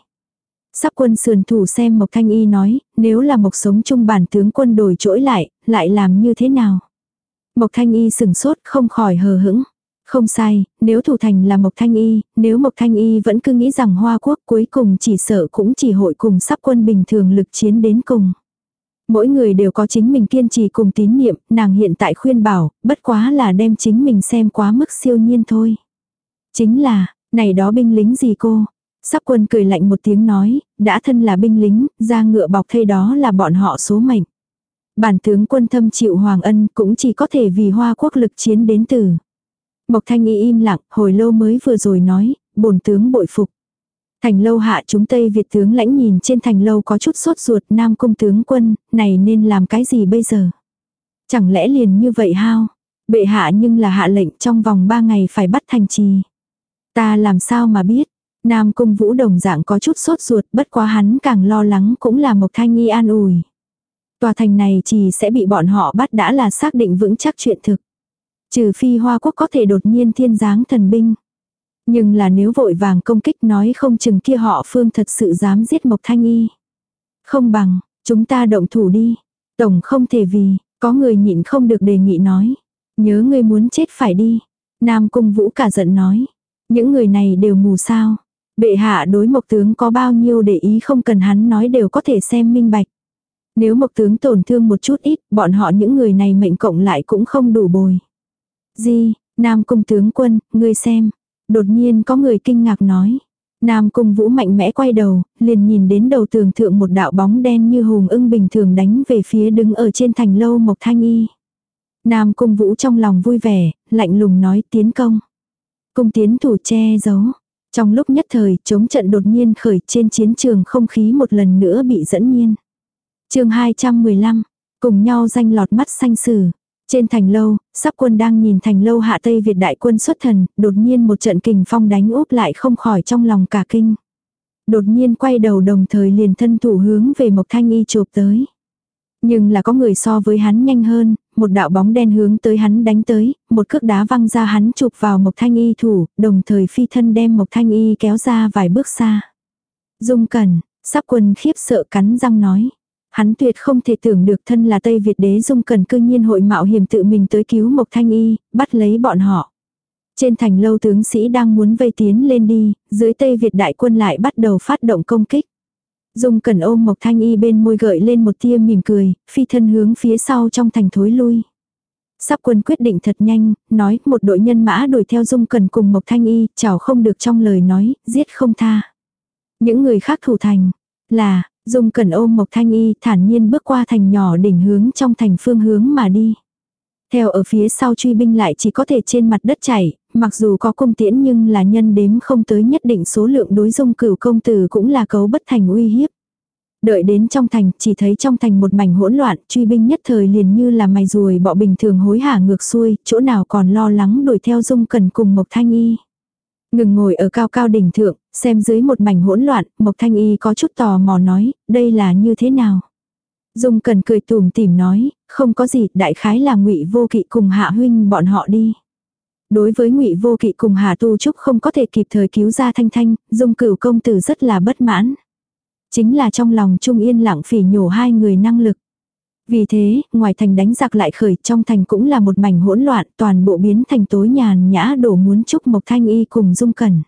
Sắp quân sườn thủ xem Mộc Thanh Y nói, nếu là Mộc sống chung bản tướng quân đổi trỗi lại, lại làm như thế nào? Mộc Thanh Y sừng sốt không khỏi hờ hững. Không sai, nếu thủ thành là Mộc Thanh Y, nếu Mộc Thanh Y vẫn cứ nghĩ rằng Hoa Quốc cuối cùng chỉ sợ cũng chỉ hội cùng sắp quân bình thường lực chiến đến cùng. Mỗi người đều có chính mình kiên trì cùng tín niệm, nàng hiện tại khuyên bảo, bất quá là đem chính mình xem quá mức siêu nhiên thôi. Chính là, này đó binh lính gì cô? Sắp quân cười lạnh một tiếng nói, đã thân là binh lính, ra ngựa bọc thây đó là bọn họ số mệnh. Bản tướng quân thâm chịu hoàng ân cũng chỉ có thể vì hoa quốc lực chiến đến từ. Mộc thanh y im lặng, hồi lâu mới vừa rồi nói, bổn tướng bội phục. Thành lâu hạ chúng Tây Việt tướng lãnh nhìn trên thành lâu có chút sốt ruột nam cung tướng quân, này nên làm cái gì bây giờ? Chẳng lẽ liền như vậy hao? Bệ hạ nhưng là hạ lệnh trong vòng ba ngày phải bắt thành trì. Ta làm sao mà biết? Nam cung vũ đồng dạng có chút sốt ruột bất quá hắn càng lo lắng cũng là Mộc Thanh Nghi an ủi. Tòa thành này chỉ sẽ bị bọn họ bắt đã là xác định vững chắc chuyện thực. Trừ phi Hoa Quốc có thể đột nhiên thiên giáng thần binh. Nhưng là nếu vội vàng công kích nói không chừng kia họ phương thật sự dám giết Mộc Thanh Y. Không bằng, chúng ta động thủ đi. Tổng không thể vì, có người nhịn không được đề nghị nói. Nhớ ngươi muốn chết phải đi. Nam Cung Vũ cả giận nói. Những người này đều mù sao. Bệ hạ đối mộc tướng có bao nhiêu để ý không cần hắn nói đều có thể xem minh bạch. Nếu mộc tướng tổn thương một chút ít, bọn họ những người này mệnh cộng lại cũng không đủ bồi. Gì, Nam Cung tướng quân, ngươi xem. Đột nhiên có người kinh ngạc nói. Nam Cung Vũ mạnh mẽ quay đầu, liền nhìn đến đầu tường thượng một đạo bóng đen như hùng ưng bình thường đánh về phía đứng ở trên thành lâu Mộc Thanh Y. Nam Cung Vũ trong lòng vui vẻ, lạnh lùng nói tiến công. Cung tiến thủ che giấu. Trong lúc nhất thời, chống trận đột nhiên khởi trên chiến trường không khí một lần nữa bị dẫn nhiên. chương 215, cùng nhau danh lọt mắt xanh sử. Trên thành lâu, sắp quân đang nhìn thành lâu hạ Tây Việt đại quân xuất thần, đột nhiên một trận kình phong đánh úp lại không khỏi trong lòng cả kinh. Đột nhiên quay đầu đồng thời liền thân thủ hướng về Mộc Thanh Y chụp tới. Nhưng là có người so với hắn nhanh hơn, một đạo bóng đen hướng tới hắn đánh tới, một cước đá văng ra hắn chụp vào Mộc Thanh Y thủ, đồng thời phi thân đem Mộc Thanh Y kéo ra vài bước xa. Dung Cẩn, sắp quân khiếp sợ cắn răng nói. Hắn tuyệt không thể tưởng được thân là Tây Việt đế Dung Cẩn cư nhiên hội mạo hiểm tự mình tới cứu Mộc Thanh Y, bắt lấy bọn họ. Trên thành lâu tướng sĩ đang muốn vây tiến lên đi, dưới Tây Việt đại quân lại bắt đầu phát động công kích. Dung cẩn ôm Mộc Thanh Y bên môi gợi lên một tia mỉm cười, phi thân hướng phía sau trong thành thối lui. Sắp quân quyết định thật nhanh, nói một đội nhân mã đuổi theo Dung cẩn cùng Mộc Thanh Y, chào không được trong lời nói, giết không tha. Những người khác thủ thành, là, Dung cẩn ôm Mộc Thanh Y thản nhiên bước qua thành nhỏ đỉnh hướng trong thành phương hướng mà đi. Theo ở phía sau truy binh lại chỉ có thể trên mặt đất chảy, mặc dù có cung tiễn nhưng là nhân đếm không tới nhất định số lượng đối dung cửu công tử cũng là cấu bất thành uy hiếp. Đợi đến trong thành, chỉ thấy trong thành một mảnh hỗn loạn, truy binh nhất thời liền như là mày ruồi bọ bình thường hối hả ngược xuôi, chỗ nào còn lo lắng đuổi theo dung cần cùng Mộc Thanh Y. Ngừng ngồi ở cao cao đỉnh thượng, xem dưới một mảnh hỗn loạn, Mộc Thanh Y có chút tò mò nói, đây là như thế nào? Dung cần cười tùm tìm nói, không có gì, đại khái là ngụy vô kỵ cùng hạ huynh bọn họ đi. Đối với ngụy vô kỵ cùng Hà Tu Trúc không có thể kịp thời cứu ra Thanh Thanh, Dung Cửu công tử rất là bất mãn. Chính là trong lòng Trung Yên lặng phỉ nhổ hai người năng lực. Vì thế, ngoài thành đánh giặc lại khởi, trong thành cũng là một mảnh hỗn loạn, toàn bộ biến thành tối nhàn nhã đổ muốn chúc Mộc Thanh Y cùng Dung Cẩn.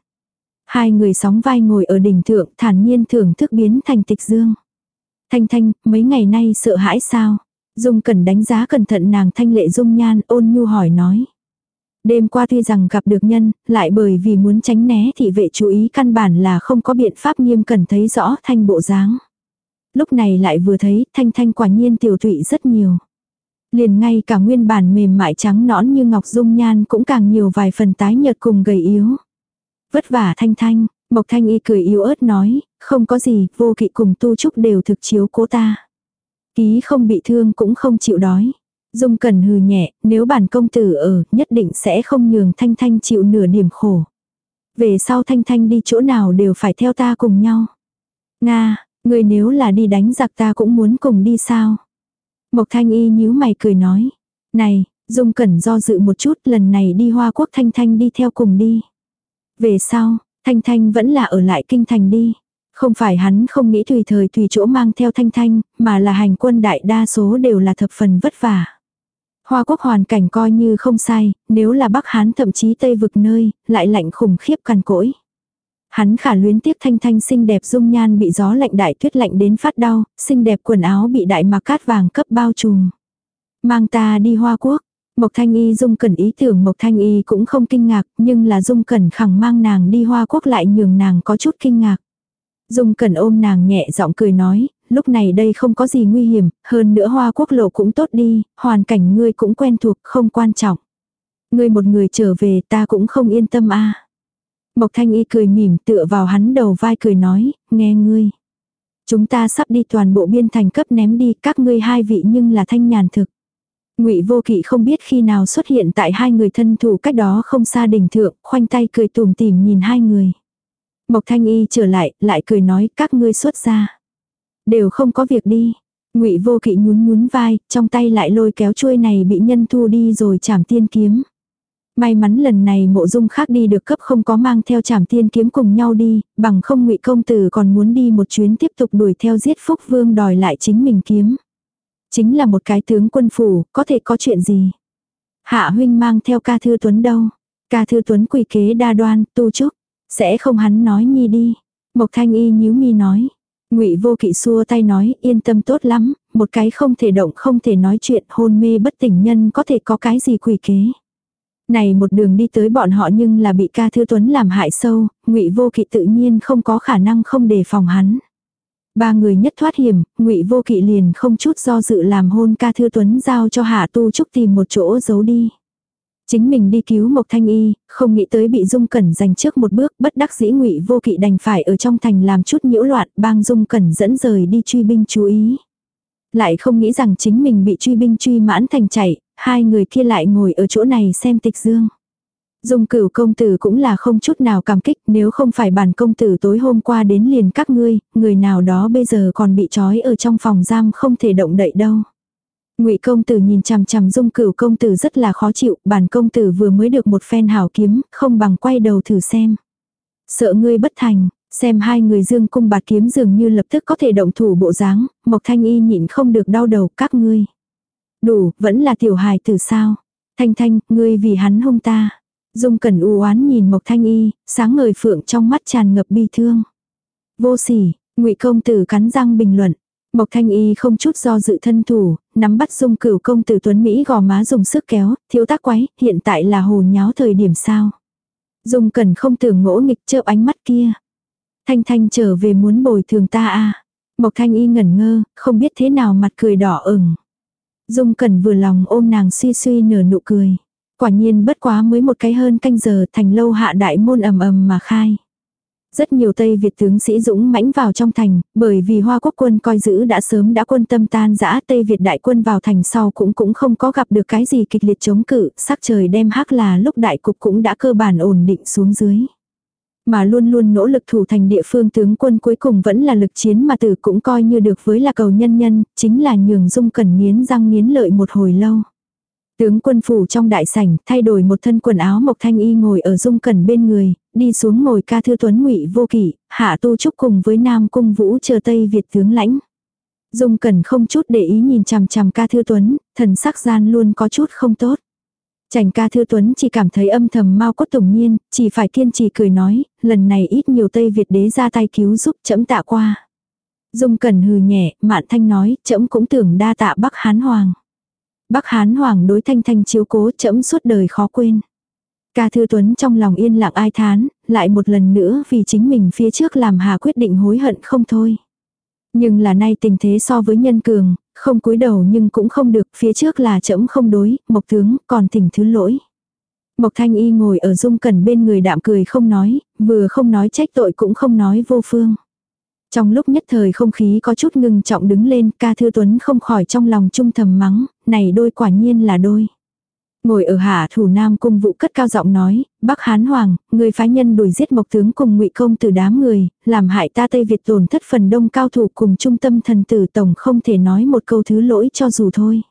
Hai người sóng vai ngồi ở đỉnh thượng, thản nhiên thưởng thức biến thành tịch dương. Thanh Thanh, mấy ngày nay sợ hãi sao? Dung Cẩn đánh giá cẩn thận nàng thanh lệ dung nhan, ôn nhu hỏi nói. Đêm qua tuy rằng gặp được nhân, lại bởi vì muốn tránh né thì vệ chú ý căn bản là không có biện pháp nghiêm cẩn thấy rõ thanh bộ dáng. Lúc này lại vừa thấy thanh thanh quả nhiên tiểu thụy rất nhiều. Liền ngay cả nguyên bản mềm mại trắng nõn như ngọc dung nhan cũng càng nhiều vài phần tái nhợt cùng gầy yếu. Vất vả thanh thanh, Mộc thanh y cười yếu ớt nói, không có gì, vô kỵ cùng tu trúc đều thực chiếu cố ta. Ký không bị thương cũng không chịu đói. Dung Cẩn hừ nhẹ, nếu bản công tử ở, nhất định sẽ không nhường Thanh Thanh chịu nửa điểm khổ. Về sau Thanh Thanh đi chỗ nào đều phải theo ta cùng nhau. Nga, người nếu là đi đánh giặc ta cũng muốn cùng đi sao? Mộc Thanh Y nhíu mày cười nói. Này, Dung Cẩn do dự một chút lần này đi Hoa Quốc Thanh Thanh đi theo cùng đi. Về sau, Thanh Thanh vẫn là ở lại kinh thành đi. Không phải hắn không nghĩ tùy thời tùy chỗ mang theo Thanh Thanh, mà là hành quân đại đa số đều là thập phần vất vả. Hoa quốc hoàn cảnh coi như không sai, nếu là Bắc Hán thậm chí Tây vực nơi, lại lạnh khủng khiếp cằn cỗi. Hắn khả luyến tiếc thanh thanh xinh đẹp dung nhan bị gió lạnh đại tuyết lạnh đến phát đau, xinh đẹp quần áo bị đại mạc cát vàng cấp bao trùm. Mang ta đi Hoa Quốc. Mộc Thanh Y Dung Cẩn ý tưởng Mộc Thanh Y cũng không kinh ngạc, nhưng là Dung Cẩn khẳng mang nàng đi Hoa Quốc lại nhường nàng có chút kinh ngạc. Dung Cẩn ôm nàng nhẹ giọng cười nói, lúc này đây không có gì nguy hiểm, hơn nữa hoa quốc lộ cũng tốt đi, hoàn cảnh ngươi cũng quen thuộc, không quan trọng. Ngươi một người trở về ta cũng không yên tâm a. Mộc Thanh Y cười mỉm tựa vào hắn đầu vai cười nói, nghe ngươi. Chúng ta sắp đi toàn bộ biên thành cấp ném đi các ngươi hai vị nhưng là thanh nhàn thực. Ngụy Vô Kỵ không biết khi nào xuất hiện tại hai người thân thủ cách đó không xa đỉnh thượng, khoanh tay cười tùm tìm nhìn hai người. Mộc Thanh Y trở lại, lại cười nói các ngươi xuất ra. Đều không có việc đi. Ngụy Vô Kỵ nhún nhún vai, trong tay lại lôi kéo chuôi này bị nhân thu đi rồi chảm tiên kiếm. May mắn lần này mộ dung khác đi được cấp không có mang theo chảm tiên kiếm cùng nhau đi, bằng không ngụy công tử còn muốn đi một chuyến tiếp tục đuổi theo giết phúc vương đòi lại chính mình kiếm. Chính là một cái tướng quân phủ, có thể có chuyện gì. Hạ huynh mang theo ca thư tuấn đâu. Ca thư tuấn quỳ kế đa đoan, tu trúc. Sẽ không hắn nói nhi đi. Mộc thanh y nhíu mi nói. Ngụy Vô Kỵ xua tay nói, yên tâm tốt lắm, một cái không thể động không thể nói chuyện, hôn mê bất tỉnh nhân có thể có cái gì quỷ kế. Này một đường đi tới bọn họ nhưng là bị ca thư tuấn làm hại sâu, Ngụy Vô Kỵ tự nhiên không có khả năng không đề phòng hắn. Ba người nhất thoát hiểm, Ngụy Vô Kỵ liền không chút do dự làm hôn ca thư tuấn giao cho Hạ Tu Trúc tìm một chỗ giấu đi. Chính mình đi cứu Mộc Thanh Y, không nghĩ tới bị Dung Cẩn giành trước một bước, bất đắc dĩ ngụy vô kỵ đành phải ở trong thành làm chút nhiễu loạn, bang Dung Cẩn dẫn rời đi truy binh chú ý. Lại không nghĩ rằng chính mình bị truy binh truy mãn thành chạy, hai người kia lại ngồi ở chỗ này xem tịch dương. Dung cửu công tử cũng là không chút nào cảm kích nếu không phải bản công tử tối hôm qua đến liền các ngươi, người nào đó bây giờ còn bị trói ở trong phòng giam không thể động đậy đâu. Ngụy công tử nhìn chằm chằm dung cửu công tử rất là khó chịu, bản công tử vừa mới được một phen hảo kiếm, không bằng quay đầu thử xem. Sợ ngươi bất thành, xem hai người dương cung bạt kiếm dường như lập tức có thể động thủ bộ dáng, Mộc Thanh Y nhịn không được đau đầu các ngươi. Đủ, vẫn là tiểu hài tử sao. Thanh Thanh, ngươi vì hắn hung ta. Dung Cẩn u oán nhìn Mộc Thanh Y, sáng ngời phượng trong mắt tràn ngập bi thương. Vô sỉ, Ngụy công tử cắn răng bình luận. Mộc Thanh Y không chút do dự thân thủ, nắm bắt Dung Cửu công tử Tuấn Mỹ gò má dùng sức kéo, thiếu tác quái, hiện tại là hồ nháo thời điểm sao. Dung Cần không tưởng ngỗ nghịch chớp ánh mắt kia. Thanh Thanh trở về muốn bồi thường ta à. Mộc Thanh Y ngẩn ngơ, không biết thế nào mặt cười đỏ ửng. Dung Cần vừa lòng ôm nàng suy suy nở nụ cười. Quả nhiên bất quá mới một cái hơn canh giờ thành lâu hạ đại môn ầm ầm mà khai. Rất nhiều Tây Việt tướng sĩ dũng mãnh vào trong thành, bởi vì Hoa Quốc quân coi giữ đã sớm đã quân tâm tan dã Tây Việt đại quân vào thành sau cũng cũng không có gặp được cái gì kịch liệt chống cự, sắc trời đem hắc là lúc đại cục cũng đã cơ bản ổn định xuống dưới. Mà luôn luôn nỗ lực thủ thành địa phương tướng quân cuối cùng vẫn là lực chiến mà tử cũng coi như được với là cầu nhân nhân, chính là nhường dung cần nghiến răng nghiến lợi một hồi lâu. Tướng quân phủ trong đại sảnh, thay đổi một thân quần áo mộc thanh y ngồi ở dung cẩn bên người, đi xuống ngồi ca thư tuấn ngụy vô kỷ, hạ tu trúc cùng với nam cung vũ chờ Tây Việt tướng lãnh. Dung cẩn không chút để ý nhìn chằm chằm ca thư tuấn, thần sắc gian luôn có chút không tốt. Chành ca thư tuấn chỉ cảm thấy âm thầm mau cốt tủng nhiên, chỉ phải kiên trì cười nói, lần này ít nhiều Tây Việt đế ra tay cứu giúp chấm tạ qua. Dung cẩn hừ nhẹ, mạn thanh nói, chấm cũng tưởng đa tạ Bắc Hán Hoàng. Bắc Hán Hoàng đối thanh thanh chiếu cố chẫm suốt đời khó quên. Ca Thư Tuấn trong lòng yên lặng ai thán, lại một lần nữa vì chính mình phía trước làm hà quyết định hối hận không thôi. Nhưng là nay tình thế so với nhân cường, không cúi đầu nhưng cũng không được, phía trước là chẫm không đối, mộc tướng, còn thỉnh thứ lỗi. Mộc thanh y ngồi ở dung cẩn bên người đạm cười không nói, vừa không nói trách tội cũng không nói vô phương. Trong lúc nhất thời không khí có chút ngưng trọng đứng lên, ca thư tuấn không khỏi trong lòng trung thầm mắng, này đôi quả nhiên là đôi. Ngồi ở hạ thủ nam cung vụ cất cao giọng nói, Bắc Hán Hoàng, người phái nhân đuổi giết mộc tướng cùng ngụy công từ đám người, làm hại ta Tây Việt tổn thất phần đông cao thủ cùng trung tâm thần tử tổng không thể nói một câu thứ lỗi cho dù thôi.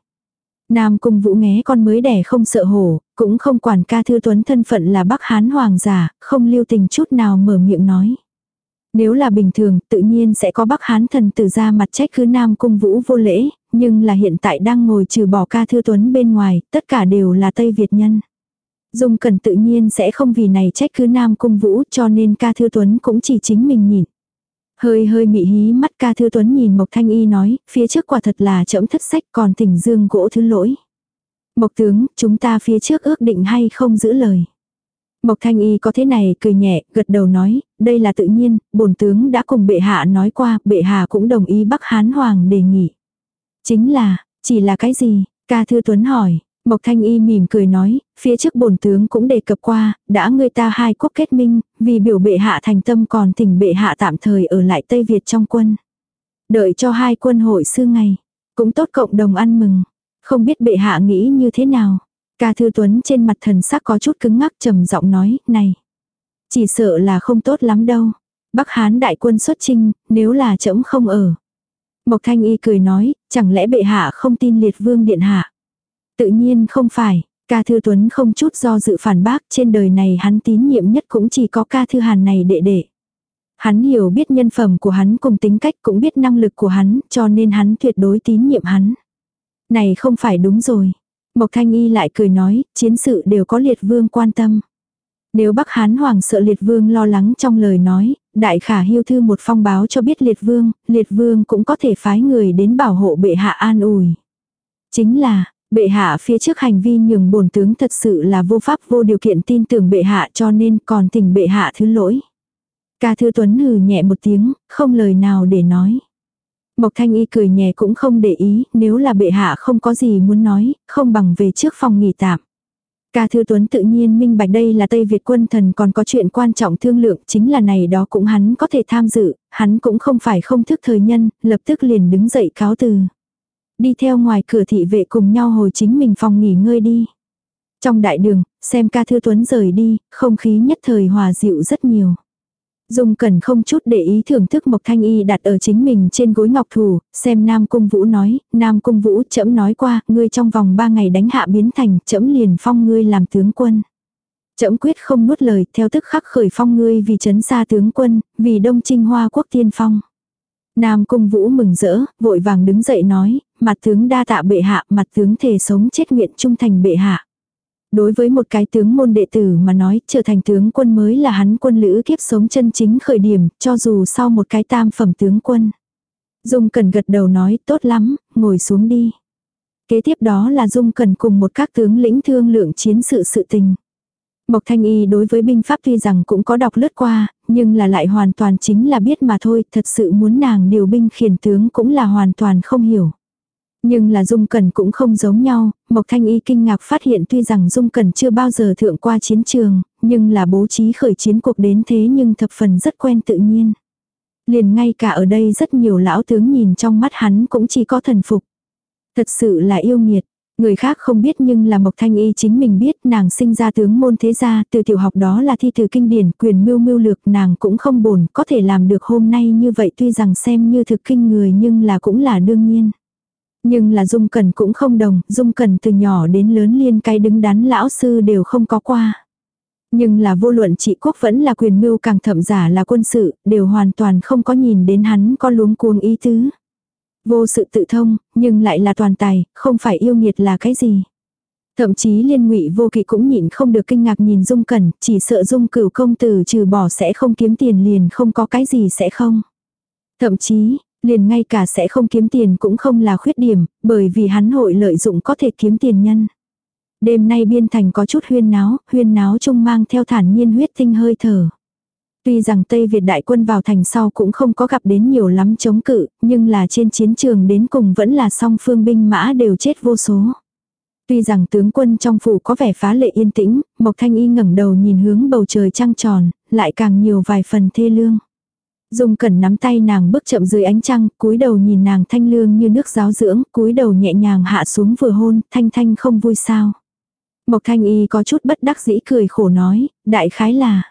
Nam cung vũ nghé con mới đẻ không sợ hổ, cũng không quản ca thư tuấn thân phận là Bắc Hán Hoàng giả, không lưu tình chút nào mở miệng nói. Nếu là bình thường, tự nhiên sẽ có Bắc Hán thần tử ra mặt trách cứ Nam cung vũ vô lễ, nhưng là hiện tại đang ngồi trừ bỏ ca thư tuấn bên ngoài, tất cả đều là Tây Việt nhân. Dung Cẩn tự nhiên sẽ không vì này trách cứ Nam Cung Vũ cho nên ca thư tuấn cũng chỉ chính mình nhìn. Hơi hơi mị hí mắt ca thư tuấn nhìn Mộc Thanh Y nói, phía trước quả thật là trẫm thất sách còn tỉnh dương gỗ thứ lỗi. Mộc tướng, chúng ta phía trước ước định hay không giữ lời. Mộc Thanh Y có thế này cười nhẹ, gật đầu nói, đây là tự nhiên, bổn tướng đã cùng bệ hạ nói qua, bệ hạ cũng đồng ý Bắc Hán Hoàng đề nghị. Chính là, chỉ là cái gì? Ca Thư Tuấn hỏi. Mộc Thanh Y mỉm cười nói, phía trước bổn tướng cũng đề cập qua, đã người ta hai quốc kết minh, vì biểu bệ hạ thành tâm còn thỉnh bệ hạ tạm thời ở lại Tây Việt trong quân. Đợi cho hai quân hội sư ngày, cũng tốt cộng đồng ăn mừng. Không biết bệ hạ nghĩ như thế nào. Ca Thư Tuấn trên mặt thần sắc có chút cứng ngắc trầm giọng nói, này. Chỉ sợ là không tốt lắm đâu. Bắc Hán đại quân xuất chinh, nếu là trẫm không ở. Mộc Thanh Y cười nói, chẳng lẽ bệ hạ không tin liệt vương điện hạ? Tự nhiên không phải, ca thư tuấn không chút do dự phản bác trên đời này hắn tín nhiệm nhất cũng chỉ có ca thư hàn này đệ đệ. Hắn hiểu biết nhân phẩm của hắn cùng tính cách cũng biết năng lực của hắn cho nên hắn tuyệt đối tín nhiệm hắn. Này không phải đúng rồi. Mộc Thanh Y lại cười nói, chiến sự đều có liệt vương quan tâm. Nếu Bắc Hán Hoàng sợ Liệt Vương lo lắng trong lời nói, đại khả hiêu thư một phong báo cho biết Liệt Vương, Liệt Vương cũng có thể phái người đến bảo hộ bệ hạ an ủi. Chính là, bệ hạ phía trước hành vi nhường bổn tướng thật sự là vô pháp vô điều kiện tin tưởng bệ hạ cho nên còn tình bệ hạ thứ lỗi. Ca thư tuấn hừ nhẹ một tiếng, không lời nào để nói. Mộc thanh y cười nhẹ cũng không để ý, nếu là bệ hạ không có gì muốn nói, không bằng về trước phòng nghỉ tạm. Ca Thư Tuấn tự nhiên minh bạch đây là Tây Việt quân thần còn có chuyện quan trọng thương lượng chính là này đó cũng hắn có thể tham dự, hắn cũng không phải không thức thời nhân, lập tức liền đứng dậy cáo từ. Đi theo ngoài cửa thị vệ cùng nhau hồi chính mình phòng nghỉ ngơi đi. Trong đại đường, xem ca thư tuấn rời đi, không khí nhất thời hòa dịu rất nhiều. Dung Cẩn không chút để ý thưởng thức Mộc Thanh Y đặt ở chính mình trên gối ngọc thủ, xem Nam Cung Vũ nói, Nam Cung Vũ chậm nói qua, ngươi trong vòng ba ngày đánh hạ biến thành, chậm liền phong ngươi làm tướng quân. Chậm quyết không nuốt lời, theo tức khắc khởi phong ngươi vì chấn xa tướng quân, vì đông trinh hoa quốc tiên phong. Nam Cung Vũ mừng rỡ, vội vàng đứng dậy nói, mặt tướng đa tạ bệ hạ, mặt tướng thể sống chết nguyện trung thành bệ hạ. Đối với một cái tướng môn đệ tử mà nói trở thành tướng quân mới là hắn quân lữ kiếp sống chân chính khởi điểm, cho dù sau một cái tam phẩm tướng quân. Dung Cần gật đầu nói tốt lắm, ngồi xuống đi. Kế tiếp đó là Dung Cần cùng một các tướng lĩnh thương lượng chiến sự sự tình. Mộc Thanh Y đối với binh pháp tuy rằng cũng có đọc lướt qua, nhưng là lại hoàn toàn chính là biết mà thôi, thật sự muốn nàng điều binh khiển tướng cũng là hoàn toàn không hiểu. Nhưng là Dung Cẩn cũng không giống nhau, Mộc Thanh Y kinh ngạc phát hiện tuy rằng Dung Cẩn chưa bao giờ thượng qua chiến trường, nhưng là bố trí khởi chiến cuộc đến thế nhưng thập phần rất quen tự nhiên. Liền ngay cả ở đây rất nhiều lão tướng nhìn trong mắt hắn cũng chỉ có thần phục. Thật sự là yêu nghiệt. Người khác không biết nhưng là Mộc Thanh Y chính mình biết nàng sinh ra tướng môn thế gia, từ tiểu học đó là thi từ kinh điển, quyền mưu mưu lược nàng cũng không bổn có thể làm được hôm nay như vậy tuy rằng xem như thực kinh người nhưng là cũng là đương nhiên. Nhưng là Dung Cẩn cũng không đồng, Dung Cẩn từ nhỏ đến lớn liên cái đứng đắn lão sư đều không có qua. Nhưng là vô luận trị quốc vẫn là quyền mưu càng thậm giả là quân sự, đều hoàn toàn không có nhìn đến hắn có luống cuồng ý tứ. Vô sự tự thông, nhưng lại là toàn tài, không phải yêu nghiệt là cái gì. Thậm chí liên ngụy vô kỵ cũng nhịn không được kinh ngạc nhìn Dung Cẩn, chỉ sợ Dung cửu công tử trừ bỏ sẽ không kiếm tiền liền không có cái gì sẽ không. Thậm chí, liền ngay cả sẽ không kiếm tiền cũng không là khuyết điểm, bởi vì hắn hội lợi dụng có thể kiếm tiền nhân. Đêm nay biên thành có chút huyên náo, huyên náo chung mang theo thản nhiên huyết tinh hơi thở. Tuy rằng Tây Việt đại quân vào thành sau cũng không có gặp đến nhiều lắm chống cự, nhưng là trên chiến trường đến cùng vẫn là song phương binh mã đều chết vô số. Tuy rằng tướng quân trong phủ có vẻ phá lệ yên tĩnh, Mộc Thanh Y ngẩng đầu nhìn hướng bầu trời trăng tròn, lại càng nhiều vài phần thê lương. Dung Cẩn nắm tay nàng bước chậm dưới ánh trăng, cúi đầu nhìn nàng thanh lương như nước giáo dưỡng, cúi đầu nhẹ nhàng hạ xuống vừa hôn, thanh thanh không vui sao. Mộc Thanh Y có chút bất đắc dĩ cười khổ nói, đại khái là,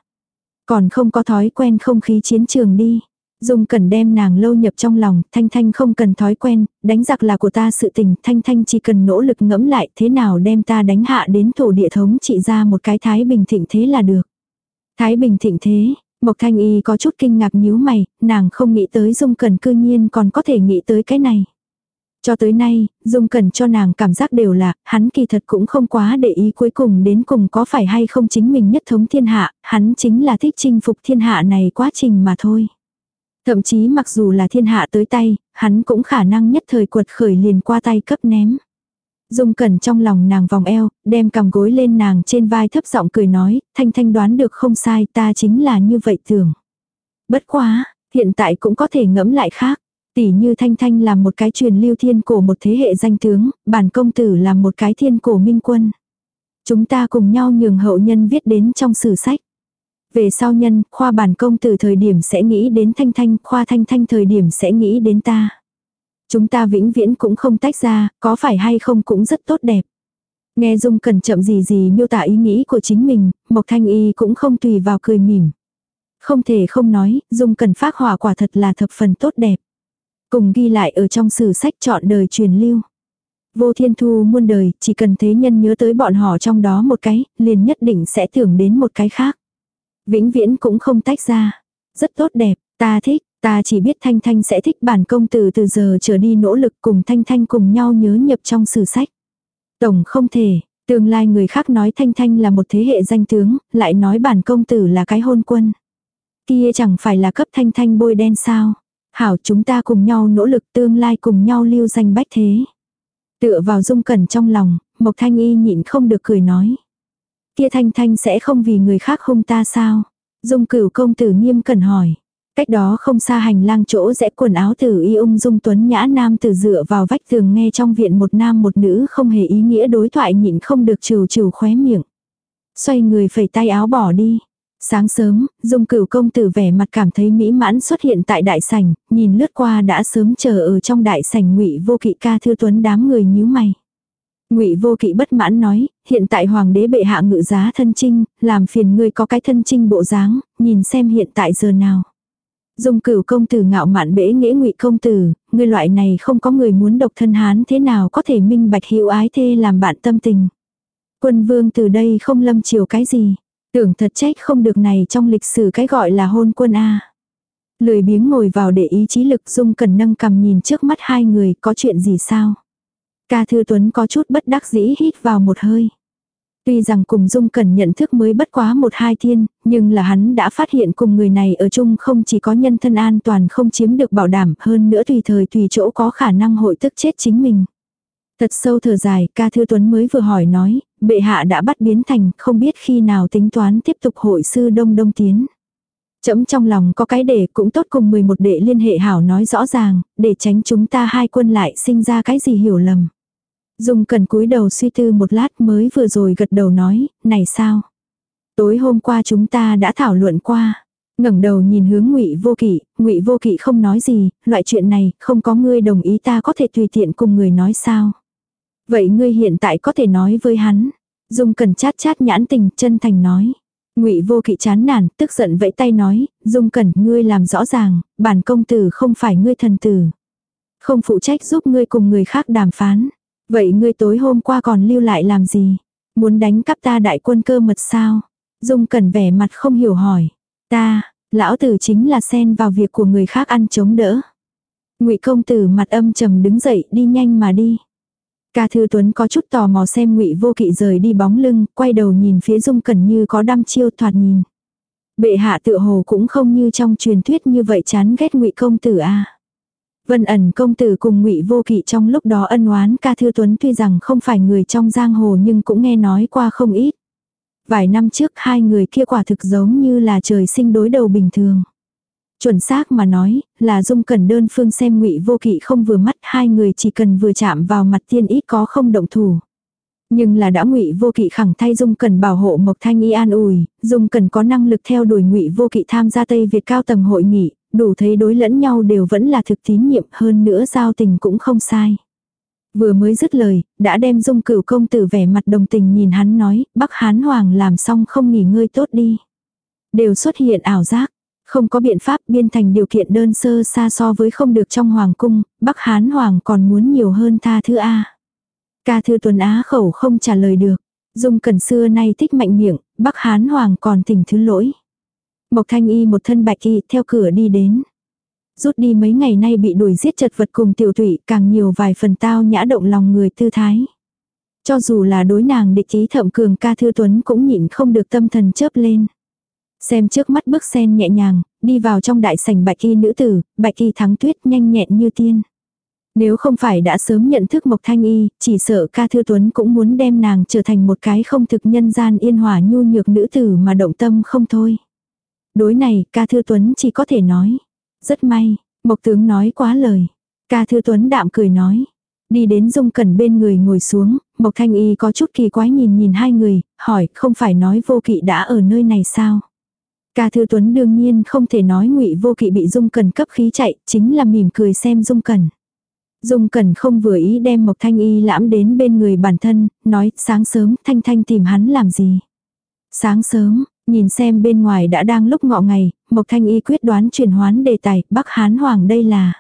còn không có thói quen không khí chiến trường đi. Dung Cẩn đem nàng lâu nhập trong lòng, Thanh Thanh không cần thói quen, đánh giặc là của ta sự tình, Thanh Thanh chỉ cần nỗ lực ngẫm lại thế nào đem ta đánh hạ đến thổ địa thống trị ra một cái Thái Bình thịnh thế là được. Thái Bình thịnh thế, Mộc Thanh Y có chút kinh ngạc nhíu mày, nàng không nghĩ tới Dung Cẩn cư nhiên còn có thể nghĩ tới cái này. Cho tới nay, Dung Cẩn cho nàng cảm giác đều là, hắn kỳ thật cũng không quá để ý cuối cùng đến cùng có phải hay không chính mình nhất thống thiên hạ, hắn chính là thích chinh phục thiên hạ này quá trình mà thôi. Thậm chí mặc dù là thiên hạ tới tay, hắn cũng khả năng nhất thời quật khởi liền qua tay cấp ném. Dung Cẩn trong lòng nàng vòng eo, đem cầm gối lên nàng trên vai thấp giọng cười nói, thanh thanh đoán được không sai ta chính là như vậy tưởng. Bất quá, hiện tại cũng có thể ngẫm lại khác. Tỷ như Thanh Thanh là một cái truyền lưu thiên cổ một thế hệ danh tướng, bản công tử là một cái thiên cổ minh quân. Chúng ta cùng nhau nhường hậu nhân viết đến trong sử sách. Về sau nhân, khoa bản công tử thời điểm sẽ nghĩ đến Thanh Thanh, khoa Thanh Thanh thời điểm sẽ nghĩ đến ta. Chúng ta vĩnh viễn cũng không tách ra, có phải hay không cũng rất tốt đẹp. Nghe Dung cẩn chậm gì gì miêu tả ý nghĩ của chính mình, Mộc Thanh Y cũng không tùy vào cười mỉm. Không thể không nói, Dung cẩn phát hỏa quả thật là thập phần tốt đẹp. Cùng ghi lại ở trong sử sách chọn đời truyền lưu. Vô thiên thu muôn đời, chỉ cần thế nhân nhớ tới bọn họ trong đó một cái, liền nhất định sẽ tưởng đến một cái khác. Vĩnh viễn cũng không tách ra. Rất tốt đẹp, ta thích, ta chỉ biết Thanh Thanh sẽ thích bản công tử từ giờ trở đi nỗ lực cùng Thanh Thanh cùng nhau nhớ nhập trong sử sách. Tổng không thể, tương lai người khác nói Thanh Thanh là một thế hệ danh tướng, lại nói bản công tử là cái hôn quân. Kia chẳng phải là cấp Thanh Thanh bôi đen sao. Hảo chúng ta cùng nhau nỗ lực tương lai cùng nhau lưu danh bách thế. Tựa vào dung cẩn trong lòng, Mộc Thanh Y nhịn không được cười nói. Kia Thanh Thanh sẽ không vì người khác hung ta sao? Dung cửu công tử nghiêm cẩn hỏi. Cách đó không xa hành lang chỗ rẽ quần áo tử y ung dung tuấn nhã nam tử dựa vào vách tường nghe trong viện một nam một nữ không hề ý nghĩa đối thoại nhịn không được trừ trừ khóe miệng. Xoay người phẩy tay áo bỏ đi. Sáng sớm, dung cửu công tử vẻ mặt cảm thấy mỹ mãn xuất hiện tại đại sảnh, nhìn lướt qua đã sớm chờ ở trong đại sảnh ngụy vô kỵ ca thư tuấn đám người nhíu mày. Ngụy Vô Kỵ bất mãn nói, hiện tại hoàng đế bệ hạ ngự giá thân trinh, làm phiền ngươi có cái thân trinh bộ dáng, nhìn xem hiện tại giờ nào. Dung cửu công tử ngạo mạn bể nghĩa ngụy công tử, người loại này không có người muốn độc thân hán thế nào có thể minh bạch hữu ái thê làm bạn tâm tình. Quân vương từ đây không lâm chiều cái gì, tưởng thật trách không được này trong lịch sử cái gọi là hôn quân A. Lười biếng ngồi vào để ý chí lực dung cần nâng cầm nhìn trước mắt hai người có chuyện gì sao. Ca Thư Tuấn có chút bất đắc dĩ hít vào một hơi. Tuy rằng cùng Dung Cẩn nhận thức mới bất quá một hai thiên, nhưng là hắn đã phát hiện cùng người này ở chung không chỉ có nhân thân an toàn không chiếm được bảo đảm hơn nữa tùy thời tùy chỗ có khả năng hội tức chết chính mình. Thật sâu thở dài, ca thư tuấn mới vừa hỏi nói, bệ hạ đã bắt biến thành, không biết khi nào tính toán tiếp tục hội sư đông đông tiến. Chấm trong lòng có cái để cũng tốt cùng 11 đệ liên hệ hảo nói rõ ràng, để tránh chúng ta hai quân lại sinh ra cái gì hiểu lầm. Dung cần cúi đầu suy tư một lát mới vừa rồi gật đầu nói, này sao? Tối hôm qua chúng ta đã thảo luận qua. ngẩng đầu nhìn hướng ngụy vô kỵ, ngụy vô kỵ không nói gì, loại chuyện này không có ngươi đồng ý ta có thể tùy tiện cùng người nói sao. Vậy ngươi hiện tại có thể nói với hắn. Dung cần chát chát nhãn tình chân thành nói. Ngụy Vô Kỵ chán nản, tức giận vẫy tay nói, "Dung Cẩn, ngươi làm rõ ràng, bản công tử không phải ngươi thần tử, không phụ trách giúp ngươi cùng người khác đàm phán. Vậy ngươi tối hôm qua còn lưu lại làm gì? Muốn đánh cắp ta đại quân cơ mật sao? Dung cẩn vẻ mặt không hiểu hỏi. Ta, lão tử chính là xen vào việc của người khác ăn chống đỡ. ngụy công tử mặt âm trầm đứng dậy đi nhanh mà đi. Ca Thư Tuấn có chút tò mò xem Ngụy Vô Kỵ rời đi bóng lưng, quay đầu nhìn phía Dung Cẩn như có đăm chiêu thoạt nhìn. Bệ hạ tựa hồ cũng không như trong truyền thuyết như vậy chán ghét Ngụy công tử a. Vân ẩn công tử cùng ngụy vô kỵ trong lúc đó ân oán ca thư tuấn tuy rằng không phải người trong giang hồ nhưng cũng nghe nói qua không ít. Vài năm trước hai người kia quả thực giống như là trời sinh đối đầu bình thường. Chuẩn xác mà nói, là dung cần đơn phương xem ngụy vô kỵ không vừa mắt hai người chỉ cần vừa chạm vào mặt tiên ít có không động thủ. Nhưng là đã ngụy vô kỵ khẳng thay dung cần bảo hộ Mộc Thanh Y an ủi, dung cần có năng lực theo đuổi ngụy vô kỵ tham gia Tây Việt cao tầng hội nghị, đủ thấy đối lẫn nhau đều vẫn là thực tín nhiệm hơn nữa giao tình cũng không sai. Vừa mới dứt lời, đã đem dung cửu công tử vẻ mặt đồng tình nhìn hắn nói, Bắc Hán Hoàng làm xong không nghỉ ngơi tốt đi. Đều xuất hiện ảo giác, không có biện pháp biên thành điều kiện đơn sơ xa so với không được trong Hoàng cung, Bắc Hán Hoàng còn muốn nhiều hơn tha thứ A. Ca thư tuần Á khẩu không trả lời được. Dung cần xưa nay thích mạnh miệng, Bắc Hán Hoàng còn tỉnh thứ lỗi. Mộc Thanh Y một thân bạch y theo cửa đi đến. Rút đi mấy ngày nay bị đuổi giết chật vật cùng tiểu thủy càng nhiều vài phần tao nhã động lòng người tư thái. Cho dù là đối nàng địch ý thậm cường ca thư tuấn cũng nhịn không được tâm thần chớp lên. Xem trước mắt bước sen nhẹ nhàng, đi vào trong đại sảnh bạch y nữ tử, bạch y thắng tuyết nhanh nhẹn như tiên. Nếu không phải đã sớm nhận thức Mộc Thanh Y, chỉ sợ ca thư tuấn cũng muốn đem nàng trở thành một cái không thực nhân gian yên hòa nhu nhược nữ tử mà động tâm không thôi. Đối này, ca thư tuấn chỉ có thể nói. Rất may, Mộc tướng nói quá lời. Ca thư tuấn đạm cười nói. Đi đến dung cẩn bên người ngồi xuống, Mộc Thanh Y có chút kỳ quái nhìn nhìn hai người, hỏi không phải nói vô kỵ đã ở nơi này sao? Ca Thư Tuấn đương nhiên không thể nói ngụy vô kỵ bị Dung Cẩn cấp khí chạy, chính là mỉm cười xem Dung Cẩn. Dung Cẩn không vừa ý đem Mộc Thanh Y lãm đến bên người bản thân, nói sáng sớm Thanh Thanh tìm hắn làm gì. Sáng sớm, nhìn xem bên ngoài đã đang lúc ngọ ngày, Mộc Thanh Y quyết đoán chuyển hoán đề tài, Bắc Hán Hoàng đây là.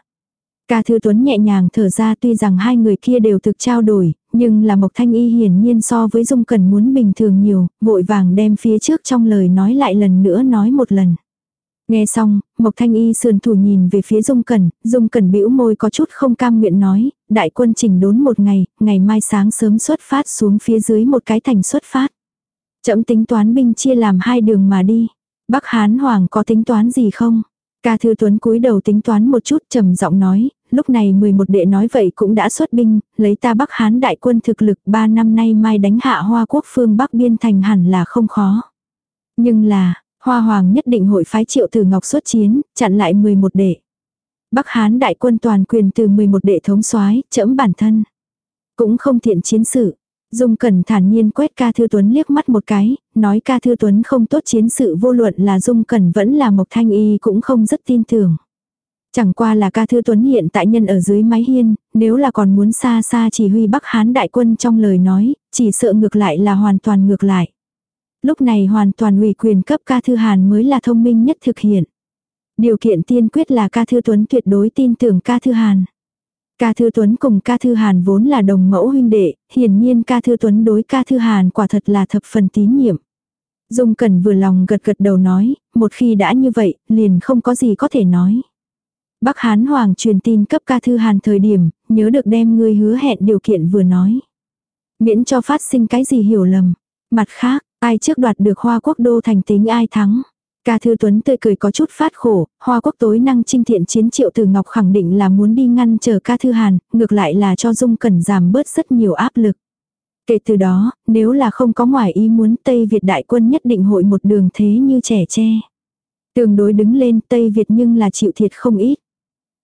Ca Thư Tuấn nhẹ nhàng thở ra tuy rằng hai người kia đều thực trao đổi, nhưng là Mộc Thanh Y hiển nhiên so với Dung Cần muốn bình thường nhiều, vội vàng đem phía trước trong lời nói lại lần nữa nói một lần. Nghe xong, Mộc Thanh Y sườn thủ nhìn về phía Dung Cần Dung Cần bĩu môi có chút không cam nguyện nói, đại quân chỉnh đốn một ngày, ngày mai sáng sớm xuất phát xuống phía dưới một cái thành xuất phát. Chậm tính toán binh chia làm hai đường mà đi. Bắc Hán Hoàng có tính toán gì không? Ca Thư Tuấn cúi đầu tính toán một chút trầm giọng nói, lúc này 11 đệ nói vậy cũng đã xuất binh, lấy ta Bắc Hán đại quân thực lực 3 năm nay mai đánh hạ Hoa quốc phương Bắc biên thành hẳn là không khó. Nhưng là, Hoa Hoàng nhất định hội phái triệu tử ngọc xuất chiến, chặn lại 11 đệ. Bắc Hán đại quân toàn quyền từ 11 đệ thống soái chẫm bản thân. Cũng không thiện chiến sự. Dung Cẩn thản nhiên quét ca thư tuấn liếc mắt một cái, nói ca thư tuấn không tốt chiến sự vô luận là Dung Cẩn vẫn là Mộc Thanh Y cũng không rất tin tưởng. Chẳng qua là ca thư tuấn hiện tại nhân ở dưới mái hiên, nếu là còn muốn xa xa chỉ huy Bắc Hán đại quân trong lời nói, chỉ sợ ngược lại là hoàn toàn ngược lại. Lúc này hoàn toàn ủy quyền cấp ca thư hàn mới là thông minh nhất thực hiện. Điều kiện tiên quyết là ca thư tuấn tuyệt đối tin tưởng ca thư hàn. Ca Thư Tuấn cùng Ca Thư Hàn vốn là đồng mẫu huynh đệ, hiển nhiên Ca Thư Tuấn đối Ca Thư Hàn quả thật là thập phần tín nhiệm. Dung Cẩn vừa lòng gật gật đầu nói, một khi đã như vậy, liền không có gì có thể nói. Bắc Hán Hoàng truyền tin cấp Ca Thư Hàn thời điểm, nhớ được đem ngươi hứa hẹn điều kiện vừa nói. Miễn cho phát sinh cái gì hiểu lầm. Mặt khác, ai trước đoạt được hoa quốc đô thành tính ai thắng. Ca Thư Tuấn tươi cười có chút phát khổ, Hoa Quốc tối năng trinh thiện chiến triệu từ Ngọc khẳng định là muốn đi ngăn chờ Ca Thư Hàn, ngược lại là cho Dung Cẩn giảm bớt rất nhiều áp lực. Kể từ đó, nếu là không có ngoài ý muốn Tây Việt đại quân nhất định hội một đường thế như trẻ tre. Tương đối đứng lên Tây Việt nhưng là chịu thiệt không ít.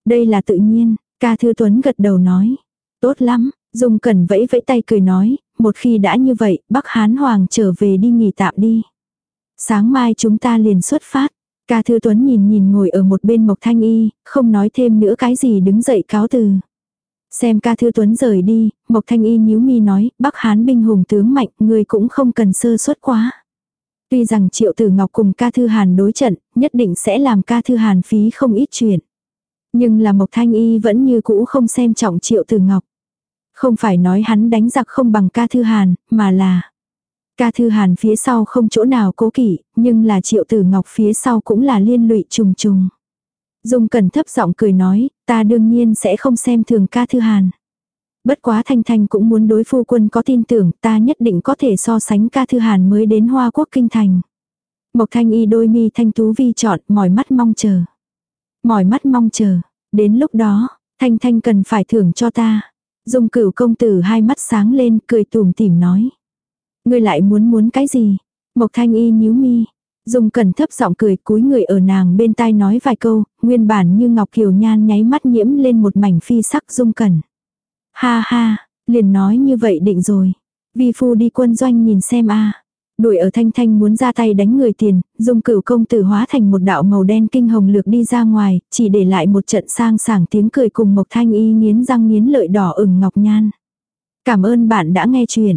Đây là tự nhiên, ca thư tuấn gật đầu nói. Tốt lắm, Dung Cẩn vẫy vẫy tay cười nói, một khi đã như vậy, Bắc Hán Hoàng trở về đi nghỉ tạm đi. Sáng mai chúng ta liền xuất phát. Ca Thư Tuấn nhìn nhìn ngồi ở một bên Mộc Thanh Y, không nói thêm nữa cái gì đứng dậy cáo từ. Xem ca Thư Tuấn rời đi, Mộc Thanh Y nhíu mi nói, Bắc Hán binh hùng tướng mạnh, người cũng không cần sơ suất quá. Tuy rằng Triệu Tử Ngọc cùng ca Thư Hàn đối trận, nhất định sẽ làm ca Thư Hàn phí không ít chuyện. Nhưng là Mộc Thanh Y vẫn như cũ không xem trọng Triệu Tử Ngọc. Không phải nói hắn đánh giặc không bằng ca Thư Hàn, mà là Ca Thư Hàn phía sau không chỗ nào cố kỵ, nhưng là Triệu Tử Ngọc phía sau cũng là liên lụy trùng trùng. Dung Cẩn thấp giọng cười nói, ta đương nhiên sẽ không xem thường ca Thư Hàn. Bất quá Thanh Thanh cũng muốn đối phu quân có tin tưởng ta nhất định có thể so sánh ca Thư Hàn mới đến Hoa Quốc Kinh Thành. Mộc Thanh Y đôi mi thanh tú vi chọn, mỏi mắt mong chờ. Mỏi mắt mong chờ, đến lúc đó, Thanh Thanh cần phải thưởng cho ta. Dung cửu công tử hai mắt sáng lên, cười tủm tỉm nói. Ngươi lại muốn muốn cái gì? Mộc thanh y nhíu mi. Dung cẩn thấp giọng cười cúi người ở nàng bên tai nói vài câu, nguyên bản như ngọc kiều nhan nháy mắt nhiễm lên một mảnh phi sắc dung cẩn. Ha ha, liền nói như vậy định rồi. Vi phu đi quân doanh nhìn xem a Đuổi ở thanh thanh muốn ra tay đánh người tiền, dung cửu công tử hóa thành một đạo màu đen kinh hồng lược đi ra ngoài, chỉ để lại một trận sang sảng tiếng cười cùng Mộc Thanh Y nghiến răng nghiến lợi đỏ ửng ngọc nhan. Cảm ơn bạn đã nghe chuyện.